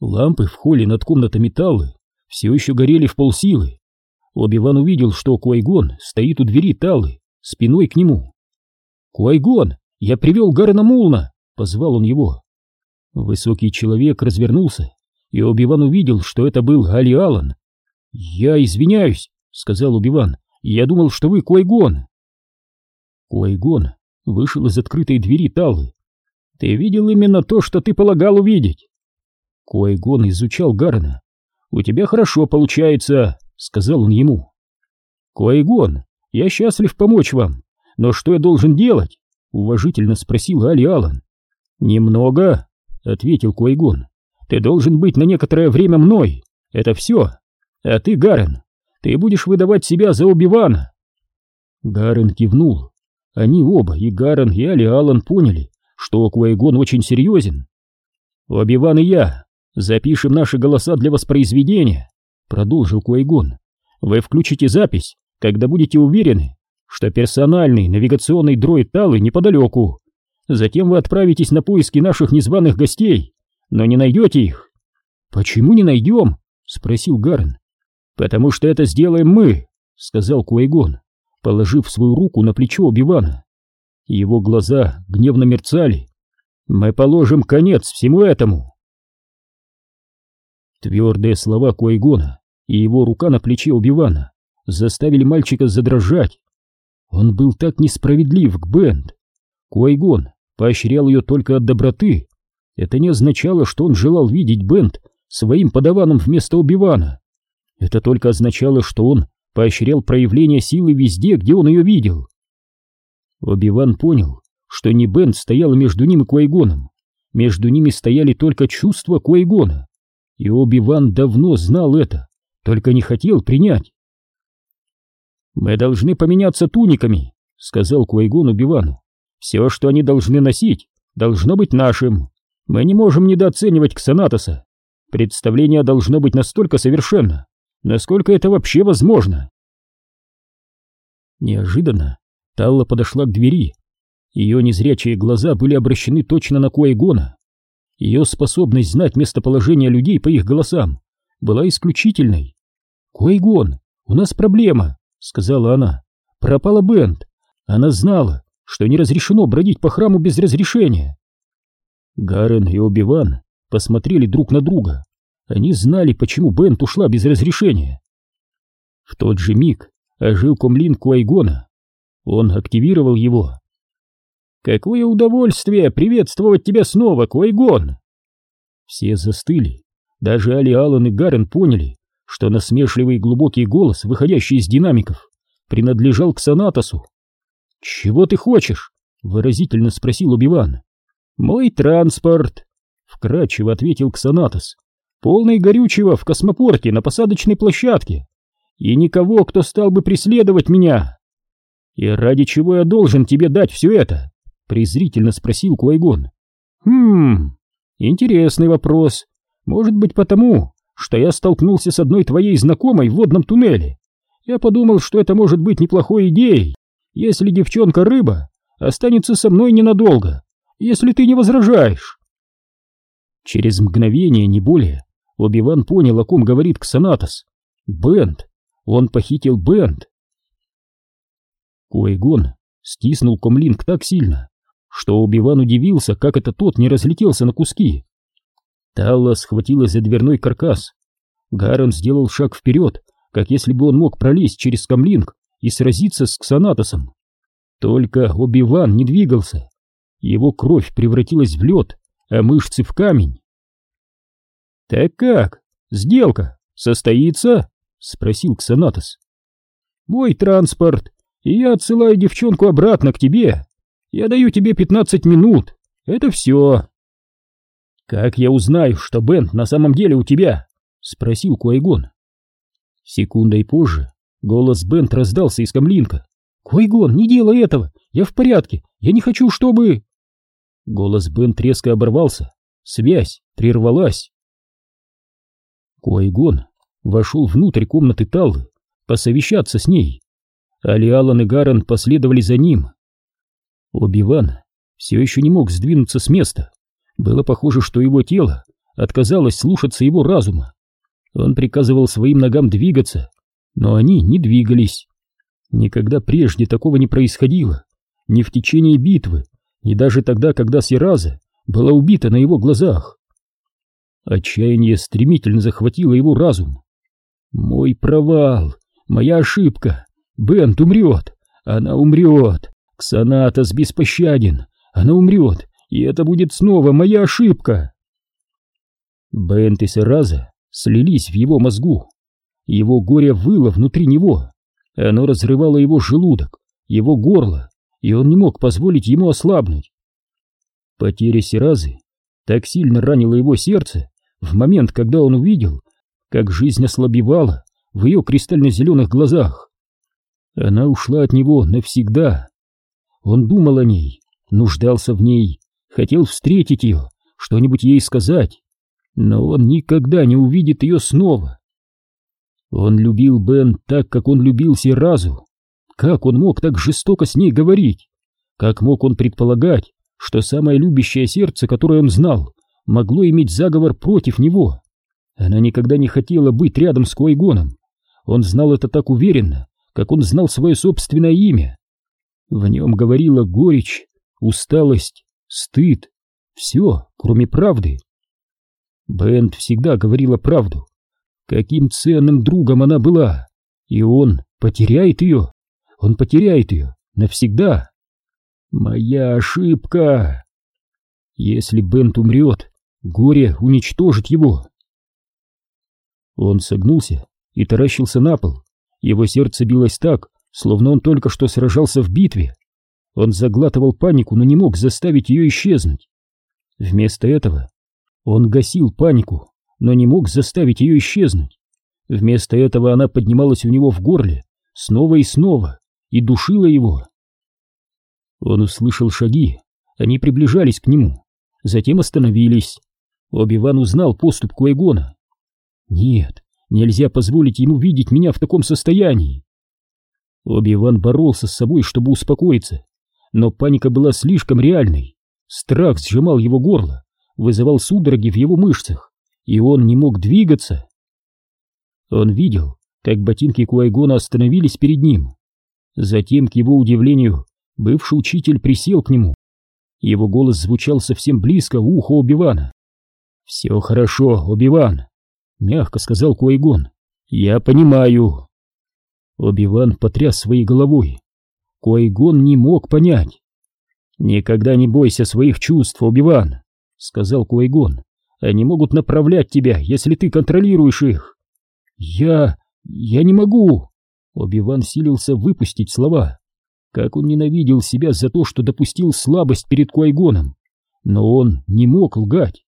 A: Лампы в холле над комнатами Таллы все еще горели в полсилы. Оби-Ван увидел, что Куайгон стоит у двери Таллы, спиной к нему. «Куайгон, я привел Гарена Мулна!» — позвал он его. Высокий человек развернулся, и Оби-Ван увидел, что это был Али Аллан. «Я извиняюсь», — сказал Оби-Ван, — «я думал, что вы Куайгон». Куайгон вышел из открытой двери Таллы. «Ты видел именно то, что ты полагал увидеть?» Куайгон изучал Гарена. «У тебя хорошо получается», — сказал он ему. «Куайгон, я счастлив помочь вам, но что я должен делать?» — уважительно спросил Али Алан. «Немного», — ответил Куайгон. «Ты должен быть на некоторое время мной. Это все. А ты, Гарен, ты будешь выдавать себя за Оби-Вана». Гарен кивнул. Они оба, и Гарен, и Али Алан поняли, что Куайгон очень серьезен. «Оби-Ван и я запишем наши голоса для воспроизведения», — продолжил Куайгон. «Вы включите запись, когда будете уверены, что персональный навигационный дроид Талы неподалеку. Затем вы отправитесь на поиски наших незваных гостей, но не найдете их». «Почему не найдем?» — спросил Гарн. «Потому что это сделаем мы», — сказал Куайгон, положив свою руку на плечо Бивана. Его глаза гневно мерцали. «Мы положим конец всему этому». Твердые слова Куайгона и его рука на плече Убивана заставили мальчика задрожать. Он был так несправедлив к Бенд. Куайгон поощрял ее только от доброты. Это не означало, что он желал видеть Бенд своим подаваном вместо Убивана. Это только означало, что он поощрял проявление силы везде, где он ее видел. Оби-Ван понял, что не Бенд стояла между ним и Куайгоном. Между ними стояли только чувства Куайгона. И Оби-Ван давно знал это, только не хотел принять. «Мы должны поменяться туниками», — сказал Куайгон Убивану. «Все, что они должны носить, должно быть нашим. Мы не можем недооценивать Ксанатоса. Представление должно быть настолько совершенно, насколько это вообще возможно». Неожиданно Талла подошла к двери. Ее незрячие глаза были обращены точно на Куайгона. Ее способность знать местоположение людей по их голосам была исключительной. «Куайгон, у нас проблема», — сказала она. «Пропала Бенд. Она знала, что не разрешено бродить по храму без разрешения». Гарен и Оби-Ван посмотрели друг на друга. Они знали, почему Бенд ушла без разрешения. В тот же миг ожил комлин Куайгона. Он активировал его Какое удовольствие приветствовать тебя снова, Куайгон!» Все застыли. Даже Али Аллен и Гарен поняли, что насмешливый глубокий голос, выходящий из динамиков, принадлежал к Санатосу. «Чего ты хочешь?» — выразительно спросил Убиван. «Мой транспорт», — вкратчиво ответил Ксанатос. «Полный горючего в космопорте на посадочной площадке. И никого, кто стал бы преследовать меня. И ради чего я должен тебе дать все это?» Презрительно спросил Куайгон. Хм, интересный вопрос. Может быть потому, что я столкнулся с одной твоей знакомой в водном туннеле. Я подумал, что это может быть неплохой идеей, если девчонка-рыба останется со мной ненадолго, если ты не возражаешь. Через мгновение, не более, Оби-Ван понял, о ком говорит Ксанатос. Бенд. Он похитил Бенд. Куайгон стиснул комлинг так сильно, что Убиван удивился, как это тот не разлетелся на куски. Талла схватилась за дверной каркас. Гарон сделал шаг вперед, как если бы он мог пролезть через камлинг и сразиться с Ксанатосом. Только Оби-Ван не двигался. Его кровь превратилась в лед, а мышцы в камень. «Так как? Сделка состоится?» — спросил Ксанатос. «Мой транспорт, и я отсылаю девчонку обратно к тебе. Я даю тебе пятнадцать минут. Это все. Как я узнаю, что Бен на самом деле у тебя? Спросил Куайгон. Секундой позже голос Бент раздался из камлинка. Куайгон, не делай этого! я в порядке, я не хочу, чтобы...» Голос Бен резко оборвался, связь прервалась. Куайгон вошел внутрь комнаты Таллы посовещаться с ней. Али Аллан и Гарен последовали за ним. Оби-Ван все еще не мог сдвинуться с места. Было похоже, что его тело отказалось слушаться его разума. Он приказывал своим ногам двигаться, но они не двигались. Никогда прежде такого не происходило, ни в течение битвы, ни даже тогда, когда Сираза была убита на его глазах. Отчаяние стремительно захватило его разум. «Мой провал! Моя ошибка! Бент умрет! Она умрет! Ксанатос беспощаден! Она умрет! И это будет снова моя ошибка!» Бент и Сираза слились в его мозгу. Его горе выло внутри него. Оно разрывало его желудок, его горло, и он не мог позволить ему ослабнуть. Потеря Сиразы так сильно ранила его сердце в момент, когда он увидел, как жизнь ослабевала в ее кристально-зеленых глазах. Она ушла от него навсегда. Он думал о ней, нуждался в ней, хотел встретить ее, что-нибудь ей сказать, но он никогда не увидит ее снова. Он любил Бен так, как он любил Сиразу. Как он мог так жестоко с ней говорить? Как мог он предполагать, что самое любящее сердце, которое он знал, могло иметь заговор против него? Она никогда не хотела быть рядом с Куайгоном. Он знал это так уверенно, как он знал свое собственное имя. В нем говорила горечь, усталость, стыд, все, кроме правды. Бент всегда говорила правду. Каким ценным другом она была, и он потеряет ее. Он потеряет ее навсегда. Моя ошибка. Если Бент умрет, горе уничтожит его. Он согнулся и таращился на пол. Его сердце билось так, словно он только что сражался в битве. Он заглатывал панику, но не мог заставить ее исчезнуть. Вместо этого он гасил панику, но не мог заставить ее исчезнуть. Вместо этого она поднималась у него в горле снова и снова и душила его. Он услышал шаги, они приближались к нему, затем остановились. Оби-Ван узнал поступ Куайгона. Нет, нельзя позволить ему видеть меня в таком состоянии. Оби-Ван боролся с собой, чтобы успокоиться, но паника была слишком реальной. Страх сжимал его горло, вызывал судороги в его мышцах, и он не мог двигаться. Он видел, как ботинки Куайгона остановились перед ним. Затем, к его удивлению, бывший учитель присел к нему. Его голос звучал совсем близко у уха Оби-Вана. «Все хорошо, Оби-Ван», — мягко сказал Куайгон. «Я понимаю». Оби-Ван потряс своей головой. Куайгон не мог понять. «Никогда не бойся своих чувств, Оби-Ван», — сказал Куайгон. «Они могут направлять тебя, если ты контролируешь их». «Я... я не могу!» Оби-Ван силился выпустить слова. Как он ненавидел себя за то, что допустил слабость перед Куайгоном. Но он не мог лгать.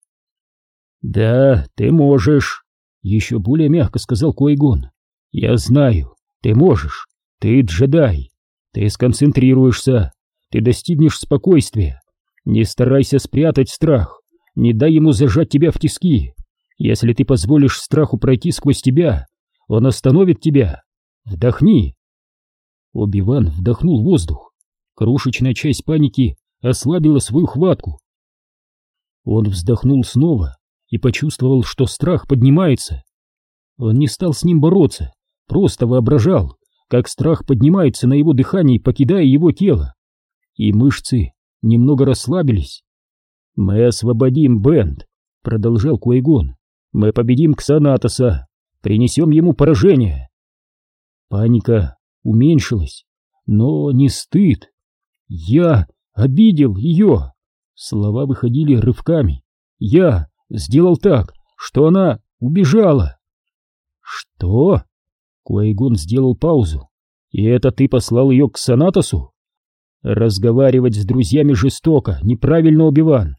A: «Да, ты можешь», — еще более мягко сказал Куайгон. «Я знаю, ты можешь. Ты джедай. Ты сконцентрируешься. Ты достигнешь спокойствия. Не старайся спрятать страх. Не дай ему зажать тебя в тиски. Если ты позволишь страху пройти сквозь тебя, он остановит тебя. Вдохни. Оби-Ван вдохнул воздух. Крошечная часть паники ослабила свою хватку. Он вздохнул снова и почувствовал, что страх поднимается. Он не стал с ним бороться, просто воображал, как страх поднимается на его дыхании, покидая его тело. И мышцы немного расслабились. «Мы освободим Бенд», — продолжал Куайгон. «Мы победим Ксанатоса, принесем ему поражение». Паника уменьшилась, но не стыд. «Я обидел ее!» Слова выходили рывками. «Я сделал так, что она убежала!» «Что?» Куайгон сделал паузу. «И это ты послал ее к Санатосу?» «Разговаривать с друзьями жестоко, неправильно, Убиван.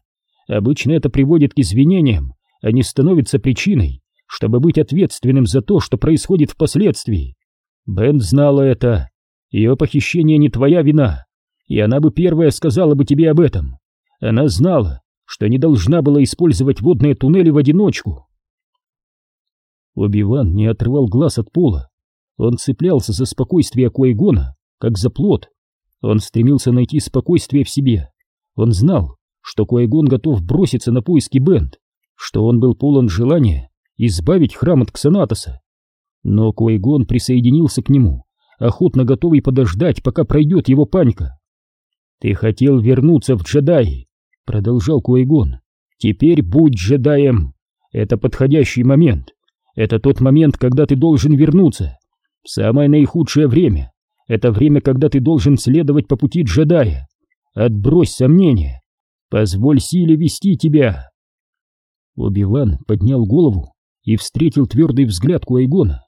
A: Обычно это приводит к извинениям, а не становится причиной, чтобы быть ответственным за то, что происходит впоследствии. Бен знала это. Ее похищение не твоя вина. и она бы первая сказала бы тебе об этом. Она знала, что не должна была использовать водные туннели в одиночку. Оби-Ван не отрывал глаз от пола. Он цеплялся за спокойствие Куайгона, как за плод. Он стремился найти спокойствие в себе. Он знал, что Куайгон готов броситься на поиски Бенд, что он был полон желания избавить храм от Ксанатоса. Но Куайгон присоединился к нему, охотно готовый подождать, пока пройдет его паника. «Ты хотел вернуться в джедаи», — продолжал Куайгон. «Теперь будь джедаем. Это подходящий момент. Это тот момент, когда ты должен вернуться. Самое наихудшее время. Это время, когда ты должен следовать по пути джедая. Отбрось сомнения. Позволь силе вести тебя. Оби-Ван поднял голову и встретил твердый взгляд Куайгона.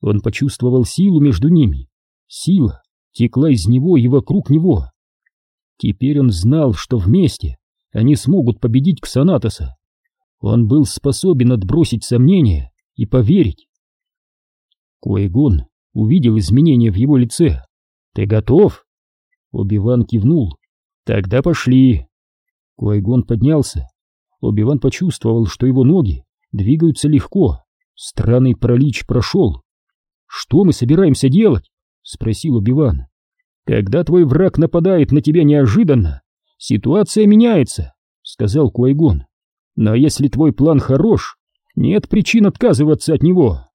A: Он почувствовал силу между ними. Сила текла из него и вокруг него. Теперь он знал, что вместе они смогут победить Ксанатоса. Он был способен отбросить сомнения и поверить. Куайгон увидел изменения в его лице. «Ты готов?» Оби-Ван кивнул. «Тогда пошли!» Куайгон поднялся. Оби-Ван почувствовал, что его ноги двигаются легко. Странный пролич прошел. «Что мы собираемся делать?» — спросил Оби-Ван. «Когда твой враг нападает на тебя неожиданно, ситуация меняется», — сказал Куайгон. «Но если твой план хорош, нет причин отказываться от него».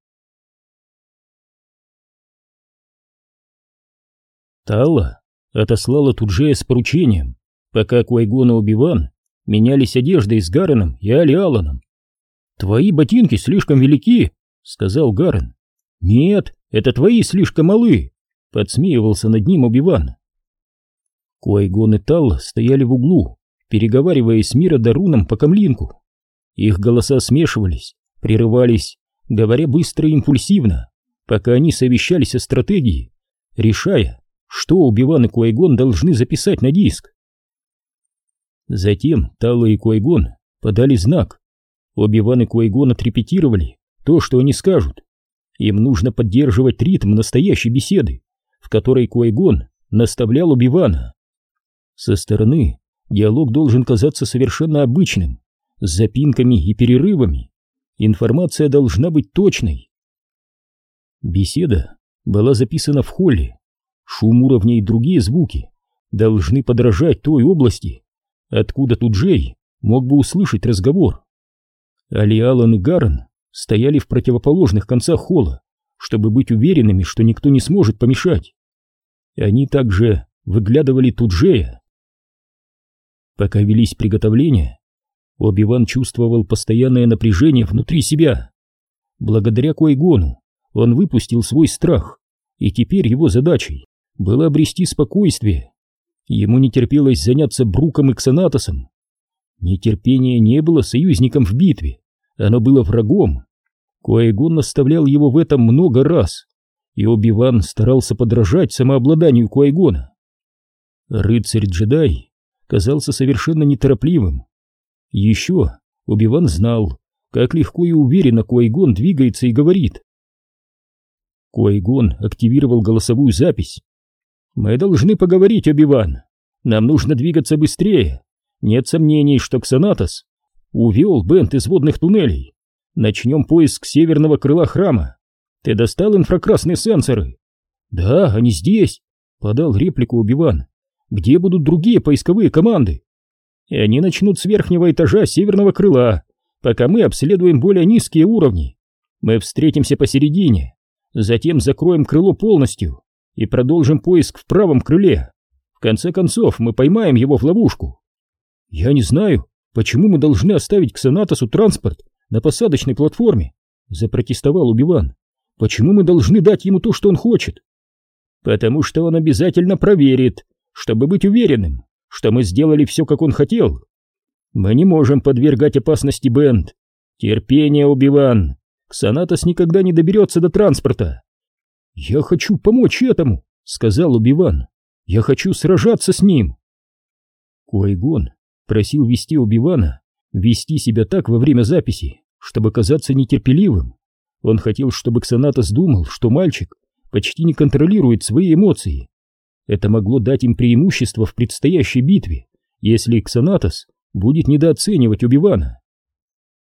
A: Талла отослала Туджея с поручением, пока Куайгон и Убиван менялись одеждой с Гареном и Али Алланом. «Твои ботинки слишком велики», — сказал Гарен. «Нет, это твои слишком малы», — подсмеивался над ним Убиван. Куайгон и Талла стояли в углу, переговариваясь с Мира Даруном по камлинку. Их голоса смешивались, прерывались, говоря быстро и импульсивно, пока они совещались о стратегии, решая, что Убиван и Куайгон должны записать на диск. Затем Талла и Куайгон подали знак. Оби-Ван и Куайгон отрепетировали то, что они скажут. Им нужно поддерживать ритм настоящей беседы, в которой Куайгон наставлял Оби-Вана. Со стороны диалог должен казаться совершенно обычным, с запинками и перерывами. Информация должна быть точной. Беседа была записана в холле, Шум уровня и другие звуки должны подражать той области, откуда тут Джей мог бы услышать разговор. Али Аллан и Гарен стояли в противоположных концах холла, чтобы быть уверенными, что никто не сможет помешать. Они также выглядывали тут Джея. Пока велись приготовления, Оби-Ван чувствовал постоянное напряжение внутри себя. Благодаря Койгону он выпустил свой страх, и теперь его задачей было обрести спокойствие. Ему не терпелось заняться Бруком и Ксанатосом. Нетерпение не было союзником в битве, оно было врагом. Куайгон наставлял его в этом много раз, и Оби-Ван старался подражать самообладанию Куайгона. Рыцарь-джедай казался совершенно неторопливым. Еще Оби-Ван знал, как легко и уверенно Куайгон двигается и говорит. Куайгон активировал голосовую запись «Мы должны поговорить, Оби-Ван. Нам нужно двигаться быстрее. Нет сомнений, что Ксанатос увел Бент из водных туннелей. Начнем поиск северного крыла храма. Ты достал инфракрасные сенсоры?» «Да, они здесь», — подал реплику Убиван. «Где будут другие поисковые команды?» «И они начнут с верхнего этажа северного крыла, пока мы обследуем более низкие уровни. Мы встретимся посередине, затем закроем крыло полностью и продолжим поиск в правом крыле. В конце концов, мы поймаем его в ловушку. Я не знаю, почему мы должны оставить Ксанатосу транспорт на посадочной платформе, запротестовал Убиван. Почему мы должны дать ему то, что он хочет? Потому что он обязательно проверит, чтобы быть уверенным, что мы сделали все, как он хотел. Мы не можем подвергать опасности Бенд. Терпение, Убиван. Ксанатос никогда не доберется до транспорта. «Я хочу помочь этому», — сказал Убиван. «Я хочу сражаться с ним». Куайгон просил вести Убивана вести себя так во время записи, чтобы казаться нетерпеливым. Он хотел, чтобы Ксанатос думал, что мальчик почти не контролирует свои эмоции. Это могло дать им преимущество в предстоящей битве, если Ксанатос будет недооценивать Убивана.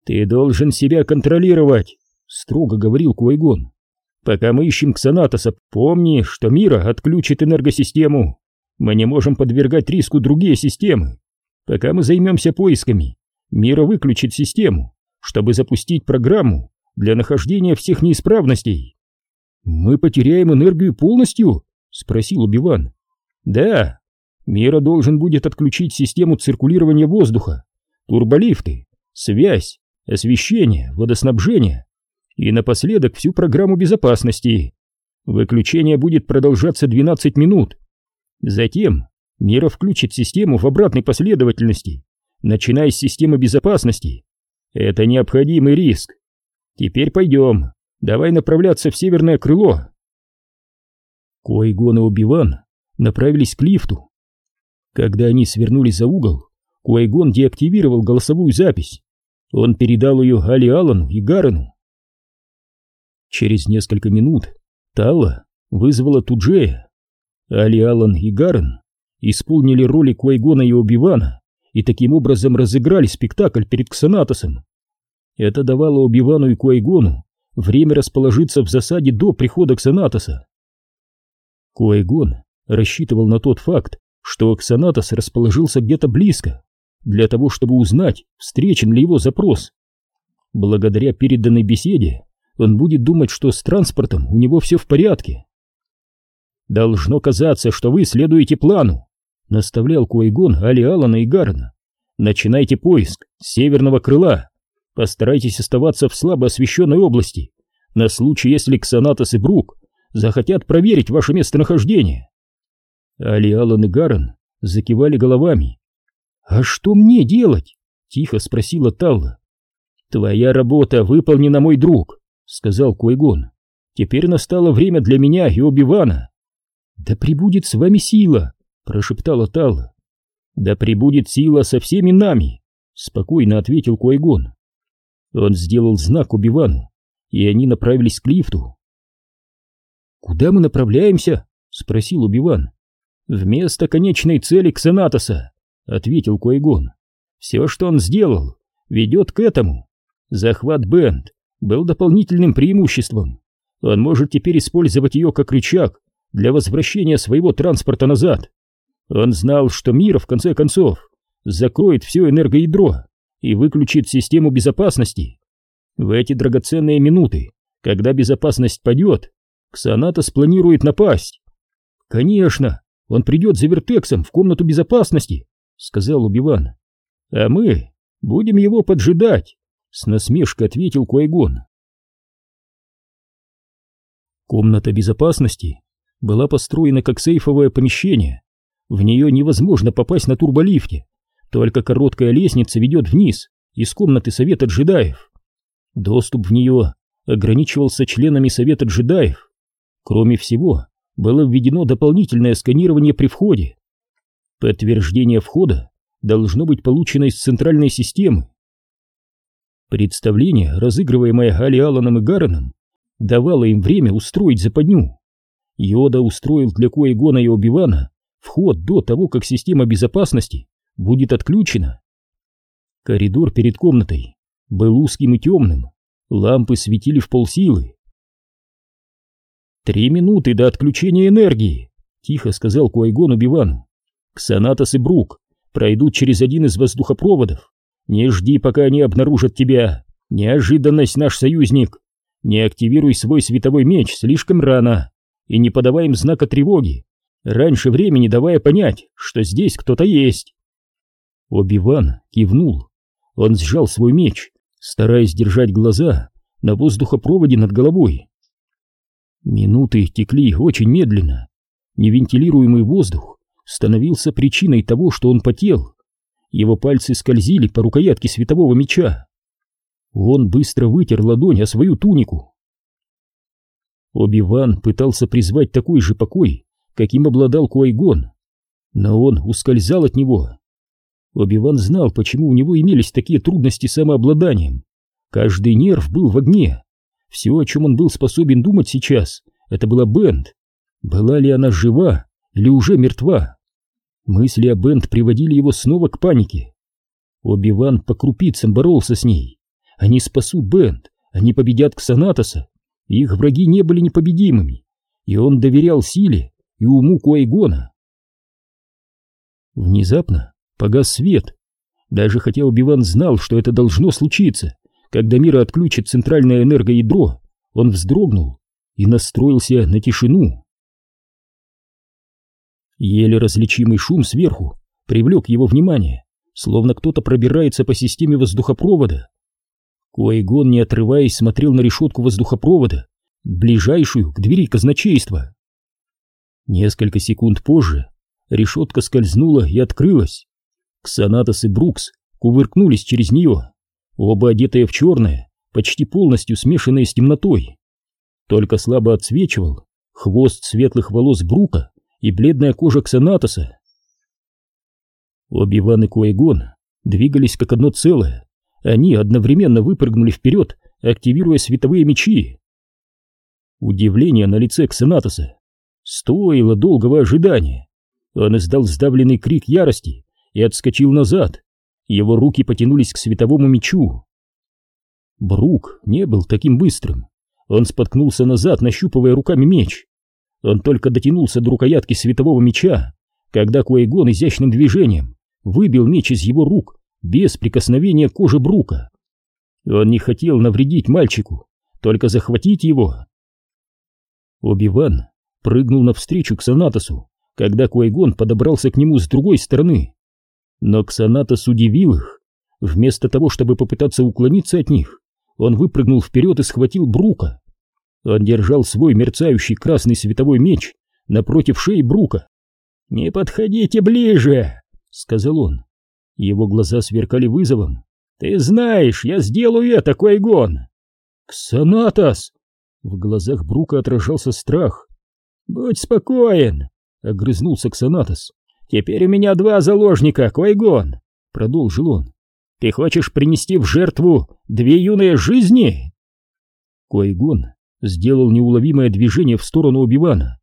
A: «Ты должен себя контролировать», — строго говорил Куайгон. «Пока мы ищем Ксанатоса, помни, что Мира отключит энергосистему. Мы не можем подвергать риску другие системы. Пока мы займемся поисками, Мира выключит систему, чтобы запустить программу для нахождения всех неисправностей. Мы потеряем энергию полностью? Спросил Убиван. Да. Мира должен будет отключить систему циркулирования воздуха, турболифты, связь, освещение, водоснабжение и напоследок всю программу безопасности. Выключение будет продолжаться 12 минут. Затем Мира включит систему в обратной последовательности начиная с системы безопасности. Это необходимый риск. Теперь пойдем, давай направляться в северное крыло. Куайгон и Убиван направились к лифту. Когда они свернули за угол, Куайгон деактивировал голосовую запись. Он передал ее Али Аллану и Гарену. Через несколько минут Талла вызвала Туджея. Али Аллан и Гарен исполнили роли Куайгона и Убивана и таким образом разыграли спектакль перед Ксанатосом. Это давало Убивану и Куайгону время расположиться в засаде до прихода Ксанатоса. Куайгон рассчитывал на тот факт, что Ксанатос расположился где-то близко, для того, чтобы узнать, встречен ли его запрос. Благодаря переданной беседе он будет думать, что с транспортом у него все в порядке. «Должно казаться, что вы следуете плану», наставлял Куайгон Али Алана и Гарна. Начинайте поиск с северного крыла. Постарайтесь оставаться в слабо освещенной области, на случай, если Ксанатос и Брук захотят проверить ваше местонахождение. Али Алан и Гарн закивали головами. «А что мне делать?» — тихо спросила Талла. «Твоя работа выполнена, мой друг», — сказал Койгон. «Теперь настало время для меня и Оби-Вана». «Да прибудет с вами сила», прошептала Талла. «Да прибудет сила со всеми нами!» — спокойно ответил Куайгон. Он сделал знак Убивану, и они направились к лифту. «Куда мы направляемся?» — спросил Убиван. «Вместо конечной цели Ксенатоса», — ответил Куайгон. «Все, что он сделал, ведет к этому. Захват Бенд был дополнительным преимуществом. Он может теперь использовать ее как рычаг для возвращения своего транспорта назад. Он знал, что мир, в конце концов, закроет все энергоядро и выключит систему безопасности. В эти драгоценные минуты, когда безопасность падет, Ксаната спланирует напасть. «Конечно, он придет за вертексом в комнату безопасности», — сказал Убиван. «А мы будем его поджидать», — с насмешкой ответил Куайгон. Комната безопасности была построена как сейфовое помещение, в нее невозможно попасть на турболифте, только короткая лестница ведет вниз из комнаты Совета джедаев. Доступ в нее ограничивался членами Совета джедаев. Кроме всего, было введено дополнительное сканирование при входе. Подтверждение входа должно быть получено из центральной системы. Представление, разыгрываемое Али Алланом и Гарреном, давало им время устроить западню. Йода устроил для Куайгона и Обивана вход до того, как система безопасности будет отключена. Коридор перед комнатой был узким и темным, лампы светили в полсилы. «Три минуты до отключения энергии», — тихо сказал Куайгону Бивану. «Ксанатос и Брук пройдут через один из воздухопроводов. Не жди, пока они обнаружат тебя. Неожиданность, наш союзник. Не активируй свой световой меч слишком рано и не подавай им знака тревоги, раньше времени давая понять, что здесь кто-то есть. Оби-Ван кивнул. Он сжал свой меч, стараясь держать глаза на воздухопроводе над головой. Минуты текли очень медленно. Невентилируемый воздух становился причиной того, что он потел. Его пальцы скользили по рукоятке светового меча. Он быстро вытер ладонь о свою тунику. Оби-Ван пытался призвать такой же покой, каким обладал Куайгон, но он ускользал от него. Оби-Ван знал, почему у него имелись такие трудности с самообладанием. Каждый нерв был в огне. Все, о чем он был способен думать сейчас, это была Бенд. Была ли она жива или уже мертва. Мысли о Бент приводили его снова к панике. Оби-Ван по крупицам боролся с ней. Они спасут Бент, они победят Ксанатоса. Их враги не были непобедимыми, и он доверял силе и уму Куайгона. Внезапно погас свет. Даже хотя Оби-Ван знал, что это должно случиться, когда мира отключит центральное энергоядро, он вздрогнул и настроился на тишину. Еле различимый шум сверху привлек его внимание, словно кто-то пробирается по системе воздухопровода. Куайгон, не отрываясь, смотрел на решетку воздухопровода, ближайшую к двери казначейства. Несколько секунд позже решетка скользнула и открылась. Ксанатос и Брукс кувыркнулись через нее, оба одетые в черное, почти полностью смешанные с темнотой. Только слабо отсвечивал хвост светлых волос Брука и бледная кожа Ксанатоса. Оби-Ван и Куайгон двигались как одно целое. Они одновременно выпрыгнули вперед, активируя световые мечи. Удивление на лице Ксанатоса стоило долгого ожидания. Он издал сдавленный крик ярости и отскочил назад. Его руки потянулись к световому мечу. Брук не был таким быстрым. Он споткнулся назад, нащупывая руками меч. Он только дотянулся до рукоятки светового меча, когда Куайгон изящным движением выбил меч из его рук без прикосновения к коже Брука. Он не хотел навредить мальчику, только захватить его. Оби-Ван прыгнул навстречу к Санатосу, когда Куайгон подобрался к нему с другой стороны. Но Ксанатос удивил их. Вместо того, чтобы попытаться уклониться от них, он выпрыгнул вперед и схватил Брука. Он держал свой мерцающий красный световой меч напротив шеи Брука. «Не подходите ближе!» — сказал он. Его глаза сверкали вызовом. «Ты знаешь, я сделаю это, Куайгон!» «Ксанатос!» В глазах Брука отражался страх. «Будь спокоен!» — огрызнулся Ксанатос. «Теперь у меня два заложника, Куайгон!» — продолжил он. «Ты хочешь принести в жертву две юные жизни?» Куайгон сделал неуловимое движение в сторону Оби-Вана.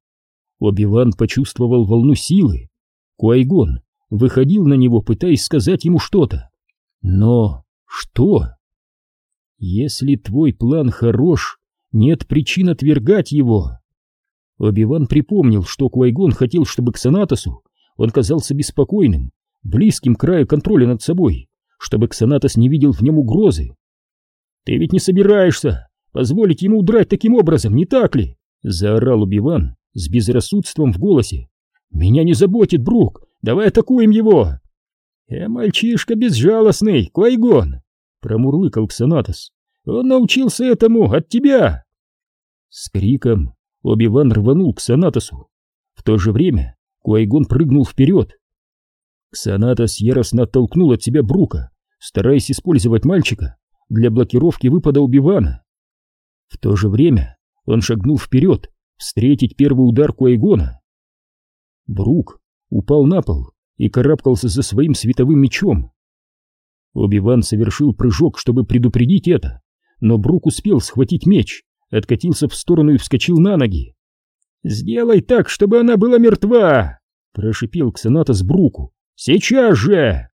A: Оби-Ван почувствовал волну силы. Куайгон выходил на него, пытаясь сказать ему что-то. Но что? Если твой план хорош, нет причин отвергать его. Оби-Ван припомнил, что Куайгон хотел, чтобы к Санатосу он казался беспокойным, близким к краю контроля над собой, чтобы Ксанатос не видел в нем угрозы. «Ты ведь не собираешься позволить ему удрать таким образом, не так ли?» — заорал Убиван с безрассудством в голосе. «Меня не заботит, Брук, давай атакуем его!» «Я мальчишка безжалостный, Квайгон!» — промурлыкал Ксанатос. «Он научился этому от тебя!» С криком Оби-Ван рванул к Санатосу. В то же время Куайгон прыгнул вперед. Ксанатос яростно оттолкнул от себя Брука, стараясь использовать мальчика для блокировки выпада Убивана. В то же время он шагнул вперед, встретить первый удар Куайгона. Брук упал на пол и карабкался за своим световым мечом. Оби-Ван совершил прыжок, чтобы предупредить это, но Брук успел схватить меч, откатился в сторону и вскочил на ноги. «Сделай так, чтобы она была мертва!» — прошипел Ксенатос Бруку. «Сейчас же!»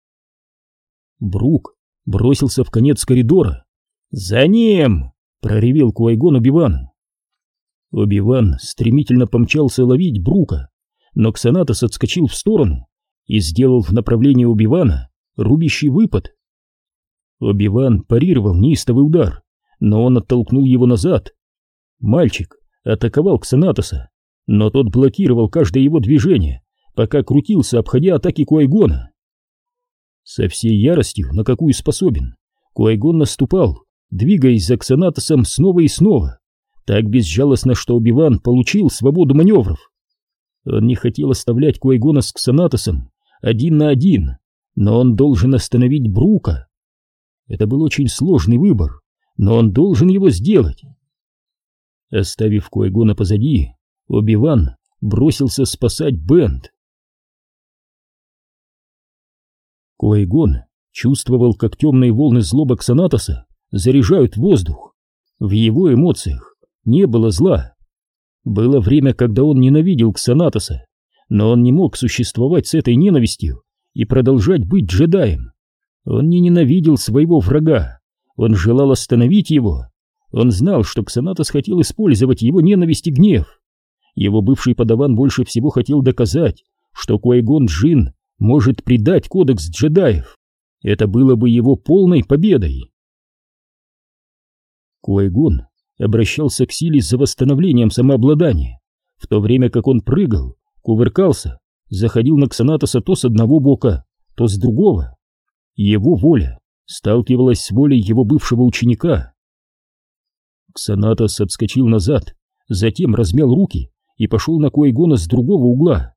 A: Брук бросился в конец коридора. «За ним!» — проревел Куайгон Убивану. Убиван стремительно помчался ловить Брука, но Ксенатос отскочил в сторону и сделал в направлении Убивана рубящий выпад. Убиван парировал неистовый удар, но он оттолкнул его назад. Мальчик атаковал Ксенатоса, но тот блокировал каждое его движение, пока крутился, обходя атаки Куайгона. Со всей яростью, на какую способен, Куайгон наступал, двигаясь за Ксанатосом снова и снова, так безжалостно, что Убиван получил свободу маневров. Он не хотел оставлять Куайгона с Ксанатосом один на один, но он должен остановить Брука. Это был очень сложный выбор, но он должен его сделать. Оставив Куайгона позади, Оби-Ван бросился спасать Бенд. Куайгон чувствовал, как темные волны злоба Ксанатоса заряжают воздух. В его эмоциях не было зла. Было время, когда он ненавидел Ксанатоса, но он не мог существовать с этой ненавистью и продолжать быть джедаем. Он не ненавидел своего врага, он желал остановить его. Он знал, что Ксанатос хотел использовать его ненависть и гнев. Его бывший подаван больше всего хотел доказать, что Куайгон Джин может предать кодекс джедаев. Это было бы его полной победой. Куайгон обращался к силе за восстановлением самообладания, в то время как он прыгал, кувыркался, заходил на Ксанатоса то с одного бока, то с другого. Его воля сталкивалась с волей его бывшего ученика. Ксанатос отскочил назад, затем размял руки и пошел на Куайгона с другого угла.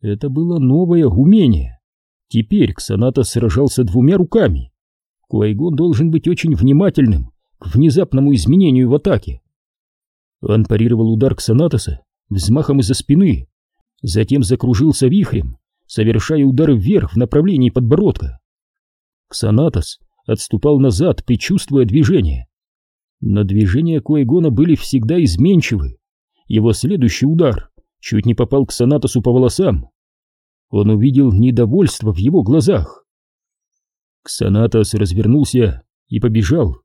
A: Это было новое умение. Теперь Ксанатос сражался двумя руками. Куайгон должен быть очень внимательным внезапному изменению в атаке. Он парировал удар Ксанатоса взмахом из-за спины, затем закружился вихрем, совершая удары вверх в направлении подбородка. Ксанатос отступал назад, предчувствуя движение. Но движения Куайгона были всегда изменчивы. Его следующий удар чуть не попал к Санатосу по волосам. Он увидел недовольство в его глазах. Ксанатос развернулся и побежал.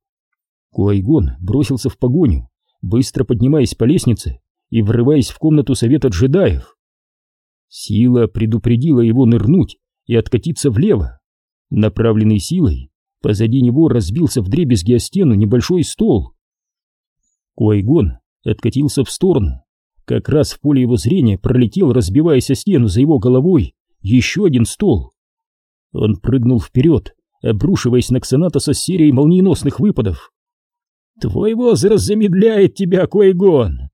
A: Куайгон бросился в погоню, быстро поднимаясь по лестнице и врываясь в комнату совета джедаев. Сила предупредила его нырнуть и откатиться влево. Направленный силой, позади него разбился в дребезги о стену небольшой стол. Куайгон откатился в сторону. Как раз в поле его зрения пролетел, разбиваясь о стену за его головой, еще один стол. Он прыгнул вперед, обрушиваясь на Ксанатоса с серией молниеносных выпадов. «Твой возраст замедляет тебя, Куайгон!»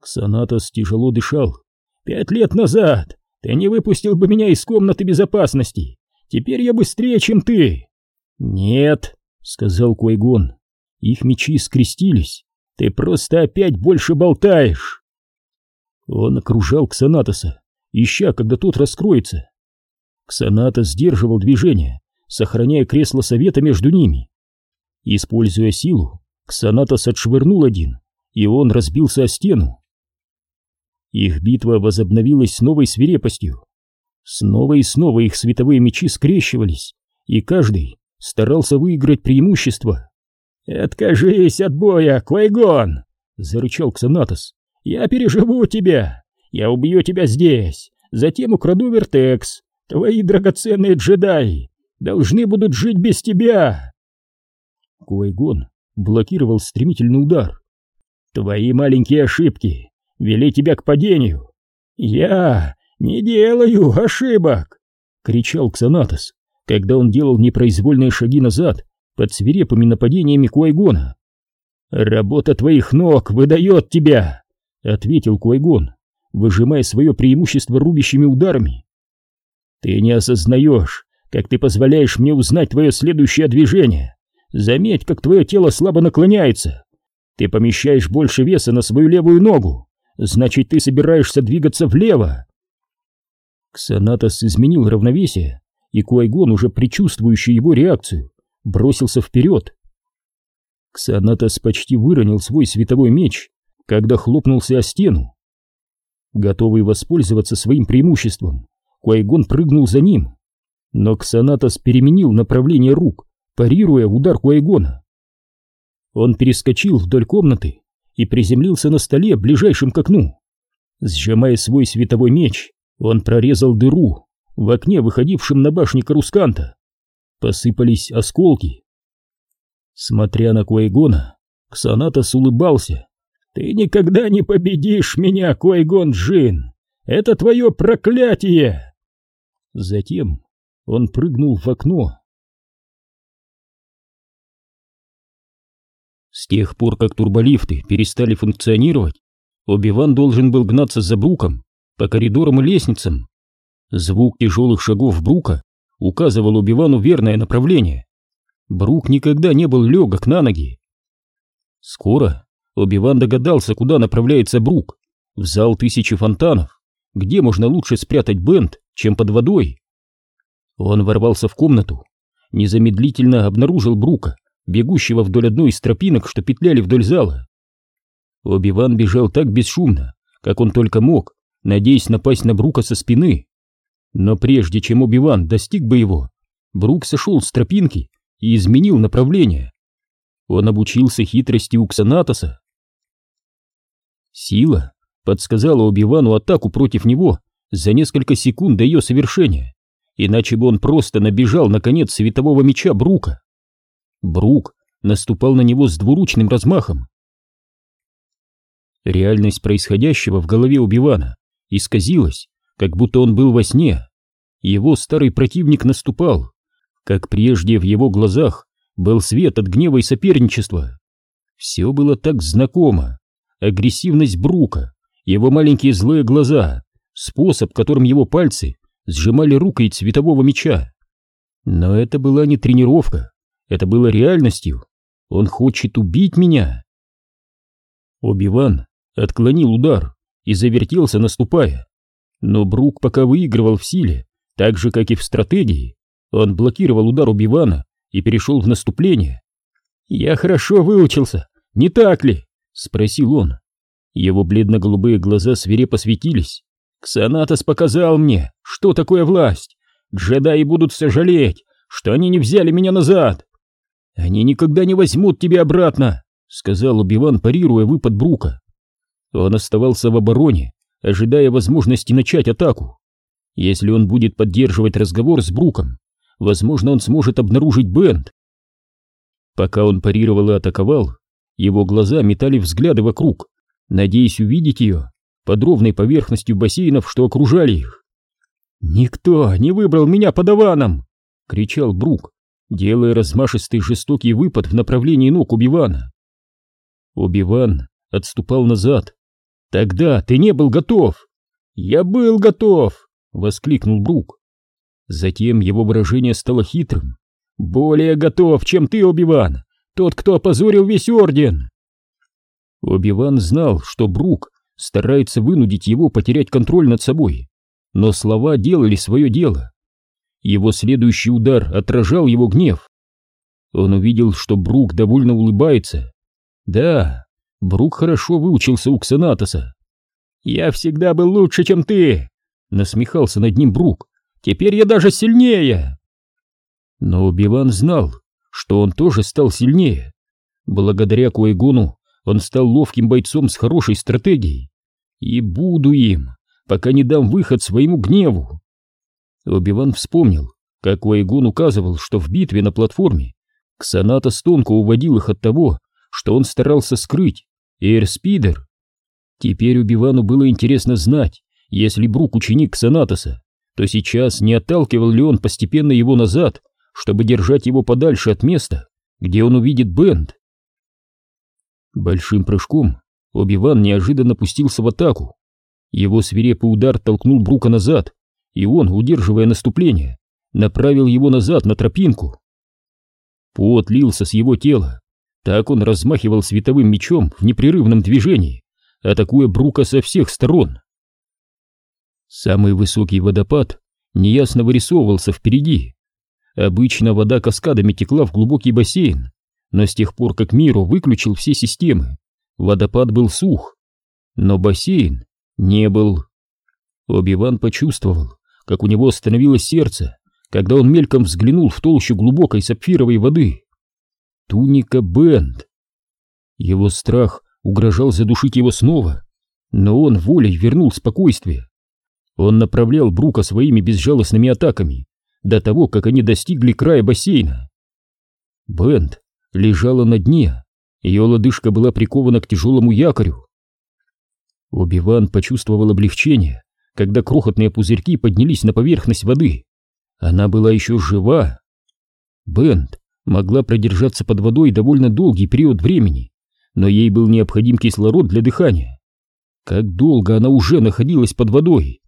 A: Ксанатос тяжело дышал. «Пять лет назад ты не выпустил бы меня из комнаты безопасности. Теперь я быстрее, чем ты!» «Нет», — сказал Куайгон. Их мечи скрестились. «Ты просто опять больше болтаешь!» Он окружал Ксанатоса, ища, когда тот раскроется. Ксанатос сдерживал движение, сохраняя кресло совета между ними. Используя силу, Ксанатос отшвырнул один, и он разбился о стену. Их битва возобновилась с новой свирепостью. Снова и снова их световые мечи скрещивались, и каждый старался выиграть преимущество. «Откажись от боя, Квайгон!» — зарычал Ксанатос. «Я переживу тебя! Я убью тебя здесь, затем украду Вертекс. Твои драгоценные джедаи должны будут жить без тебя!» Квайгон блокировал стремительный удар. «Твои маленькие ошибки вели тебя к падению. Я не делаю ошибок!» — кричал Ксанатос, когда он делал непроизвольные шаги назад под свирепыми нападениями Куайгона. «Работа твоих ног выдает тебя!» — ответил Куайгон, выжимая свое преимущество рубящими ударами. «Ты не осознаешь, как ты позволяешь мне узнать твое следующее движение. Заметь, как твое тело слабо наклоняется. Ты помещаешь больше веса на свою левую ногу. Значит, ты собираешься двигаться влево. Ксанатос изменил равновесие, и Куайгон, уже предчувствующий его реакцию, бросился вперед. Ксанатос почти выронил свой световой меч, когда хлопнулся о стену. Готовый воспользоваться своим преимуществом, Куайгон прыгнул за ним, но Ксанатос переменил направление рук, парируя удар Куайгона. Он перескочил вдоль комнаты и приземлился на столе, ближайшем к окну. Сжимая свой световой меч, он прорезал дыру в окне, выходившем на башне Карусканта. Посыпались осколки. Смотря на Куайгона, Ксанатос улыбался. «Ты никогда не победишь меня, Куайгон Джин! Это твое проклятие!» Затем он прыгнул в окно. С тех пор, как турболифты перестали функционировать, Оби-Ван должен был гнаться за Бруком по коридорам и лестницам. Звук тяжелых шагов Брука указывал Оби-Вану верное направление. Брук никогда не был легок на ноги. Скоро Оби-Ван догадался, куда направляется Брук, в зал тысячи фонтанов, где можно лучше спрятать Бенд, чем под водой. Он ворвался в комнату, незамедлительно обнаружил Брука бегущего вдоль одной из тропинок, что петляли вдоль зала. Оби-Ван бежал так бесшумно, как он только мог, надеясь напасть на Брука со спины. Но прежде чем Оби-Ван достиг бы его, Брук сошел с тропинки и изменил направление. Он обучился хитрости у Ксанатоса. Сила подсказала Оби-Вану атаку против него за несколько секунд до ее совершения, иначе бы он просто набежал на конец светового меча Брука. Брук наступал на него с двуручным размахом. Реальность происходящего в голове Убивана исказилась, как будто он был во сне. Его старый противник наступал. Как прежде в его глазах был свет от гнева и соперничества. Все было так знакомо. Агрессивность Брука, его маленькие злые глаза, способ, которым его пальцы сжимали рукой цветового меча. Но это была не тренировка, это было реальностью. Он хочет убить меня. Оби-Ван отклонил удар и завертелся, наступая. Но Брук пока выигрывал в силе, так же, как и в стратегии. Он блокировал удар Оби-Вана и перешел в наступление. «Я хорошо выучился, не так ли?» — спросил он. Его бледно-голубые глаза свирепо светились. «Ксанатос показал мне, что такое власть. Джедаи будут сожалеть, что они не взяли меня назад. Они никогда не возьмут тебя обратно», — сказал Убиван, парируя выпад Брука. Он оставался в обороне, ожидая возможности начать атаку. Если он будет поддерживать разговор с Бруком, возможно, он сможет обнаружить Бенд. Пока он парировал и атаковал, его глаза метали взгляды вокруг, надеясь увидеть ее под ровной поверхностью бассейнов, что окружали их. «Никто не выбрал меня подаваном!» — кричал Брук, делая размашистый жестокий выпад в направлении ног Убивана. Убиван отступал назад. «Тогда ты не был готов!» «Я был готов!» — воскликнул Брук. Затем его выражение стало хитрым. «Более готов, чем ты, Оби-Ван, тот, кто опозорил весь Орден!» Оби-Ван знал, что Брук старается вынудить его потерять контроль над собой, но слова делали свое дело. Его следующий удар отражал его гнев. Он увидел, что Брук довольно улыбается. Да, Брук хорошо выучился у Ксенатоса. «Я всегда был лучше, чем ты!» Насмехался над ним Брук. «Теперь я даже сильнее!» Но Биван знал, что он тоже стал сильнее. Благодаря Куайгону он стал ловким бойцом с хорошей стратегией. И буду им, пока не дам выход своему гневу. Обиван вспомнил, как Уайгун указывал, что в битве на платформе Ксаната стонко уводил их от того, что он старался скрыть Эйрспидер. Теперь Убивану было интересно знать, если Брук ученик Ксанатоса, то сейчас не отталкивал ли он постепенно его назад, чтобы держать его подальше от места, где он увидит Бенд. Большим прыжком Оби-Ван неожиданно пустился в атаку. Его свирепый удар толкнул Брука назад, и он, удерживая наступление, направил его назад на тропинку. Пот лился с его тела, так он размахивал световым мечом в непрерывном движении, атакуя Брука со всех сторон. Самый высокий водопад неясно вырисовывался впереди. Обычно вода каскадами текла в глубокий бассейн, но с тех пор, как Миру выключил все системы, водопад был сух, но бассейн не был. Оби-Ван почувствовал, как у него остановилось сердце, когда он мельком взглянул в толщу глубокой сапфировой воды. Туника Бенд. Его страх угрожал задушить его снова, но он волей вернул спокойствие. Он направлял Брука своими безжалостными атаками до того, как они достигли края бассейна. Бенд лежала на дне, ее лодыжка была прикована к тяжелому якорю. Оби-Ван почувствовал облегчение, когда крохотные пузырьки поднялись на поверхность воды. Она была еще жива. Бенд могла продержаться под водой довольно долгий период времени, но ей был необходим кислород для дыхания. Как долго она уже находилась под водой?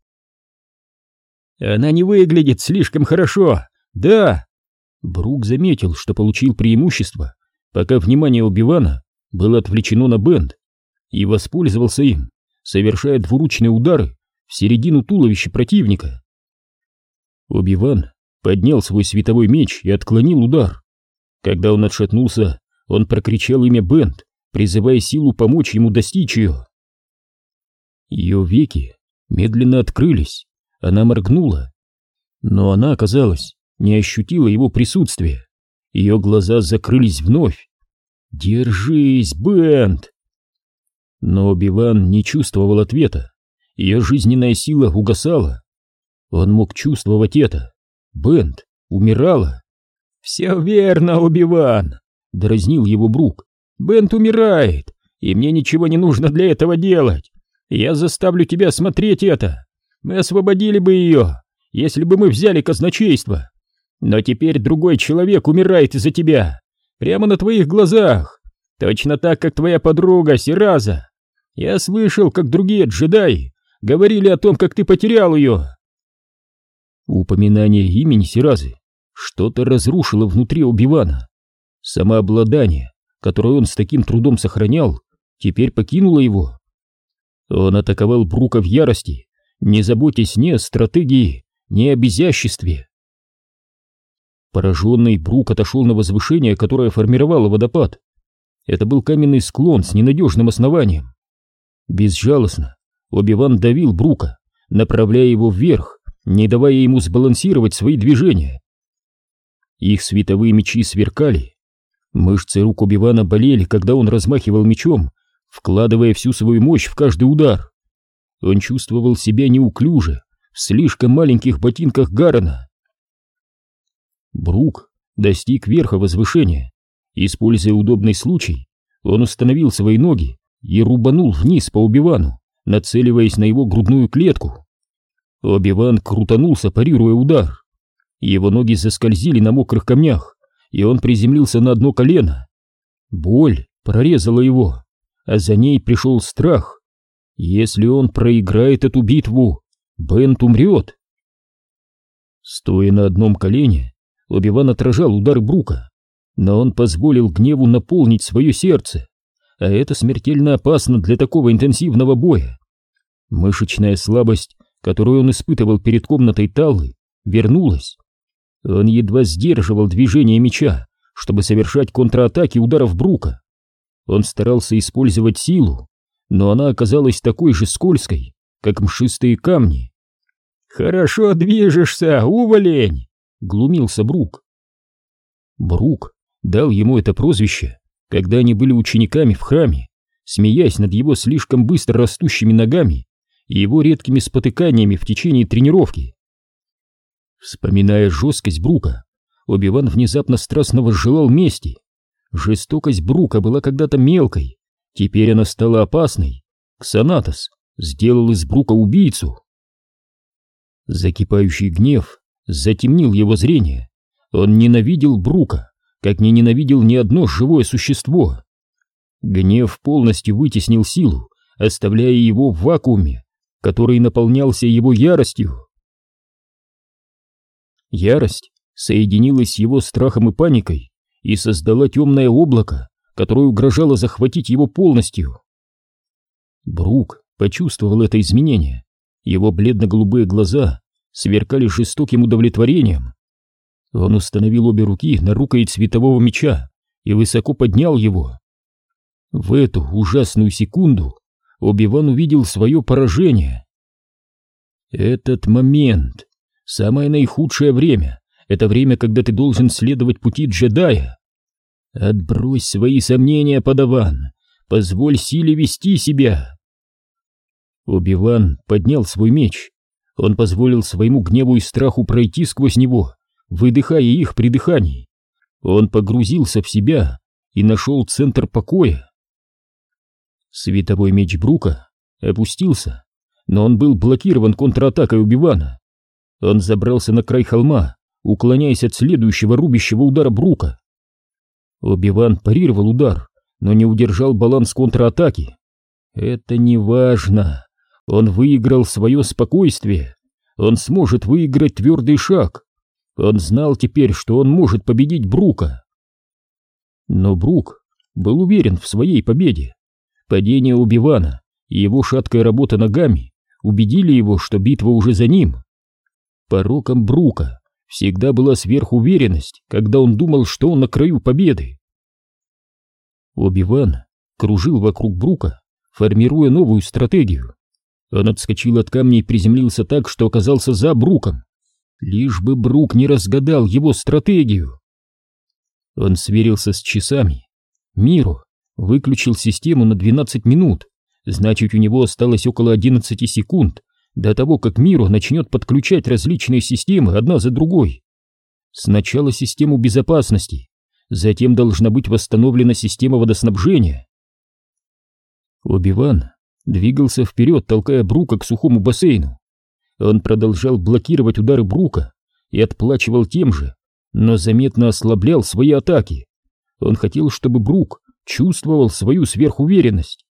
A: Она не выглядит слишком хорошо, да, Брук заметил, что получил преимущество, пока внимание Убивана было отвлечено на Бенд, и воспользовался им, совершая двуручные удары середину туловища противника. Убиван поднял свой световой меч и отклонил удар. Когда он отшатнулся, он прокричал имя Бенд, призывая силу помочь ему достичь ее. Ее веки медленно открылись. Она моргнула. Но она, оказалось, не ощутила его присутствия. Ее глаза закрылись вновь. «Держись, Бент!» Но Оби-Ван не чувствовал ответа. Ее жизненная сила угасала. Он мог чувствовать это. Бент умирала. «Все верно, Оби-Ван!» — дразнил его Брук. «Бент умирает, и мне ничего не нужно для этого делать. Я заставлю тебя смотреть это. Мы освободили бы ее, если бы мы взяли казначейство. Но теперь другой человек умирает из-за тебя. Прямо на твоих глазах. Точно так, как твоя подруга Сираза. Я слышал, как другие джедаи говорили о том, как ты потерял ее. Упоминание имени Сиразы что-то разрушило внутри Убивана. Самообладание, которое он с таким трудом сохранял, теперь покинуло его. Он атаковал Брука в ярости, не заботясь ни о стратегии, ни о безяществе. Пораженный Брук отошел на возвышение, которое формировало водопад. Это был каменный склон с ненадежным основанием. Безжалостно Оби-Ван давил Брука, направляя его вверх, не давая ему сбалансировать свои движения. Их световые мечи сверкали. Мышцы рук Оби-Вана болели, когда он размахивал мечом, вкладывая всю свою мощь в каждый удар. Он чувствовал себя неуклюже, в слишком маленьких ботинках Гарана. Брук достиг верха возвышения. Используя удобный случай, он установил свои ноги и рубанул вниз по Убивану, нацеливаясь на его грудную клетку. Обиван крутанулся, парируя удар. Его ноги заскользили на мокрых камнях, и он приземлился на одно колено. Боль прорезала его, а за ней пришел страх. Если он проиграет эту битву, Бент умрет. Стоя на одном колене, Оби-Ван отражал удары Брука, но он позволил гневу наполнить свое сердце, а это смертельно опасно для такого интенсивного боя. Мышечная слабость, которую он испытывал перед комнатой Таллы, вернулась. Он едва сдерживал движение меча, чтобы совершать контратаки ударов Брука. Он старался использовать силу, но она оказалась такой же скользкой, как мшистые камни. «Хорошо движешься, уволень!» глумился Брук. Брук дал ему это прозвище, когда они были учениками в храме, смеясь над его слишком быстро растущими ногами и его редкими спотыканиями в течение тренировки. Вспоминая жесткость Брука, Оби-Ван внезапно страстно возжелал мести. Жестокость Брука была когда-то мелкой, теперь она стала опасной. Ксанатос сделал из Брука убийцу. Закипающий гнев затемнил его зрение. Он ненавидел Брука, как не ненавидел ни одно живое существо. Гнев полностью вытеснил силу, оставляя его в вакууме, который наполнялся его яростью. Ярость соединилась с его страхом и паникой и создала темное облако, которое угрожало захватить его полностью. Брук почувствовал это изменение. Его бледно-голубые глаза сверкали жестоким удовлетворением. Он установил обе руки на рукоять светового меча и высоко поднял его. В эту ужасную секунду Оби-Ван увидел свое поражение. Этот момент, самое наихудшее время, это время, когда ты должен следовать пути джедая. Отбрось свои сомнения, подаван, позволь силе вести себя. Оби-Ван поднял свой меч он позволил своему гневу и страху пройти сквозь него, выдыхая их при дыхании. Он погрузился в себя и нашел центр покоя. Световой меч Брука опустился, но он был блокирован контратакой Убивана. Он забрался на край холма, уклоняясь от следующего рубящего удара Брука. Убиван парировал удар, но не удержал баланс контратаки. Это не важно. Он выиграл свое спокойствие. Он сможет выиграть твердый шаг. Он знал теперь, что он может победить Брука. Но Брук был уверен в своей победе. Падение Убивана и его шаткая работа ногами убедили его, что битва уже за ним. Пороком Брука всегда была сверхуверенность, когда он думал, что он на краю победы. Оби-Ван кружил вокруг Брука, формируя новую стратегию. Он отскочил от камня и приземлился так, что оказался за Бруком. Лишь бы Брук не разгадал его стратегию. Он сверился с часами. Миру выключил систему на 12 минут, значит у него осталось около 11 секунд до того, как Миру начнет подключать различные системы одна за другой. Сначала систему безопасности, затем должна быть восстановлена система водоснабжения. Оби-Ван двигался вперед, толкая Брука к сухому бассейну. Он продолжал блокировать удары Брука и отплачивал тем же, но заметно ослаблял свои атаки. Он хотел, чтобы Брук чувствовал свою сверхуверенность.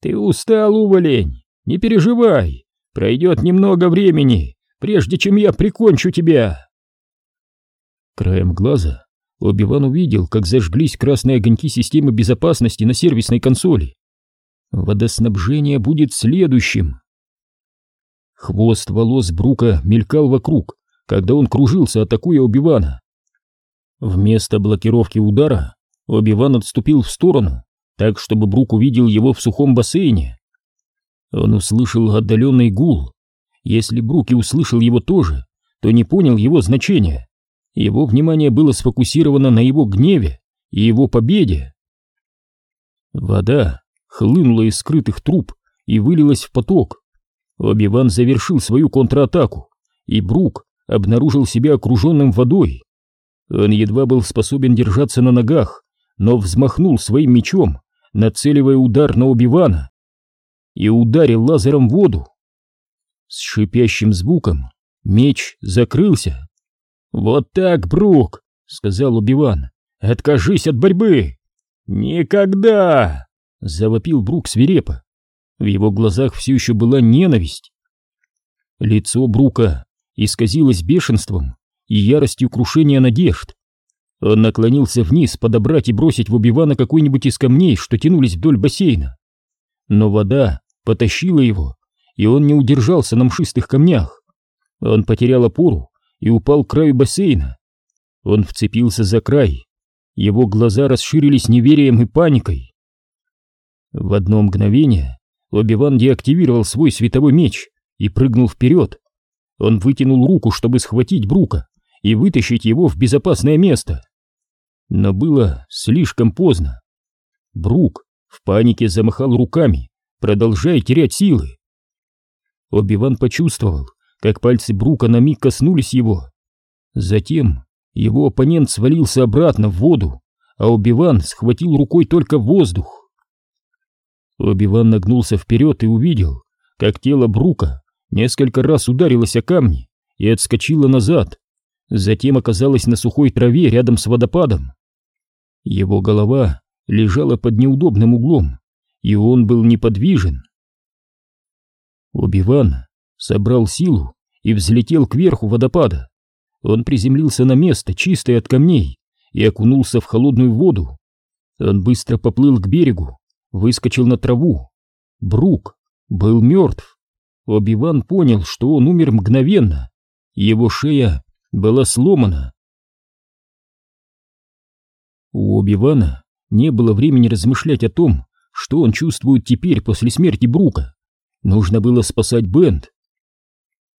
A: «Ты устал, уволень! Не переживай! Пройдет немного времени, прежде чем я прикончу тебя!» Краем глаза Оби-Ван увидел, как зажглись красные огоньки системы безопасности на сервисной консоли. Водоснабжение будет следующим. Хвост волос Брука мелькал вокруг, когда он кружился, атакуя Оби-Вана. Вместо блокировки удара Оби-Ван отступил в сторону, так, чтобы Брук увидел его в сухом бассейне. Он услышал отдаленный гул. Если Брук и услышал его тоже, то не понял его значения. Его внимание было сфокусировано на его гневе и его победе. Вода хлынула из скрытых труб и вылилась в поток. Оби-Ван завершил свою контратаку, и Брук обнаружил себя окруженным водой. Он едва был способен держаться на ногах, но взмахнул своим мечом, нацеливая удар на Оби-Вана, и ударил лазером в воду. С шипящим звуком меч закрылся. «Вот так, Брук!» — сказал Убиван. «Откажись от борьбы!» «Никогда!» — завопил Брук свирепо. В его глазах все еще была ненависть. Лицо Брука исказилось бешенством и яростью крушения надежд. Он наклонился вниз подобрать и бросить в Убивана какой-нибудь из камней, что тянулись вдоль бассейна. Но вода потащила его, и он не удержался на мшистых камнях. Он потерял опору и упал к краю бассейна. Он вцепился за край. Его глаза расширились неверием и паникой. В одно мгновение Оби-Ван деактивировал свой световой меч и прыгнул вперед. Он вытянул руку, чтобы схватить Брука и вытащить его в безопасное место. Но было слишком поздно. Брук в панике замахал руками, продолжая терять силы. Оби-Ван почувствовал, как пальцы Брука на миг коснулись его. Затем его оппонент свалился обратно в воду, а Оби-Ван схватил рукой только воздух. Оби-Ван нагнулся вперед и увидел, как тело Брука несколько раз ударилось о камни и отскочило назад, затем оказалось на сухой траве рядом с водопадом. Его голова лежала под неудобным углом, и он был неподвижен. Оби-Ван собрал силу и взлетел кверху водопада. Он приземлился на место, чистое от камней, и окунулся в холодную воду. Он быстро поплыл к берегу, выскочил на траву. Брук был мертв. Оби-Ван понял, что он умер мгновенно. Его шея была сломана. У Оби-Вана не было времени размышлять о том, что он чувствует теперь после смерти Брука. Нужно было спасать Бенд.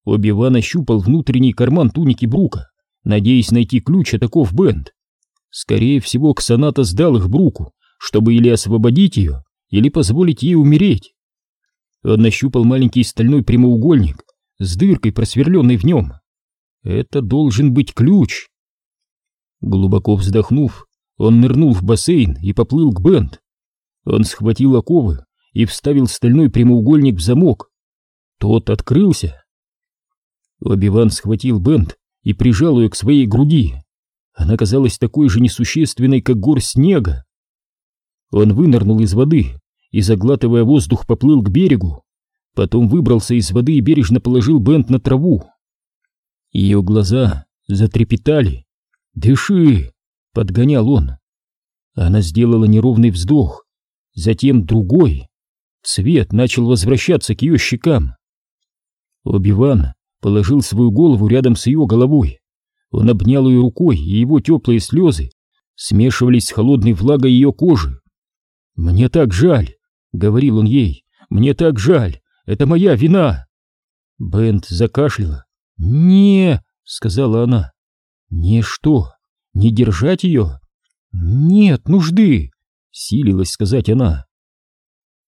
A: Оби-Ван ощупал внутренний карман туники Брука, надеясь найти ключ от оков Бенд. Скорее всего, Ксаната сдал их Бруку, чтобы или освободить ее, или позволить ей умереть. Он нащупал маленький стальной прямоугольник с дыркой, просверленной в нем. Это должен быть ключ. Глубоко вздохнув, он нырнул в бассейн и поплыл к Бенд. Он схватил оковы и вставил стальной прямоугольник в замок. Тот открылся. Оби-Ван схватил Бенд и прижал ее к своей груди. Она казалась такой же несущественной, как гор снега. Он вынырнул из воды и, заглатывая воздух, поплыл к берегу. Потом выбрался из воды и бережно положил Бенд на траву. Ее глаза затрепетали. «Дыши!» — подгонял он. Она сделала неровный вздох, затем другой. Цвет начал возвращаться к ее щекам. Оби-Ван положил свою голову рядом с ее головой. Он обнял ее рукой, и его теплые слезы смешивались с холодной влагой ее кожи. «Мне так жаль», — говорил он ей, — «мне так жаль, Это моя вина!» Бент закашляла. «Не!» — сказала она. «Не что? Не держать ее?» «Нет нужды!» — силилась сказать она.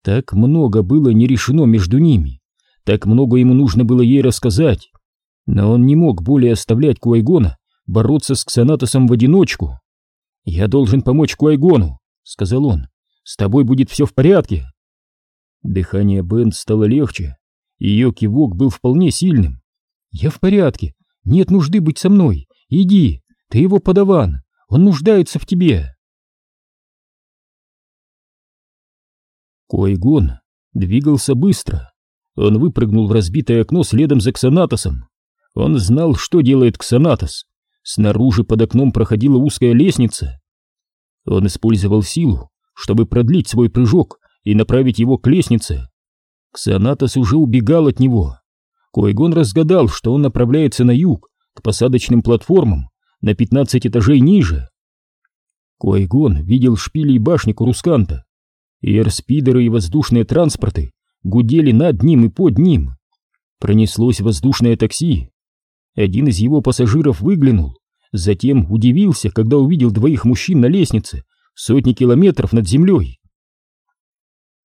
A: Так много было не решено между ними, так много ему нужно было ей рассказать, но он не мог более оставлять Куайгона бороться с Ксанатосом в одиночку. «Я должен помочь Куайгону», — сказал он. «С тобой будет все в порядке». Дыхание Бент стало легче, ее кивок был вполне сильным. «Я в порядке, нет нужды быть со мной, иди, ты его подаван, он нуждается в тебе. Койгон двигался быстро. Он выпрыгнул в разбитое окно следом за Ксанатосом. Он знал, что делает Ксанатос. Снаружи под окном проходила узкая лестница. Он использовал силу, чтобы продлить свой прыжок и направить его к лестнице. Ксанатос уже убегал от него. Койгон разгадал, что он направляется на юг, к посадочным платформам, на 15 этажей ниже. Койгон видел шпили и башни Курусканта. Эрспидеры и воздушные транспорты гудели над ним и под ним. Пронеслось воздушное такси. Один из его пассажиров выглянул, затем удивился, когда увидел двоих мужчин на лестнице, сотни километров над землей.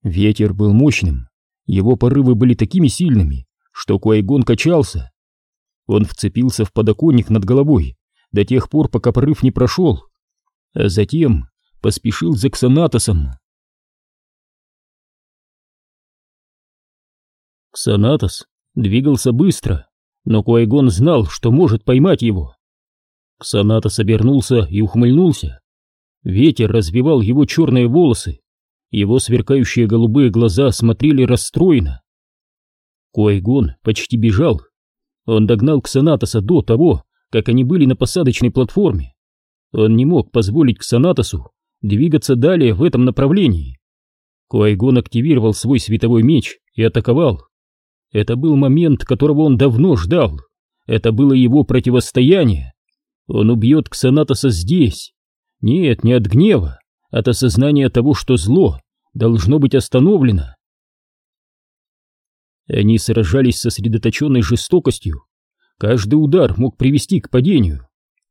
A: Ветер был мощным, его порывы были такими сильными, что Куайгон качался. Он вцепился в подоконник над головой, до тех пор, пока порыв не прошел, а затем поспешил за Ксанатосом. Ксанатос двигался быстро, но Куайгон знал, что может поймать его. Ксанатос обернулся и ухмыльнулся. Ветер развивал его черные волосы, его сверкающие голубые глаза смотрели расстроенно. Куайгон почти бежал. Он догнал Ксанатоса до того, как они были на посадочной платформе. Он не мог позволить Ксанатосу двигаться далее в этом направлении. Куайгон активировал свой световой меч и атаковал. Это был момент, которого он давно ждал. Это было его противостояние. Он убьет Ксанатоса здесь. Нет, не от гнева, от осознания того, что зло должно быть остановлено. Они сражались со сосредоточенной жестокостью, Каждый удар мог привести к падению.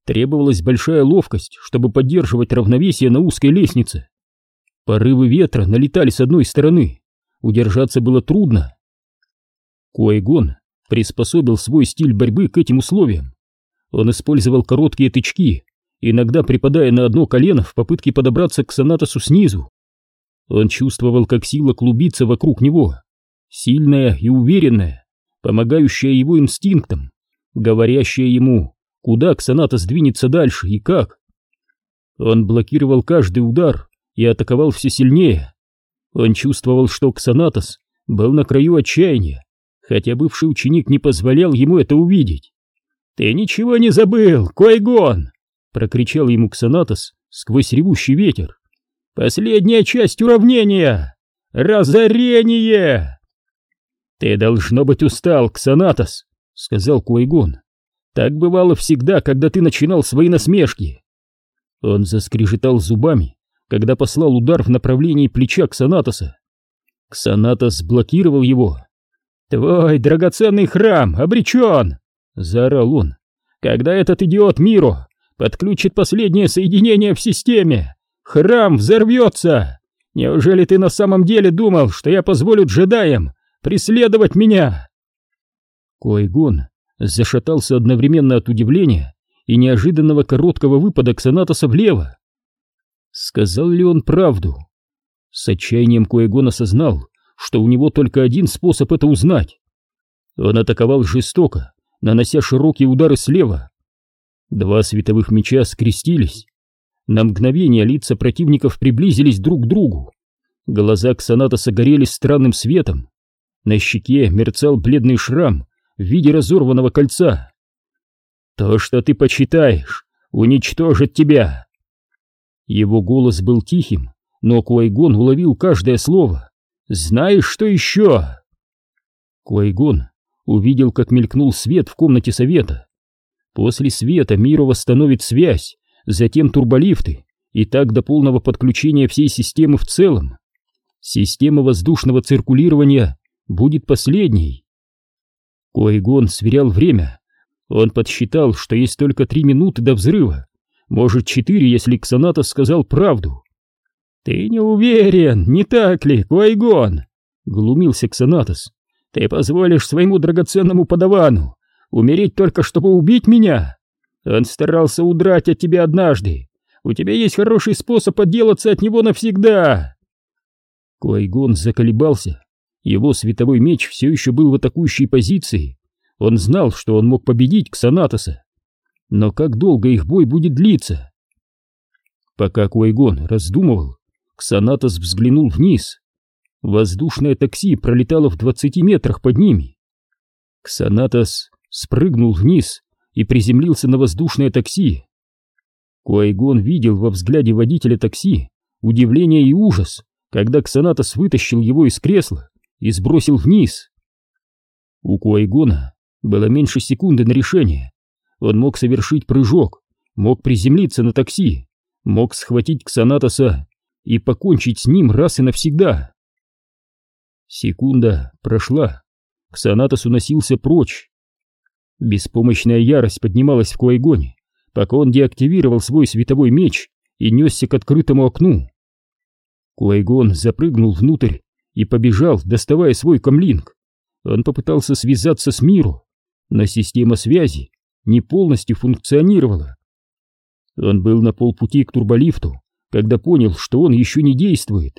A: Требовалась большая ловкость, чтобы поддерживать равновесие на узкой лестнице. Порывы ветра налетали с одной стороны. Удержаться было трудно. Куайгон приспособил свой стиль борьбы к этим условиям. Он использовал короткие тычки, иногда припадая на одно колено в попытке подобраться к Санатосу снизу. Он чувствовал, как сила клубится вокруг него, сильная и уверенная, помогающая его инстинктам говорящая ему, куда Ксаната сдвинется дальше и как. Он блокировал каждый удар и атаковал все сильнее. Он чувствовал, что Ксанатос был на краю отчаяния, хотя бывший ученик не позволял ему это увидеть. «Ты ничего не забыл, Койгон!» — прокричал ему Ксанатос сквозь ревущий ветер. «Последняя часть уравнения! Разорение!» «Ты должно быть устал, Ксанатос!» — сказал Куайгон. «Так бывало всегда, когда ты начинал свои насмешки». Он заскрежетал зубами, когда послал удар в направлении плеча Ксанатоса. Ксанатос блокировал его. «Твой драгоценный храм обречен!» — заорал он. «Когда этот идиот Миро подключит последнее соединение в системе, храм взорвется! Неужели ты на самом деле думал, что я позволю джедаям преследовать меня?» Койгон зашатался одновременно от удивления и неожиданного короткого выпада Ксанатоса влево. Сказал ли он правду? С отчаянием Койгон осознал, что у него только один способ это узнать. Он атаковал жестоко, нанося широкие удары слева. Два световых меча скрестились. На мгновение лица противников приблизились друг к другу. Глаза Ксанатоса горели странным светом. На щеке мерцал бледный шрам, в виде разорванного кольца. «То, что ты почитаешь, уничтожит тебя!» Его голос был тихим, но Куайгон уловил каждое слово. «Знаешь, что еще?» Куайгон увидел, как мелькнул свет в комнате совета. После света миру восстановит связь, затем турболифты, и так до полного подключения всей системы в целом. Система воздушного циркулирования будет последней. Койгон сверял время. Он подсчитал, что есть только три минуты до взрыва. Может, четыре, если Ксанатос сказал правду. «Ты не уверен, не так ли, Койгон?» — глумился Ксанатос. «Ты позволишь своему драгоценному подавану умереть только, чтобы убить меня? Он старался удрать от тебя однажды. У тебя есть хороший способ отделаться от него навсегда!» Койгон заколебался. Его световой меч все еще был в атакующей позиции. Он знал, что он мог победить Ксанатоса. Но как долго их бой будет длиться? Пока Куайгон раздумывал, Ксанатос взглянул вниз. Воздушное такси пролетало в двадцати метрах под ними. Ксанатос спрыгнул вниз и приземлился на воздушное такси. Куайгон видел во взгляде водителя такси удивление и ужас, когда Ксанатос вытащил его из кресла и сбросил вниз. У Куайгона было меньше секунды на решение. Он мог совершить прыжок, мог приземлиться на такси, мог схватить Ксанатоса и покончить с ним раз и навсегда. Секунда прошла, Ксанатос уносился прочь. Беспомощная ярость поднималась в Куайгоне, пока он деактивировал свой световой меч и несся к открытому окну. Куайгон запрыгнул внутрь и побежал, доставая свой камлинг. Он попытался связаться с миру, но система связи не полностью функционировала. Он был на полпути к турболифту, когда понял, что он еще не действует.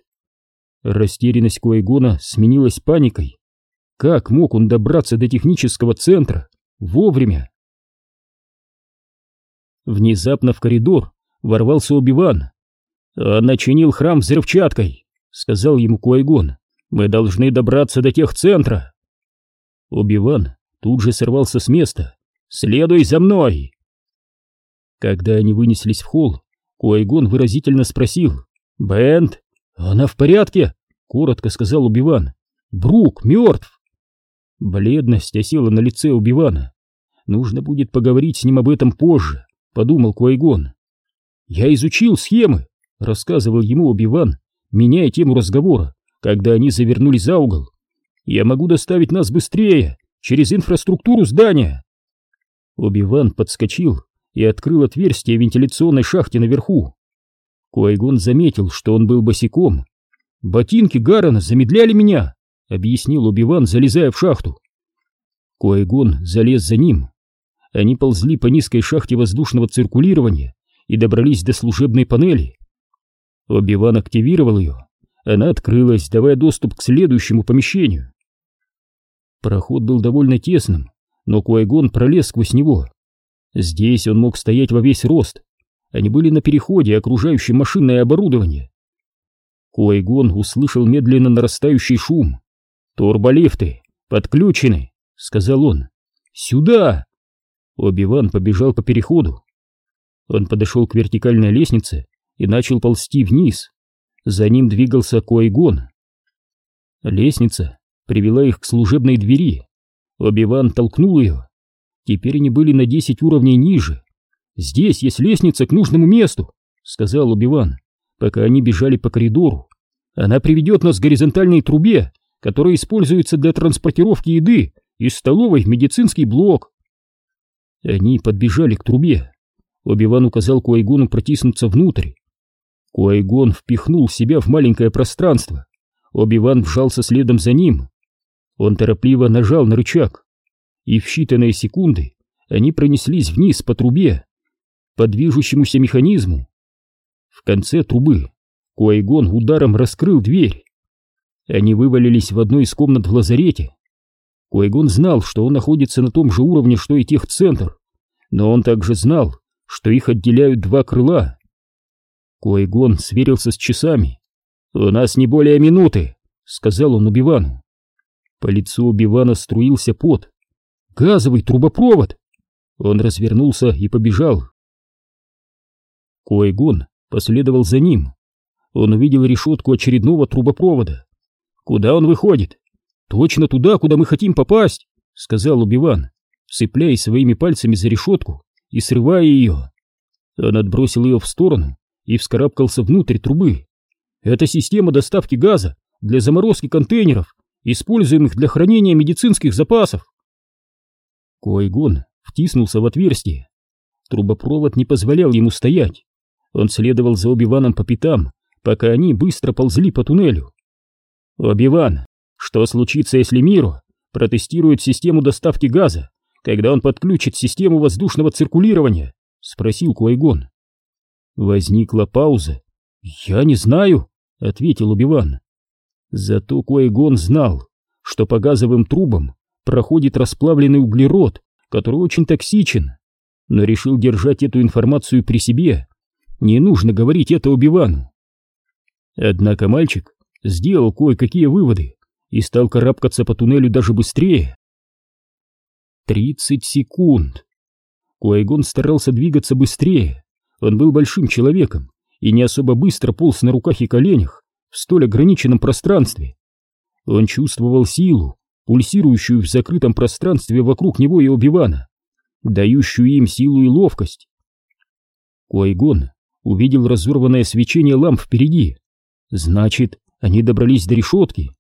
A: Растерянность Куайгона сменилась паникой. Как мог он добраться до технического центра вовремя? Внезапно в коридор ворвался Убиван. «Он начинил храм взрывчаткой», — сказал ему Куайгон. «Мы должны добраться до тех центра». Убиван тут же сорвался с места. «Следуй за мной!» Когда они вынеслись в холл, Куайгон выразительно спросил. «Бенд, она в порядке?» — коротко сказал Убиван. «Брук мертв!» Бледность осела на лице Убивана. «Нужно будет поговорить с ним об этом позже», — подумал Куайгон. «Я изучил схемы», — рассказывал ему Убиван, меняя тему разговора, когда они завернули за угол. «Я могу доставить нас быстрее, через инфраструктуру здания». Убиван подскочил и открыл отверстие вентиляционной шахте наверху. Куайгон заметил, что он был босиком. «Ботинки Гарана замедляли меня», — объяснил Убиван, залезая в шахту. Куайгон залез за ним. Они ползли по низкой шахте воздушного циркулирования и добрались до служебной панели. Убиван активировал ее. Она открылась, давая доступ к следующему помещению. Проход был довольно тесным, но Куайгон пролез сквозь него. Здесь он мог стоять во весь рост. Они были на переходе, окружающем машинное оборудование. Куайгон услышал медленно нарастающий шум. «Турболифты подключены», — сказал он. «Сюда!» Оби-Ван побежал по переходу. Он подошел к вертикальной лестнице и начал ползти вниз. За ним двигался Куайгон. Лестница привела их к служебной двери. Оби-Ван толкнул ее. Теперь они были на десять уровней ниже. «Здесь есть лестница к нужному месту», — сказал Убиван, пока они бежали по коридору. «Она приведет нас к горизонтальной трубе, которая используется для транспортировки еды из столовой в медицинский блок». Они подбежали к трубе. Обиван указал Куайгону протиснуться внутрь. Куайгон впихнул себя в маленькое пространство. Обиван вжался следом за ним. Он торопливо нажал на рычаг и в считанные секунды они пронеслись вниз по трубе, по движущемуся механизму. В конце трубы Куайгон ударом раскрыл дверь. Они вывалились в одной из комнат в лазарете. Куайгон знал, что он находится на том же уровне, что и техцентр, но он также знал, что их отделяют два крыла. Куайгон сверился с часами. «У нас не более минуты», — сказал он Убивану. По лицу Убивана струился пот. Газовый трубопровод! Он развернулся и побежал. Койгон последовал за ним. Он увидел решетку очередного трубопровода. Куда он выходит? Точно туда, куда мы хотим попасть, сказал Убиван, цепляясь своими пальцами за решетку и срывая ее. Он отбросил ее в сторону и вскарабкался внутрь трубы. Это система доставки газа для заморозки контейнеров используемых для хранения медицинских запасов. Койгон втиснулся в отверстие. Трубопровод не позволял ему стоять. Он следовал за Оби-Ваном по пятам, пока они быстро ползли по туннелю. «Оби-Ван, что случится, если Миру протестирует систему доставки газа, когда он подключит систему воздушного циркулирования?» — спросил Куайгон. Возникла пауза. «Я не знаю», — ответил Убиван. Зато Куайгон знал, что по газовым трубам проходит расплавленный углерод, который очень токсичен, но решил держать эту информацию при себе. Не нужно говорить это Убивану. Однако мальчик сделал кое-какие выводы и стал карабкаться по туннелю даже быстрее. Тридцать секунд. Куайгон старался двигаться быстрее. Он был большим человеком и не особо быстро полз на руках и коленях в столь ограниченном пространстве. Он чувствовал силу, пульсирующую в закрытом пространстве вокруг него и Обивана, дающую им силу и ловкость. Куайгон увидел разорванное свечение ламп впереди. Значит, они добрались до решетки.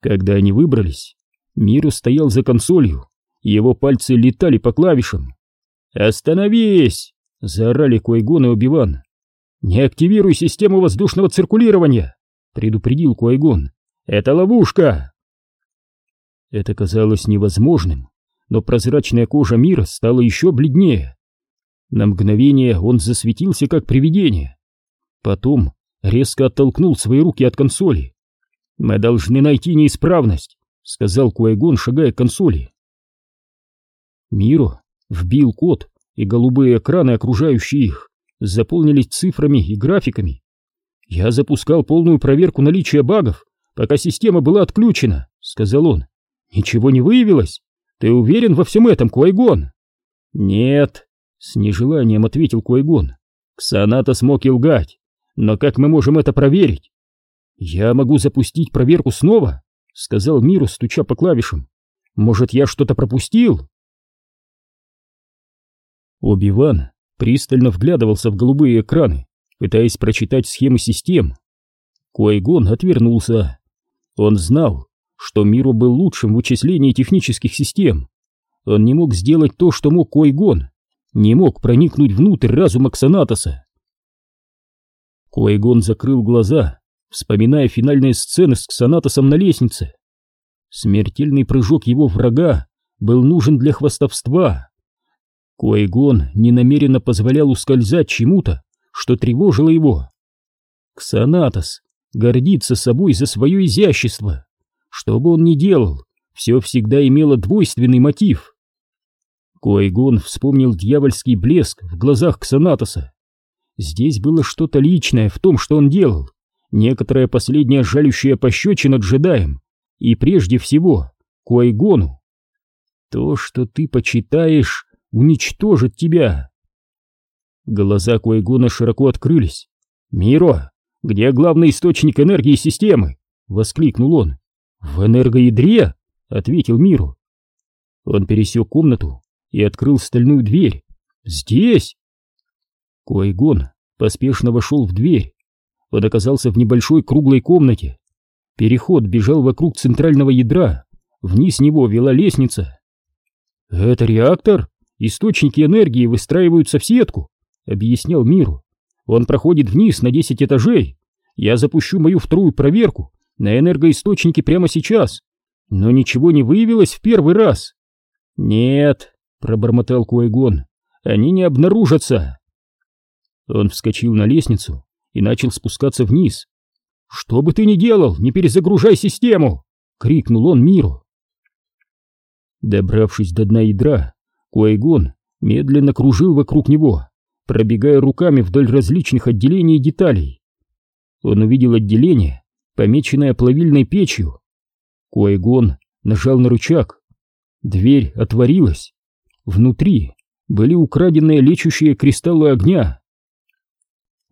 A: Когда они выбрались, Миру стоял за консолью, его пальцы летали по клавишам. «Остановись!» — заорали Куайгон и Обиван. «Не активируй систему воздушного циркулирования!» — предупредил Куайгон. «Это ловушка!» Это казалось невозможным, но прозрачная кожа мира стала еще бледнее. На мгновение он засветился как привидение. Потом резко оттолкнул свои руки от консоли. «Мы должны найти неисправность», — сказал Куайгон, шагая к консоли. Миро вбил код, и голубые экраны, окружающие их, заполнились цифрами и графиками. «Я запускал полную проверку наличия багов, пока система была отключена», — сказал он. «Ничего не выявилось? Ты уверен во всем этом, Куайгон?» «Нет», — с нежеланием ответил Куайгон. «Ксаната смог и лгать, но как мы можем это проверить?» «Я могу запустить проверку снова», — сказал Миру, стуча по клавишам. «Может, я что-то пропустил?» Оби-Ван пристально вглядывался в голубые экраны, пытаясь прочитать схемы систем. Куайгон отвернулся. Он знал, что Миру был лучшим в вычислении технических систем. Он не мог сделать то, что мог Куайгон, не мог проникнуть внутрь разума Ксанатоса. Куайгон закрыл глаза, вспоминая финальные сцены с Ксанатосом на лестнице. Смертельный прыжок его врага был нужен для хвастовства. Куайгон ненамеренно позволял ускользать чему-то, что тревожило его. Ксанатос гордится собой за свое изящество. Что бы он ни делал, все всегда имело двойственный мотив. Куайгон вспомнил дьявольский блеск в глазах Ксанатоса. Здесь было что-то личное в том, что он делал, некоторая последняя жалющая пощечина джедаем, и прежде всего Куайгону. То, что ты почитаешь, уничтожит тебя. Глаза Куайгона широко открылись. «Миро, где главный источник энергии системы?» — воскликнул он. «В энергоядре?» — ответил Миру. Он пересек комнату и открыл стальную дверь. «Здесь!» Куайгон поспешно вошел в дверь. Он оказался в небольшой круглой комнате. Переход бежал вокруг центрального ядра. Вниз него вела лестница. «Это реактор?» Источники энергии выстраиваются в сетку, объяснял Миру. Он проходит вниз на 10 этажей. Я запущу мою вторую проверку на энергоисточники прямо сейчас. Но ничего не выявилось в первый раз. Нет, пробормотал Куайгон. Они не обнаружатся. Он вскочил на лестницу и начал спускаться вниз. «Что бы ты ни делал, не перезагружай систему!» — крикнул он Миру. Добравшись до дна ядра, Куайгон медленно кружил вокруг него, пробегая руками вдоль различных отделений и деталей. Он увидел отделение, помеченное плавильной печью. Куайгон нажал на рычаг. Дверь отворилась. Внутри были украденные лечущие кристаллы огня.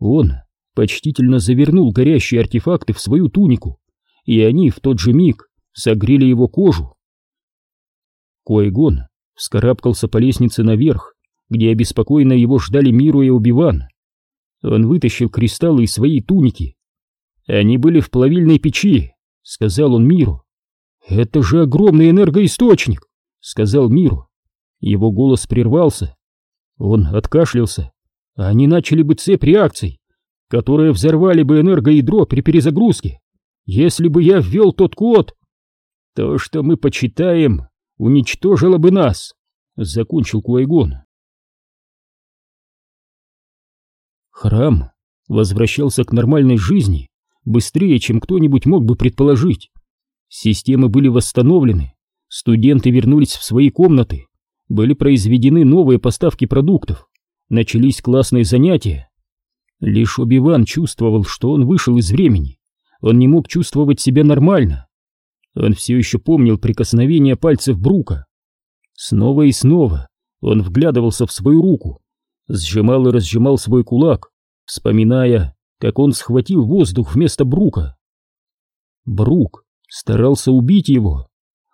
A: Он почтительно завернул горящие артефакты в свою тунику, и они в тот же миг согрели его кожу. Куайгон вскарабкался по лестнице наверх, где обеспокоенно его ждали Миру и Убиван. Он вытащил кристаллы из своей туники. «Они были в плавильной печи», — сказал он Миру. Это же огромный энергоисточник, сказал Миру. Его голос прервался. Он откашлялся. Они начали бы цепь реакций, которые взорвали бы энергоядро при перезагрузке. Если бы я ввел тот код, то, что мы почитаем, уничтожило бы нас, закончил Куайгон. Храм возвращался к нормальной жизни быстрее, чем кто-нибудь мог бы предположить. Системы были восстановлены, студенты вернулись в свои комнаты, были произведены новые поставки продуктов, начались классные занятия. Лишь Оби-Ван чувствовал, что он вышел из времени, он не мог чувствовать себя нормально. Он все еще помнил прикосновение пальцев Брука. Снова и снова он вглядывался в свою руку, сжимал и разжимал свой кулак, вспоминая, как он схватил воздух вместо Брука. Брук старался убить его.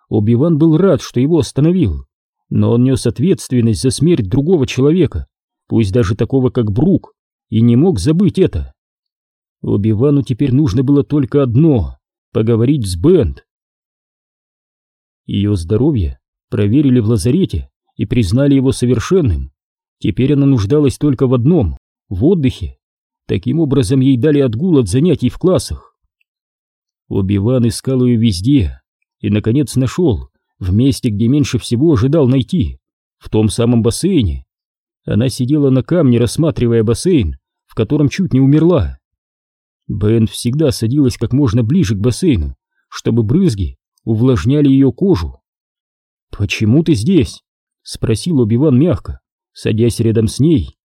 A: Оби-Ван был рад, что его остановил, но он нес ответственность за смерть другого человека, пусть даже такого, как Брук, и не мог забыть это. Оби-Вану теперь нужно было только одно — поговорить с Бенд. Ее здоровье проверили в лазарете и признали его совершенным. Теперь она нуждалась только в одном — в отдыхе. Таким образом ей дали отгул от занятий в классах. Оби-Ван искал ее везде и, наконец, нашел в месте, где меньше всего ожидал найти, в том самом бассейне. Она сидела на камне, рассматривая бассейн, в котором чуть не умерла. Бен всегда садилась как можно ближе к бассейну, чтобы брызги увлажняли ее кожу. «Почему ты здесь?» — спросил Оби-Ван мягко, садясь рядом с ней.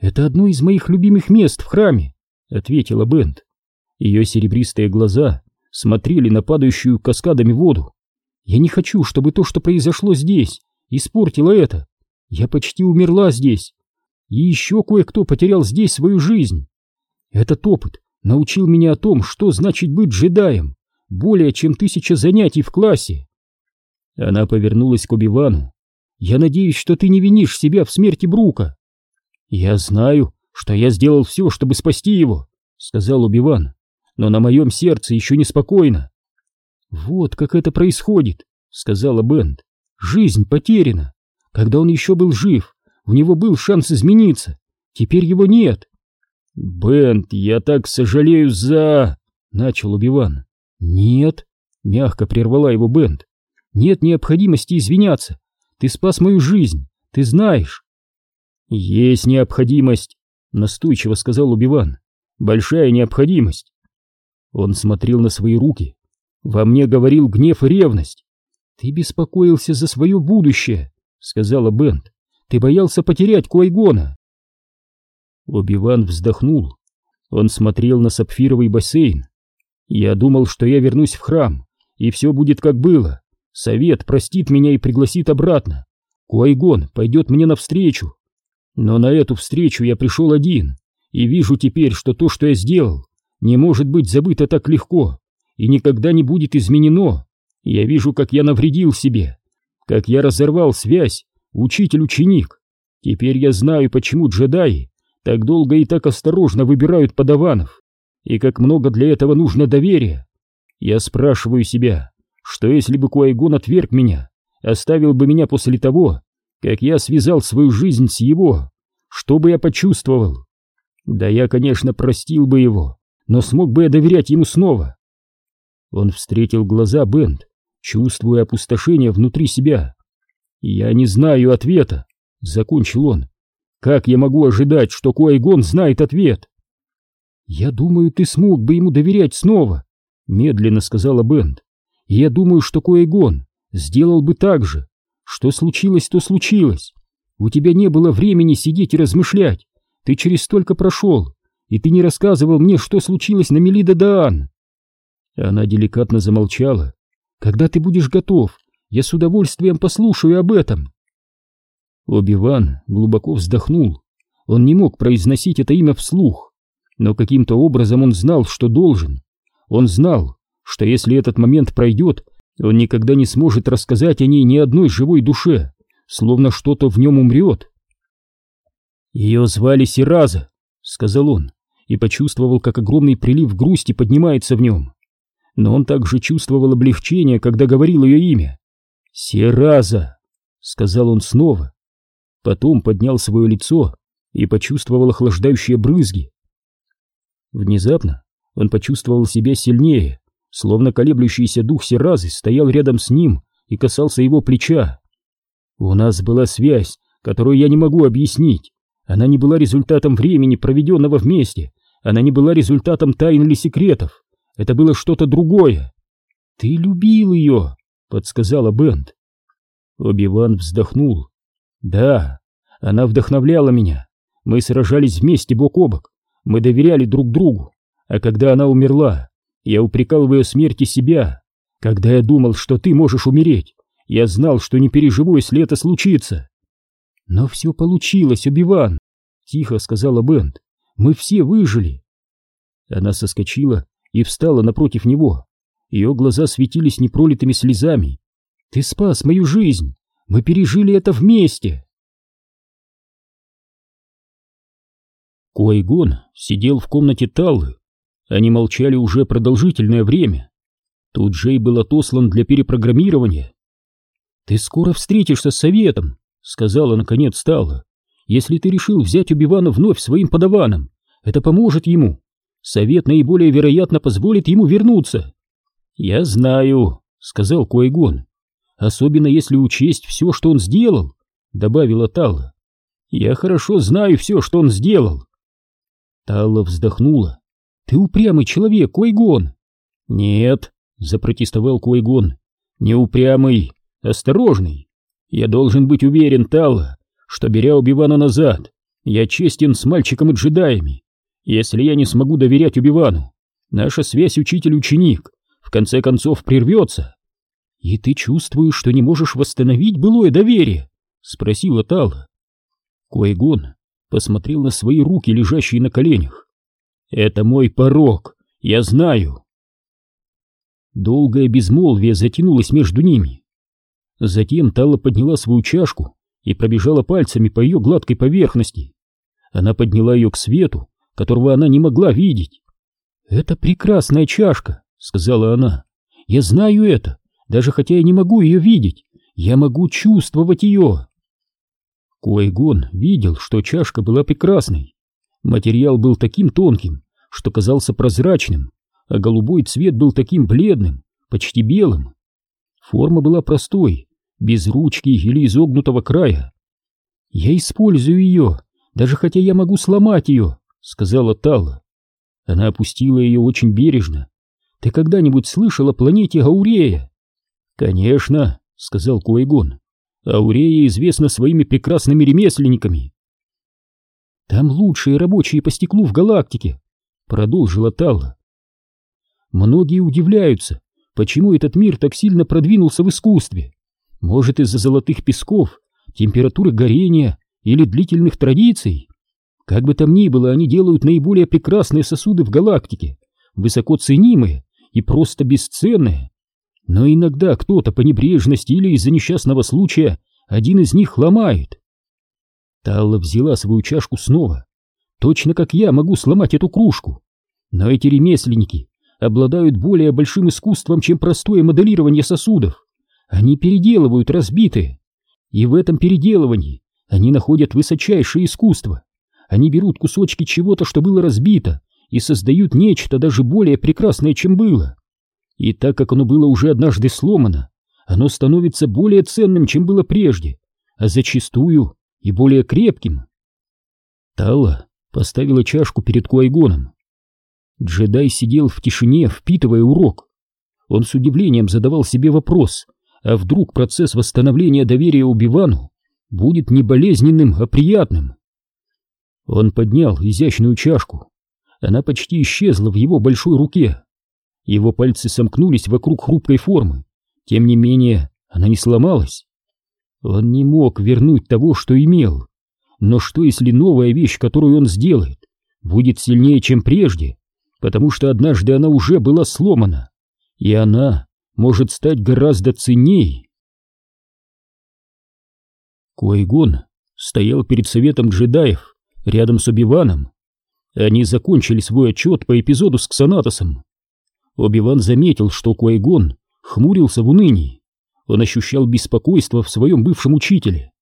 A: «Это одно из моих любимых мест в храме», — ответила Бент. Ее серебристые глаза смотрели на падающую каскадами воду. «Я не хочу, чтобы то, что произошло здесь, испортило это. Я почти умерла здесь. И еще кое-кто потерял здесь свою жизнь. Этот опыт научил меня о том, что значит быть джедаем, более чем тысяча занятий в классе. Она повернулась к Оби-Вану. «Я надеюсь, что ты не винишь себя в смерти Брука». «Я знаю, что я сделал все, чтобы спасти его», — сказал Оби-Ван. «Но на моем сердце еще неспокойно». «Вот как это происходит», — сказала Бенд. «Жизнь потеряна. Когда он еще был жив, у него был шанс измениться. Теперь его нет». «Бент, я так сожалею за...» — начал Убиван. «Нет», — мягко прервала его Бент. «Нет необходимости извиняться. Ты спас мою жизнь, ты знаешь». «Есть необходимость», — настойчиво сказал Убиван. «Большая необходимость». Он смотрел на свои руки. Во мне говорил гнев и ревность. «Ты беспокоился за свое будущее», — сказала Бент. «Ты боялся потерять Куайгона». Оби-Ван вздохнул. Он смотрел на сапфировый бассейн. Я думал, что я вернусь в храм, и все будет как было. Совет простит меня и пригласит обратно. Куайгон пойдет мне навстречу. Но на эту встречу я пришел один, и вижу теперь, что то, что я сделал, не может быть забыто так легко и никогда не будет изменено. Я вижу, как я навредил себе, как я разорвал связь учитель-ученик. Теперь я знаю, почему джедаи так долго и так осторожно выбирают подаванов, и как много для этого нужно доверия. Я спрашиваю себя, что если бы Куайгон отверг меня, оставил бы меня после того, как я связал свою жизнь с его, что бы я почувствовал? Да я, конечно, простил бы его, но смог бы я доверять ему снова? Он встретил глаза Бент, чувствуя опустошение внутри себя. «Я не знаю ответа», — закончил он. Как я могу ожидать, что Куайгон знает ответ? Я думаю, ты смог бы ему доверять снова, медленно сказала Бенд. Я думаю, что Куайгон сделал бы так же. Что случилось, то случилось. У тебя не было времени сидеть и размышлять. Ты через столько прошел, и ты не рассказывал мне, что случилось на Мелида Даан. Она деликатно замолчала. Когда ты будешь готов, я с удовольствием послушаю об этом. Оби-Ван глубоко вздохнул. Он не мог произносить это имя вслух, но каким-то образом он знал, что должен. Он знал, что если этот момент пройдет, он никогда не сможет рассказать о ней ни одной живой душе, словно что-то в нем умрет. «Ее звали Сираза», — сказал он, и почувствовал, как огромный прилив грусти поднимается в нем. Но он также чувствовал облегчение, когда говорил ее имя. «Сераза!» — сказал он снова. Потом поднял свое лицо и почувствовал охлаждающие брызги. Внезапно он почувствовал себя сильнее, словно колеблющийся дух Серазы стоял рядом с ним и касался его плеча. У нас была связь, которую я не могу объяснить. Она не была результатом времени, проведенного вместе. Она не была результатом тайн или секретов. Это было что-то другое. «Ты любил ее», — подсказала Бенд. Оби-Ван вздохнул. «Да, она вдохновляла меня. Мы сражались вместе бок о бок. Мы доверяли друг другу. А когда она умерла, я упрекал в ее смерти себя. Когда я думал, что ты можешь умереть, я знал, что не переживу, если это случится. Но все получилось, Оби-Ван, тихо сказала Бенд. Мы все выжили. Она соскочила и встала напротив него. Ее глаза светились непролитыми слезами. Ты спас мою жизнь. Мы пережили это вместе. Куайгон сидел в комнате Таллы. Они молчали уже продолжительное время. Тут Джей был отослан для перепрограммирования. «Ты скоро встретишься с советом», — сказала наконец Талла. «Если ты решил взять Убивана вновь своим подаваном, это поможет ему. Совет наиболее вероятно позволит ему вернуться». «Я знаю», — сказал Койгон. «Особенно если учесть все, что он сделал», — добавила Талла. «Я хорошо знаю все, что он сделал». Талла вздохнула. «Ты упрямый человек, Койгон!» «Нет», — запротестовал Койгон. «Не упрямый, осторожный. Я должен быть уверен, Талла, что, беря Убивана назад, я честен с мальчиком и джедаями. Если я не смогу доверять Убивану, наша связь учитель-ученик в конце концов прервется. И ты чувствуешь, что не можешь восстановить былое доверие? Спросила Тала. Койгон посмотрел на свои руки, лежащие на коленях. Это мой порог, я знаю. Долгое безмолвие затянулось между ними. Затем Тала подняла свою чашку и пробежала пальцами по ее гладкой поверхности. Она подняла ее к свету, которого она не могла видеть. «Это прекрасная чашка», — сказала она. «Я знаю это, даже хотя я не могу ее видеть. Я могу чувствовать ее». Койгон видел, что чашка была прекрасной. Материал был таким тонким, что казался прозрачным, а голубой цвет был таким бледным, почти белым. Форма была простой, без ручки или изогнутого края. «Я использую ее, даже хотя я могу сломать ее», — сказала Тала. Она опустила ее очень бережно. «Ты когда-нибудь слышал о планете Аурея?» «Конечно», — сказал Куайгон. «Аурея известна своими прекрасными ремесленниками». «Там лучшие рабочие по стеклу в галактике», — продолжила Талла. «Многие удивляются, почему этот мир так сильно продвинулся в искусстве. Может, из-за золотых песков, температуры горения или длительных традиций? Как бы там ни было, они делают наиболее прекрасные сосуды в галактике, высоко ценимые и просто бесценные. Но иногда кто-то по небрежности или из-за несчастного случая один из них ломает. Талла взяла свою чашку снова. Точно как я могу сломать эту кружку. Но эти ремесленники обладают более большим искусством, чем простое моделирование сосудов. Они переделывают разбитые. И в этом переделывании они находят высочайшее искусство. Они берут кусочки чего-то, что было разбито, и создают нечто даже более прекрасное, чем было. И так как оно было уже однажды сломано, оно становится более ценным, чем было прежде, а зачастую и более крепким. Тала поставила чашку перед Куайгоном. Джедай сидел в тишине, впитывая урок. Он с удивлением задавал себе вопрос, а вдруг процесс восстановления доверия Убивану будет не болезненным, а приятным? Он поднял изящную чашку. Она почти исчезла в его большой руке. Его пальцы сомкнулись вокруг хрупкой формы. Тем не менее, она не сломалась. Он не мог вернуть того, что имел. Но что, если новая вещь, которую он сделает, будет сильнее, чем прежде, потому что однажды она уже была сломана, и она может стать гораздо ценней. Койгон стоял перед советом джедаев, рядом с Обиваном. Они закончили свой отчет по эпизоду с Ксанатосом. Оби-Ван заметил, что Куайгон хмурился в унынии. Он ощущал беспокойство в своем бывшем учителе.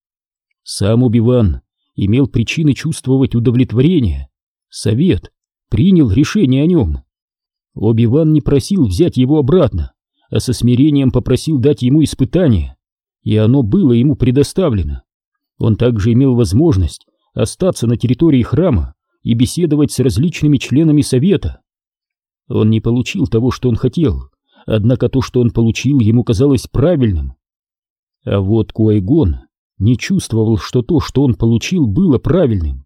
A: Сам Оби-Ван имел причины чувствовать удовлетворение. Совет принял решение о нем. Оби-Ван не просил взять его обратно, а со смирением попросил дать ему испытание, и оно было ему предоставлено. Он также имел возможность остаться на территории храма и беседовать с различными членами совета. Он не получил того, что он хотел, однако то, что он получил, ему казалось правильным. А вот Куайгон не чувствовал, что то, что он получил, было правильным.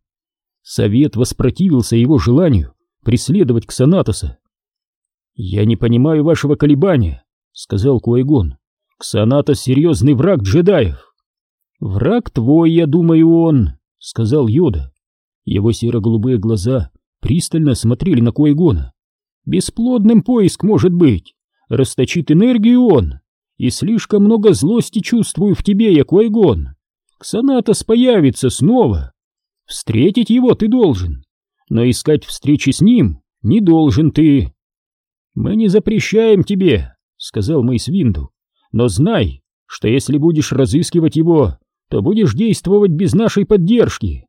A: Совет воспротивился его желанию преследовать Ксанатоса. «Я не понимаю вашего колебания», — сказал Куайгон. «Ксанатос — серьезный враг джедаев». «Враг твой, я думаю, он», — сказал Йода. Его серо-голубые глаза пристально смотрели на Куайгона. «Бесплодным поиск может быть. Расточит энергию он. И слишком много злости чувствую в тебе, я Куайгон. Ксанатос появится снова. Встретить его ты должен, но искать встречи с ним не должен ты». «Мы не запрещаем тебе», — сказал Мэйс Винду, — «но знай, что если будешь разыскивать его, то будешь действовать без нашей поддержки».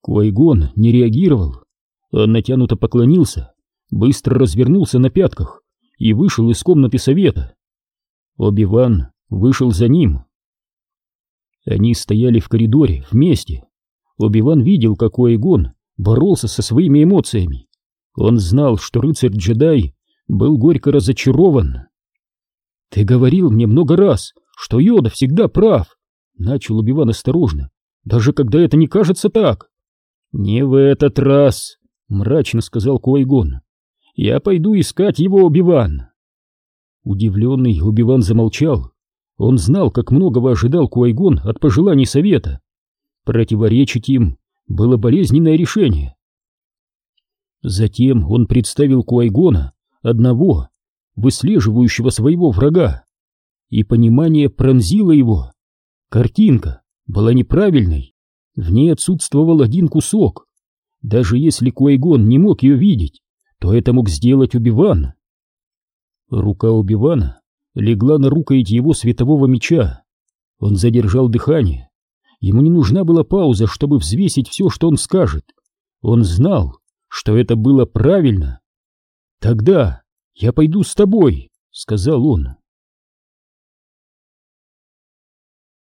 A: Куайгон не реагировал. Он натянуто поклонился, быстро развернулся на пятках и вышел из комнаты совета. Оби-Ван вышел за ним. Они стояли в коридоре вместе. Оби-Ван видел, как Куайгон боролся со своими эмоциями. Он знал, что рыцарь-джедай был горько разочарован. «Ты говорил мне много раз, что Йода всегда прав», — начал Оби-Ван осторожно, «даже когда это не кажется так». «Не в этот раз», — мрачно сказал Койгон. «Я пойду искать его, Убиван». Удивленный Убиван замолчал. Он знал, как многого ожидал Куайгон от пожеланий совета. Противоречить им было болезненное решение. Затем он представил Куайгона, одного, выслеживающего своего врага, и понимание пронзило его. Картинка была неправильной. В ней отсутствовал один кусок. Даже если Куайгон не мог ее видеть, то это мог сделать Убиван. Рука Убивана легла на рукоять его светового меча. Он задержал дыхание. Ему не нужна была пауза, чтобы взвесить все, что он скажет. Он знал, что это было правильно. «Тогда я пойду с тобой», — сказал он.